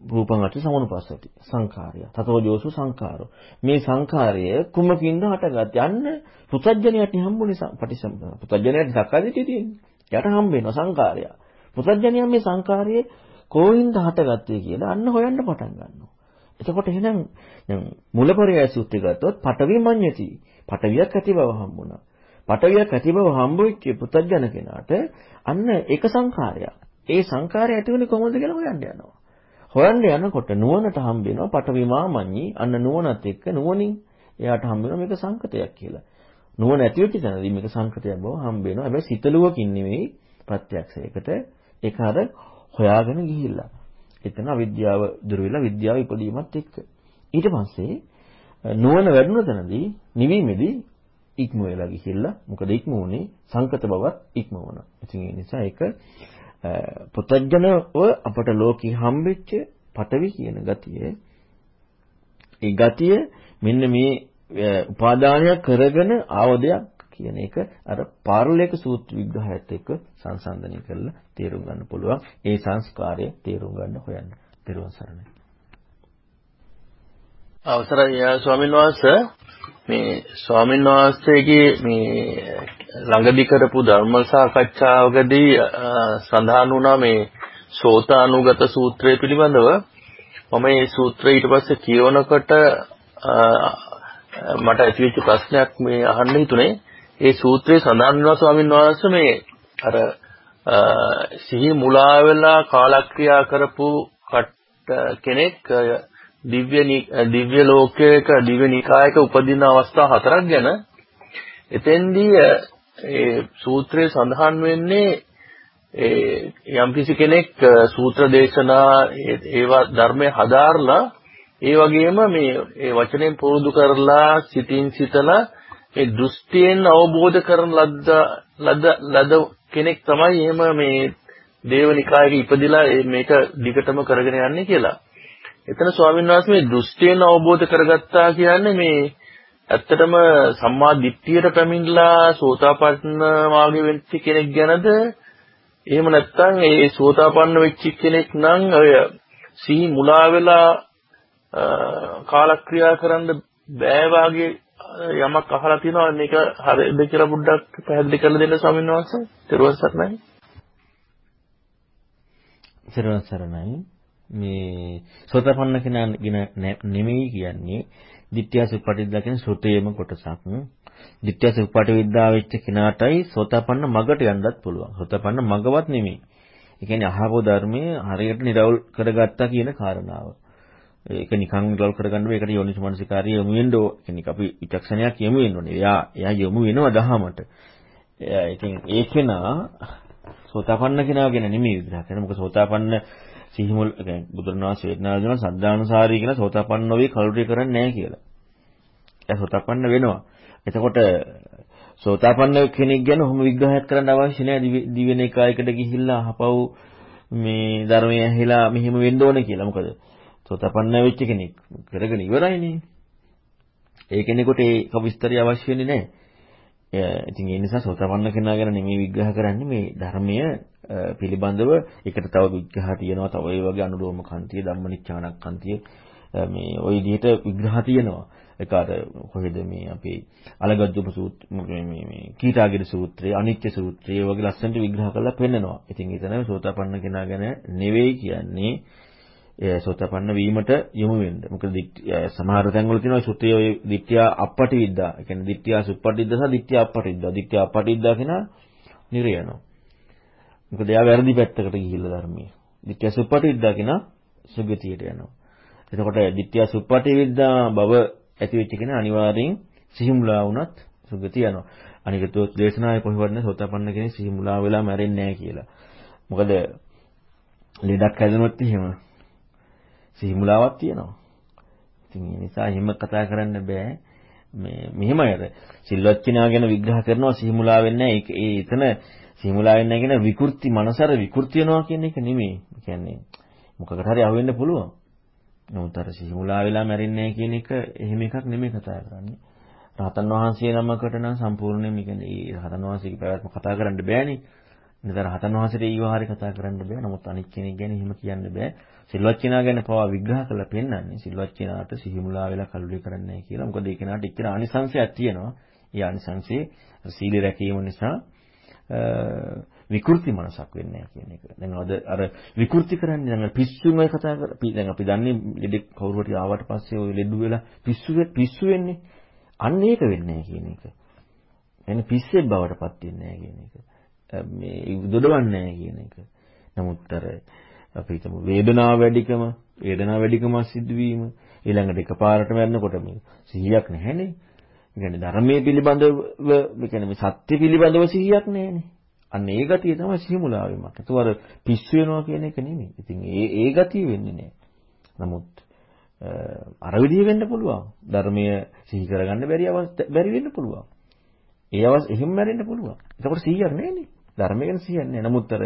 රූපං අට සමුනුපස්සති සංඛාරය තතෝ ජෝසු සංඛාරෝ මේ සංඛාරය කුමකින්ද හටගත් යන්න පුතඥයට හම්බුනේ පටිසම් පුතඥයට සක්කාදිටිය තියෙන්නේ යට හම්බ වෙනවා සංඛාරය පුතඥය මේ සංඛාරයේ කොයින්ද හටගත්තේ කියලා අන්න හොයන්න පටන් ගන්නවා එතකොට එහෙනම් දැන් මුලපරයය සූත්‍රය ගත්තොත් පටවි මඤ්ඤති පටවියක් ඇති බව හම්බුණා පටවියක් ඇති බව හම්බෙච්ච පුතඥ කෙනාට අන්න ඒක සංඛාරයක් ඒ සංඛාරය ඇති වෙන්නේ කොහොමද කියලා හොයන්න යනවා හොයන්න යනකොට නුවණට හම්බ වෙනවා පටවිමාමඤ්ඤි අන්න නුවණත් එක්ක නුවණින් එයාට හම්බ වෙනවා මේක සංකතයක් කියලා. නුවණ ඇති වෙච්ච තැනදී මේක සංකතයක් බව හම්බ වෙනවා. හැබැයි සිතලුවකින් නෙවෙයි ප්‍රත්‍යක්ෂයකට ඒක අර හොයාගෙන ගිහිල්ලා. එතන අවිද්‍යාව දුර වෙලා විද්‍යාව ඉපදීමත් එක්ක. ඊට පස්සේ නුවණ වැඩුණ තැනදී නිවීමේදී ඉක්ම වෙලා ගිහිල්ලා මොකද ඉක්ම වුනේ සංකත බවත් ඉක්ම වුණා. ඉතින් ඒ නිසා ඒක පුතඥව අපට ලෝකේ හම්බෙච්ච පටවි කියන ගතිය ඒ ගතිය මෙන්න මේ උපාදානය කරගෙන ආවදයක් කියන එක අර පාරලේක සූත්‍ර විග්‍රහයත් එක්ක සංසන්දනය කරලා තේරුම් ගන්න පුළුවන්. ඒ සංස්කාරය තේරුම් ගන්න හොයන්න. පෙරවන් සරණයි. අවසරයි ස්වාමීන් වහන්සේ. මේ ස්වාමීන් වහන්සේගේ මේ ළඟදී කරපු ධර්ම සාකච්ඡාවකදී සඳහන් වුණා මේ සෝතානුගත සූත්‍රය පිළිබඳව. මම මේ සූත්‍රය ඊට පස්සේ කියවනකොට මට ඇතිවෙච්ච ප්‍රශ්නයක් මේ අහන්න හිතුනේ. ඒ සූත්‍රයේ සඳහන් වෙනවා ස්වාමීන් වහන්සේ මේ අර සිහි මුලා වෙලා කාලක්‍රියා කරපු කෙනෙක් දිව්‍ය දිව්‍ය ලෝකයක දිව්‍ය නිකායක උපදින අවස්ථා හතරක් ගැන එතෙන්දී ඒ සූත්‍රයේ සඳහන් වෙන්නේ ඒ යම්කිසි කෙනෙක් සූත්‍ර දේශනා ඒවා ධර්මයේ හදාarලා ඒ වගේම මේ ඒ වචනෙන් පුරුදු කරලා සිතින් සිතලා ඒ දෘෂ්ටියෙන් අවබෝධ කරන ලද්ද ලද ලද කෙනෙක් තමයි එහෙම මේ දේවනිකායක ඉපදිලා මේක දිගටම කරගෙන යන්නේ කියලා. එතන ස්වාමීන් වහන්සේ මේ දෘෂ්ටියෙන් අවබෝධ කරගත්තා කියන්නේ මේ ඇත්තටම සම්මා දිට්ඨියට පැමිණලා සෝතාපන්න මාර්ගෙ වෙච්ච කෙනෙක් ගැනද එහෙම නැත්නම් ඒ සෝතාපන්න වෙච්ච කෙනෙක් නම් ඔය සිහි මුලා වෙලා කාලක්‍රියා කරන්න බෑ වාගේ යමක් අහලා තියෙනවා මේක හරියද කියලා පොඩ්ඩක් පැහැදිලි කරලා දෙන්න ස්වාමීන් වහන්සේ. ත්‍රිවංශ සරණයි. ත්‍රිවංශ සරණයි. මේ සෝතපන්න කෙනා නෙමෙයි කියන්නේ ditthya suppatidda කියන සුතේම කොටසක්. ditthya suppatidda වෙච්ච කෙනාටයි සෝතපන්න මගට යන්නත් පුළුවන්. සෝතපන්න මගවත් නෙමෙයි. ඒ කියන්නේ අහපෝ ධර්මයේ හරියට නිරවුල් කරගත්තා කියන කාරණාව. ඒක නිකන් නිරවුල් කරගන්න මේකට යෝනිසමනසිකාරිය යොමු වෙන්න ඕ. කියන්නේ අපි විචක්ෂණයක් යොමු වෙන්න ඕනේ. එයා එයා යොමු වෙනවා දහමට. ඉතින් ඒ කෙනා සෝතාපන්න කෙනා ගැන නෙමෙයි විග්‍රහ කරන්නේ. මොකද සෝතාපන්න සිහිමුල් කියන්නේ බුදුරණවහන්සේ වේදනාව දෙන සද්ධානුසාරී කියන සෝතාපන්න නොවේ කලුරිය කරන්නේ නැහැ කියලා. එයා සෝතාපන්න වෙනවා. එතකොට සෝතාපන්න කෙනෙක් ගැන ඔහොම විග්‍රහයක් කරන්න අවශ්‍ය නැහැ දිවෙන එකයකට ගිහිල්ලා අහපව් මේ ධර්මය ඇහිලා මෙහෙම වෙන්න ඕනේ කියලා. මොකද සෝතාපන්න වෙච්ච කෙනෙක් කරගෙන ඉවරයිනේ. ඒ කෙනෙකුට ඒක විස්තරය අවශ්‍ය වෙන්නේ නැහැ. ඉතින් ඒ නිසා සෝතපන්න කෙනා ගැන නෙමෙයි විග්‍රහ කරන්නේ මේ ධර්මය පිළිබඳව එකට තව විග්‍රහ තියෙනවා තව ඒ වගේ අනුලෝම කන්තිය ධම්මනිච්ඡානක් කන්තිය මේ ওই විදිහට විග්‍රහ තියෙනවා ඒක අර කොහෙද මේ අපේ අලගද්දුප සූත්‍ර මේ මේ කීටාගිරි සූත්‍රය අනිත්‍ය සූත්‍රය වගේ ලස්සනට විග්‍රහ කරලා පෙන්නනවා ඉතින් ඒතන සෝතපන්න කෙනා ගැන නෙවෙයි කියන්නේ සෝතපන්න වීමට යොමු වෙන්න. මොකද සමහර තැන්වල තියෙනවා සුත්තේ ඔය දිට්ඨිය අපපටි විද්දා. ඒ කියන්නේ දිට්ඨිය සුප්පටි විද්දා සහ දිට්ඨිය අපපටි විද්දා. දිට්ඨිය අපපටි විද්දා කියන නිරය යනවා. මොකද එයා වැරදි පැත්තකට ගිහිල්ලා ධර්මයේ. දිට්ඨිය සුප්පටි විද්දා කියන සුගතියට යනවා. එතකොට දිට්ඨිය සුප්පටි විද්දා බව ඇති වෙච්ච කෙනා අනිවාර්යෙන් සිහිමුලා වුණත් සුගතිය යනවා. අනික දේශනාවේ කොහොමද සෝතපන්න කෙනෙක් සිහිමුලා වෙලා මැරෙන්නේ නැහැ කියලා. මොකද ලෙඩක් හැදෙනොත් එහෙම සිහිමුලාවක් තියෙනවා. ඉතින් ඒ නිසා එහෙම කතා කරන්න බෑ. මේ මෙහෙමයි අර සිල්වත් කෙනා ගැන විග්‍රහ කරනවා සිහිමුලා වෙන්නේ ඒක ඒ එතන සිහිමුලා වෙන්නේ කියන විකෘති මනසර විකෘති වෙනවා කියන එක නෙමෙයි. කියන්නේ මොකකට හරි අහුවෙන්න පුළුවන්. නමුත් අර සිහිමුලා වෙලා මැරෙන්නේ කියන එක එහෙම එකක් නෙමෙයි කතා කරන්නේ. රහතන් වහන්සේ නමකට නම් සම්පූර්ණයෙන්ම කියන්නේ ඒ රහතන් වහන්සේගේ පැවැත්ම කතා කරන්න බෑනේ. නේද රහතන් වහන්සේට ඊව හරි කතා කරන්න බෑ. නමුත් අනික් කෙනෙක් ගැන එහෙම කියන්න බෑ. සිල්වත් කෙනා ගැන පවා විග්‍රහ කරලා පෙන්නන්නේ සිල්වත් කෙනාට සිහිමුලා වෙලා කලුරිය කරන්නේ නැහැ කියලා. මොකද ඒ කෙනාට එච්චර ආනිසංශයක් තියෙනවා. ඒ ආනිසංශේ සීල රැකීම නිසා විකෘති මනසක් වෙන්නේ නැහැ කියන එක. දැන් අද අර විකෘති කරන්නේ දැන් පිස්සුම කතා කර දැන් අපි දන්නේ ලෙඩ කවුරු හරි ආවට පස්සේ ওই ලෙඩු වෙලා පිස්සු පිස්සු වෙන්නේ. අන්න ඒක වෙන්නේ නැහැ කියන එක. එන්නේ පිස්සෙක් බවට පත් වෙන්නේ නැහැ කියන එක. මේ දොඩවන්නේ නැහැ කියන එක. නමුත් අර අපි හිතමු වේදනාව වැඩිකම, වේදනාව වැඩිකම සිදුවීම ඊළඟට එකපාරට මැරෙනකොට මේ සිහියක් නැහැනේ. ඒ කියන්නේ ධර්මයේ පිළිබඳව, ඒ කියන්නේ මේ සත්‍ය පිළිබඳව සිහියක් නැහැනේ. අන්න ඒ ගතිය තමයි සිහිමුලාවෙමක්. ඒක අර පිස්සු වෙනවා කියන එක නෙමෙයි. ඉතින් ඒ ඒ ගතිය වෙන්නේ නැහැ. නමුත් අර විදිහ වෙන්න පුළුවන්. ධර්මය සිහි කරගන්න බැරි බැරි වෙන්න පුළුවන්. ඒ අවස් එහෙම මැරෙන්න පුළුවන්. එතකොට 100ක් නැහැනේ. ධර්මය ගැන 100ක් නැහැ. නමුත් අර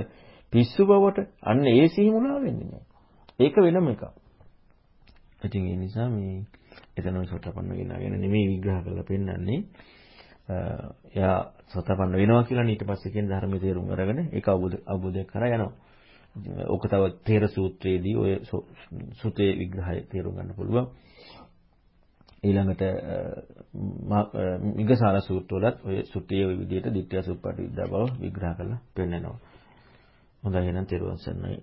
පිස්සු බවට අන්න ඒ සිහිමුලා වෙන්නේ නැහැ. ඒක වෙනම එකක්. ඉතින් ඒ නිසා මේ එතනම සෝතපන්න වෙනා ගැන නෙමෙයි විග්‍රහ කරලා පෙන්නන්නේ. එයා සෝතපන්න වෙනවා කියලා ඊට පස්සේ කියන ධර්මයේ තේරුම් අරගෙන ඒක අවබෝධ අවබෝධයක් කරා යනවා. ඔක තව තේර සූත්‍රයේදී ඔය සුතේ විග්‍රහය තේරුම් ගන්න පුළුවන්. ඊළඟට මිගසාර සූත්‍රවලත් ඔය සුත්තිය ওই විදිහට ditthya suppati විද්‍යා බව විග්‍රහ කරලා පෙන්නනවා. හොඳයි එහෙනම් තෙරුවන් සරණයි.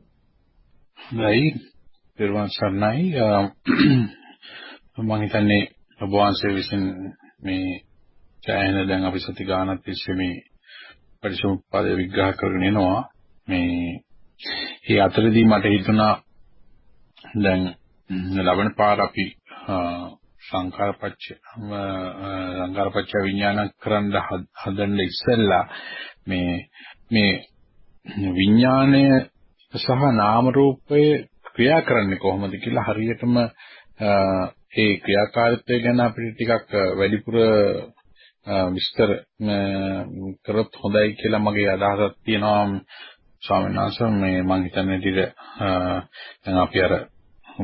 හොඳයි. තෙරුවන් සරණයි. මම හිතන්නේ ඔබ වහන්සේ විසින් මේ සෑහෙන දැන් අපි සති ගානක් තිස්සේ මේ පරිසම්පාදේ විග්‍රහ කරගෙන එනවා මේ මේ අතරදී මට හිතුණා දැන් ලබන පාර අපි සංකාරපච්ච සංකාරපච්ච විඥාන කරන්න හදන්න ඉස්සෙල්ලා මේ මේ විඥාණය සහ නාම රූපයේ ක්‍රියා කරන්නේ කොහොමද කියලා හරියටම ඒ ක්‍රියාකාරීත්වය ගැන අපිට ටිකක් වැඩිපුර විස්තර කරොත් හොඳයි කියලා මගේ අදහසක් තියෙනවා. ස්වාමීන් වහන්සේ මේ මම හිතන්නේ ටික දැන් අපි අර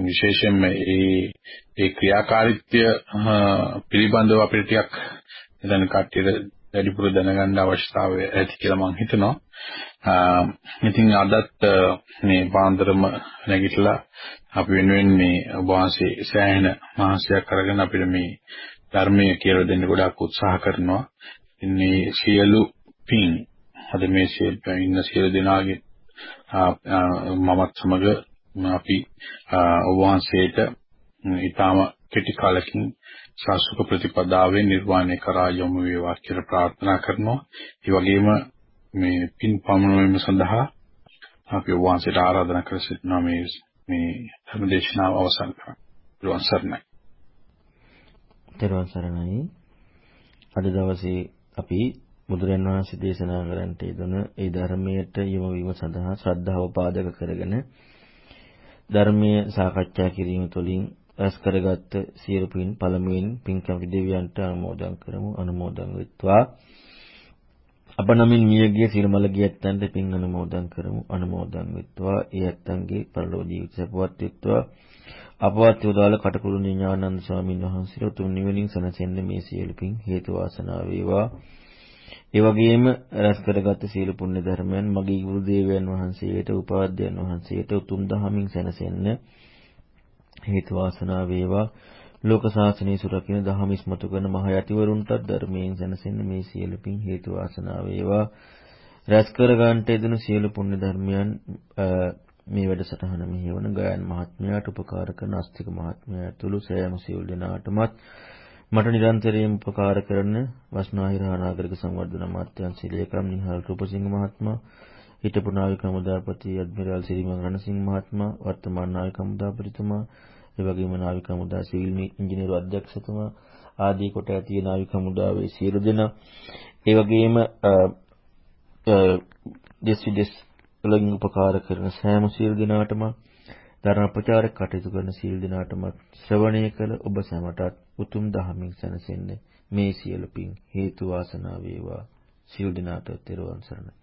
විශේෂයෙන්ම ඒ ඒ ක්‍රියාකාරීත්වය පිළිබඳව අපිට ටිකක් දැන් කට්ටියට වැඩිපුර දැනගන්න අවශ්‍යතාවය ඇති කියලා මම හිතනවා. ඉතින් අදත් මේ පාන්දරම නැගිටලා අපි වෙනුවෙන් මේ ඔබ වහන්සේ සෑහෙන මහන්සියක් අරගෙන අපිට මේ ධර්මයේ කියලා දෙන්න ගොඩාක් උත්සාහ කරනවා. ඉන්නේ සියලු පින් අද මේ සියලු ඉන්න සියලු දෙනාගේ මමත් සමග අපි ඔබ වහන්සේට ඊටාම කෙටි කාලෙකින් ශාස්ත්‍රික ප්‍රතිපදාවේ නිර්වාණය කරා යොමු වේවා කියලා ප්‍රාර්ථනා කරනවා. ඒ වගේම මේ පින් පමුණුවීම සඳහා අපි ඔබ වහන්සේට ආරාධනා කර සිටිනවා මේ මේ ධර්මදේශනාව අවසන් කරන්න. ඊළඟ සරණයි. තෙරුවන් සරණයි. අද දවසේ අපි බුදුරන් වහන්සේ දේශනා කරන්නට යෙදුන ඒ ධර්මයට යොමු වීම සඳහා ශ්‍රද්ධාව පාදක කරගෙන ධර්මීය සාකච්ඡා කිරීම තුළින් රැස් කරගත් සියලු පින් පළමුවෙන් පින්කම් දෙවියන්ට අනුමෝදන් කරමු. අනුමෝදන් වෙත්වා. අප නමින් මියගිය සිරිමලගේ ඇත්තන්ට පින් අනුමෝදන් කරමු. අනුමෝදන් වෙත්වා. ඒ ඇත්තන්ගේ පරලෝක ජීවිත සපවත් වෙත්වා. අපවත් උදාල කටකුරු ඥානানন্দ ස්වාමීන් වහන්සේට උතුම් නිවනින් සැනසෙන්න මේ සියලු පින් හේතු වාසනා වේවා. ඒ වගේම රැස් කරගත් සියලු පුණ්‍ය ධර්මයන් මගේ ගුරු දේවයන් වහන්සේට උපාධ්‍යයන් වහන්සේට උතුම් දහමින් සැනසෙන්න හේතු වාසනා වේවා. ලෝක ශාසනය සුරකින්න දහම ඉස්මතු කරන මහ යතිවරුන්ටත් ධර්මයෙන් සැනසෙන්න මේ සියලු පින් හේතු වාසනා වේවා. රැස් කර ගන්නට යෙදුණු සියලු පුණ්‍ය ධර්මයන් මේ වැඩසටහන මෙහෙවන ගයන් මහත්මයාට උපකාර කරන අස්තික මහත්මයා ඇතුළු සෑම සියලු දෙනාටමත් මට නිරන්තරයෙන් උපකාර කරන වස්නාහිර නාගරික සංවර්ධන අමාත්‍යාංශ ලේකම් නිහාල් රූපසිංහ මහත්මයා හිටපු නාවික හමුදාපති ඇඩ්මිරාල් සිරිමන් රණසිංහ මහත්මයා වර්තමාන නාවික හමුදාපතිතුමා ඒ වගේම නාවික හමුදා සිවිල් ඉංජිනේරු අධ්‍යක්ෂතුමා ආදී කොට ඇති නාවික හමුදාවේ සියලු දෙනා. ඒ වගේම දෙස් විදෙස් වලින් උපකාර කරන සෑම සියලු දෙනාටම ධර්ම ප්‍රචාරක කටයුතු කරන සියලු දෙනාටම ශ්‍රවණය කළ ඔබ සැමටත් උතුම් දහමින් සැනසෙන්නේ මේ සියලු පින් හේතු වාසනා වේවා. සියලු දෙනාට තෙරුවන් සරණයි.